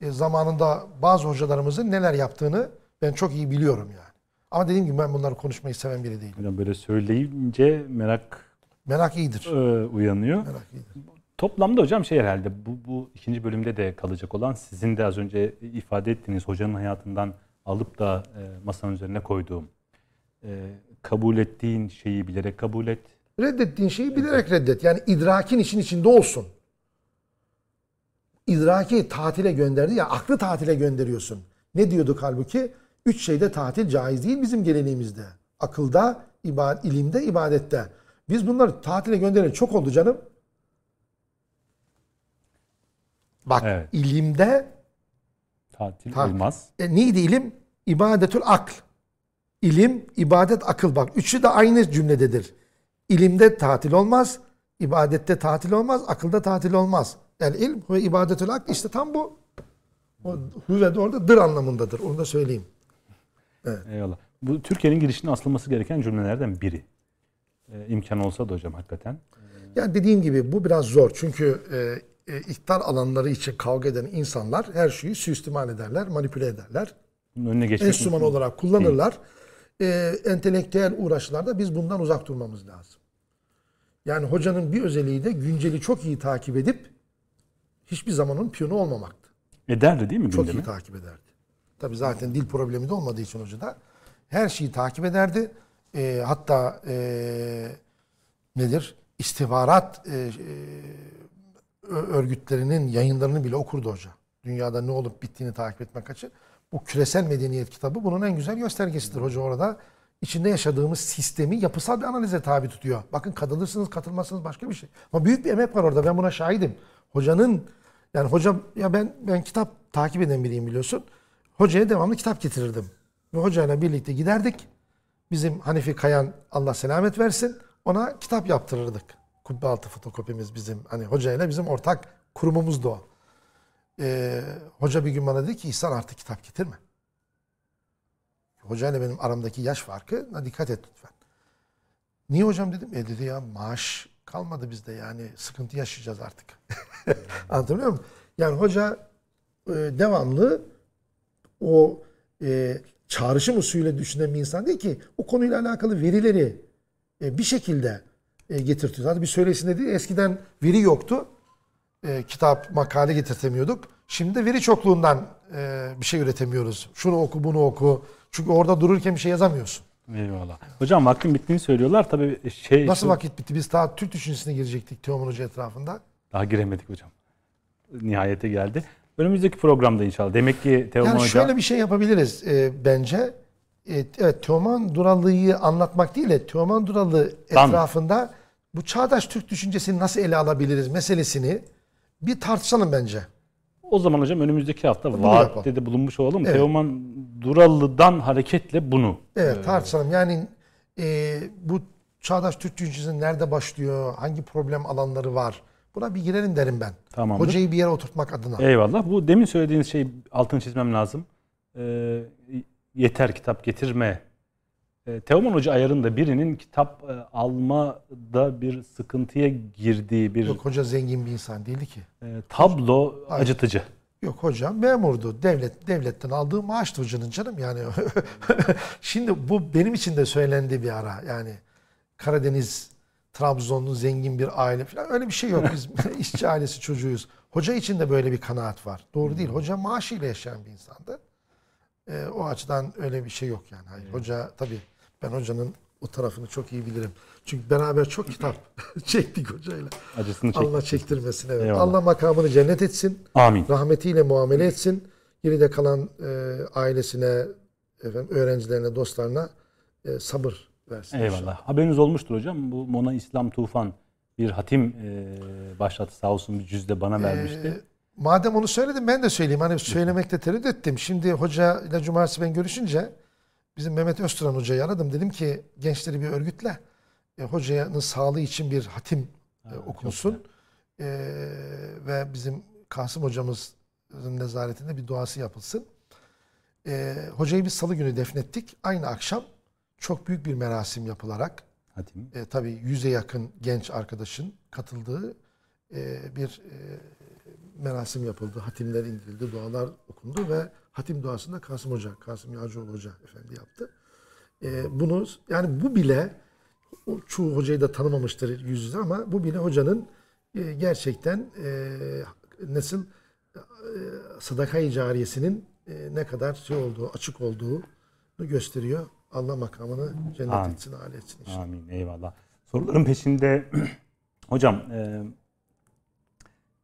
S2: E, zamanında bazı hocalarımızın neler yaptığını ben çok iyi biliyorum yani. Ama dediğim gibi ben bunları konuşmayı seven biri değilim.
S1: Hocam böyle söyleyince merak
S2: Merak iyidir.
S1: e, uyanıyor.
S2: Merak iyidir.
S1: Toplamda hocam şey herhalde bu, bu ikinci bölümde de kalacak olan sizin de az önce ifade ettiğiniz hocanın hayatından alıp da e, masanın üzerine koyduğum e, kabul ettiğin şeyi bilerek kabul et.
S2: Reddettiğin şeyi bilerek reddet. Yani idrakin işin içinde olsun. İdraki tatile gönderdi ya aklı tatile gönderiyorsun. Ne diyorduk halbuki? Üç şeyde tatil caiz değil bizim geleneğimizde. Akılda, ibad ilimde, ibadette. Biz bunları tatile gönderelim çok oldu canım. Bak
S1: Evet.
S2: ilimde
S1: Tatil
S2: Ta-
S1: olmaz.
S2: e, neydi ilim? İbadetül akl. İlim, ibadet, akıl. Bak üçü de aynı cümlededir. İlimde tatil olmaz, ibadette tatil olmaz, akılda tatil olmaz. Yani ilm ve ibadetül akl işte tam bu. O hüve de orada dır anlamındadır. Onu da söyleyeyim.
S1: Eyvallah. Bu Türkiye'nin girişine asılması gereken cümlelerden biri. E, imkan olsa da hocam hakikaten.
S2: Yani dediğim gibi bu biraz zor. Çünkü e, e, iktidar alanları için kavga eden insanlar her şeyi suistimal ederler, manipüle ederler.
S1: Bunun önüne geçmek
S2: enstrüman olarak kullanırlar. Ee, entelektüel uğraşlarda biz bundan uzak durmamız lazım. Yani hocanın bir özelliği de günceli çok iyi takip edip hiçbir zaman onun piyonu olmamaktı.
S1: Ederdi değil mi
S2: Çok
S1: gündemi?
S2: iyi takip ederdi. Tabi zaten dil problemi de olmadığı için hocada her şeyi takip ederdi. Ee, hatta ee, nedir? İstihbarat ee, ö- örgütlerinin yayınlarını bile okurdu hoca. Dünyada ne olup bittiğini takip etmek için. Bu küresel medeniyet kitabı bunun en güzel göstergesidir. Hoca orada içinde yaşadığımız sistemi yapısal bir analize tabi tutuyor. Bakın katılırsınız katılmazsınız başka bir şey. Ama büyük bir emek var orada. Ben buna şahidim. Hocanın yani hocam ya ben ben kitap takip eden biriyim biliyorsun. Hocaya devamlı kitap getirirdim. Ve hocayla birlikte giderdik. Bizim Hanifi Kayan Allah selamet versin. Ona kitap yaptırırdık. Kubbe altı fotokopimiz bizim. Hani hocayla bizim ortak kurumumuzdu o. Ee, hoca bir gün bana dedi ki İhsan artık kitap getirme. Hocayla benim aramdaki yaş farkına dikkat et lütfen. Niye hocam dedim. E dedi ya maaş kalmadı bizde yani sıkıntı yaşayacağız artık. *laughs* Anlatabiliyor muyum? Yani hoca e, devamlı o e, çağrışım usulüyle düşünen bir insan değil ki o konuyla alakalı verileri e, bir şekilde e, getirtiyor. Zaten bir söylesinde değil eskiden veri yoktu. E, kitap, makale getirtemiyorduk. Şimdi veri çokluğundan e, bir şey üretemiyoruz. Şunu oku, bunu oku. Çünkü orada dururken bir şey yazamıyorsun.
S1: Eyvallah. Hocam vaktin bittiğini söylüyorlar. Tabii şey
S2: Nasıl vakit bitti? Biz daha Türk düşüncesine girecektik Teoman Hoca etrafında.
S1: daha giremedik hocam. Nihayete geldi. Önümüzdeki programda inşallah. Demek ki Teoman
S2: Yani
S1: Hoca
S2: şöyle bir şey yapabiliriz e, bence. E, evet Teoman Duralı'yı anlatmak değil de Teoman Duralı
S1: Tam.
S2: etrafında bu çağdaş Türk düşüncesini nasıl ele alabiliriz meselesini bir tartışalım bence.
S1: o zaman hocam önümüzdeki hafta
S2: Bunu
S1: vaatte de bulunmuş olalım.
S2: Evet.
S1: Teoman Duralı'dan hareketle bunu.
S2: Evet tartışalım. Yani e, bu çağdaş Türk düşüncesi nerede başlıyor? Hangi problem alanları var? Buna bir girelim derim ben.
S1: Tamamdır.
S2: Hocayı bir yere oturtmak adına.
S1: Eyvallah. Bu demin söylediğiniz şey altını çizmem lazım. Ee, yeter kitap getirme. Ee, Teoman Hoca ayarında birinin kitap e, almada bir sıkıntıya girdiği bir
S2: Yok hoca zengin bir insan değildi ki.
S1: e, tablo
S2: Hayır.
S1: acıtıcı.
S2: Yok hocam memurdu. Devlet devletten aldığı maaştı hocanın canım yani. *laughs* Şimdi bu benim için de söylendi bir ara. Yani Karadeniz, Trabzonlu zengin bir aile falan öyle bir şey yok. Biz *laughs* *laughs* işçi ailesi çocuğuyuz. Hoca için de böyle bir kanaat var. Doğru değil. Hoca maaşıyla yaşayan bir insandı. O açıdan öyle bir şey yok yani. Hayır. Hoca tabii ben hocanın o tarafını çok iyi bilirim. Çünkü beraber çok kitap *laughs* çektik hocayla.
S1: Acısını çek.
S2: Allah çektirmesin evet.
S1: Eyvallah.
S2: Allah makamını cennet etsin
S1: Amin.
S2: rahmetiyle muamele etsin. Geride kalan e, ailesine, efendim, öğrencilerine, dostlarına e, sabır versin.
S1: Eyvallah. Haberiniz olmuştur hocam. Bu Mona İslam Tufan bir hatim e, başlattı sağ olsun bir cüzde bana vermişti.
S2: E, madem onu söyledim ben de söyleyeyim. Hani söylemekte tereddüt ettim. Şimdi hoca ile cumartesi ben görüşünce bizim Mehmet Özturan hocayı aradım. Dedim ki gençleri bir örgütle. E, hocanın sağlığı için bir hatim e, okunsun. E, ve bizim Kasım hocamızın nezaretinde bir duası yapılsın. E, hocayı biz salı günü defnettik. Aynı akşam çok büyük bir merasim yapılarak
S1: Hatim.
S2: e, tabii yüze yakın genç arkadaşın katıldığı e, bir e, merasim yapıldı. Hatimler indirildi, dualar okundu ve hatim duasını Kasım Hoca, Kasım Yağcıoğlu Hoca Efendi yaptı. E, bunu yani bu bile çoğu hocayı da tanımamıştır yüz yüze ama bu bile hocanın e, gerçekten e, nasıl e, sadaka-i cariyesinin e, ne kadar şey olduğu, açık olduğunu gösteriyor. Allah makamını cennet
S1: Amin.
S2: etsin, âli etsin inşallah.
S1: Amin. Eyvallah. Soruların peşinde *clears throat* hocam e,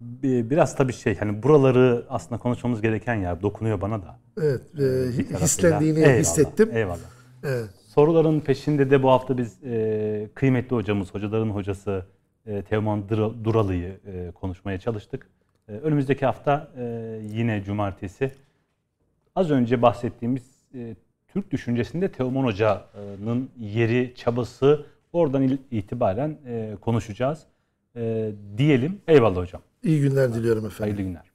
S1: biraz tabii şey hani buraları aslında konuşmamız gereken yer dokunuyor bana da.
S2: Evet, e,
S1: tarafıyla.
S2: hislendiğini
S1: Eyvallah,
S2: hissettim.
S1: Eyvallah.
S2: Evet.
S1: Soruların peşinde de bu hafta biz e, kıymetli hocamız, hocaların hocası e, Teoman Dur- Duralı'yı e, konuşmaya çalıştık. E, önümüzdeki hafta e, yine cumartesi az önce bahsettiğimiz e, Türk düşüncesinde Teoman Hoca'nın yeri, çabası oradan itibaren e, konuşacağız. E, diyelim. Eyvallah hocam.
S2: İyi günler diliyorum efendim.
S1: Hayırlı günler.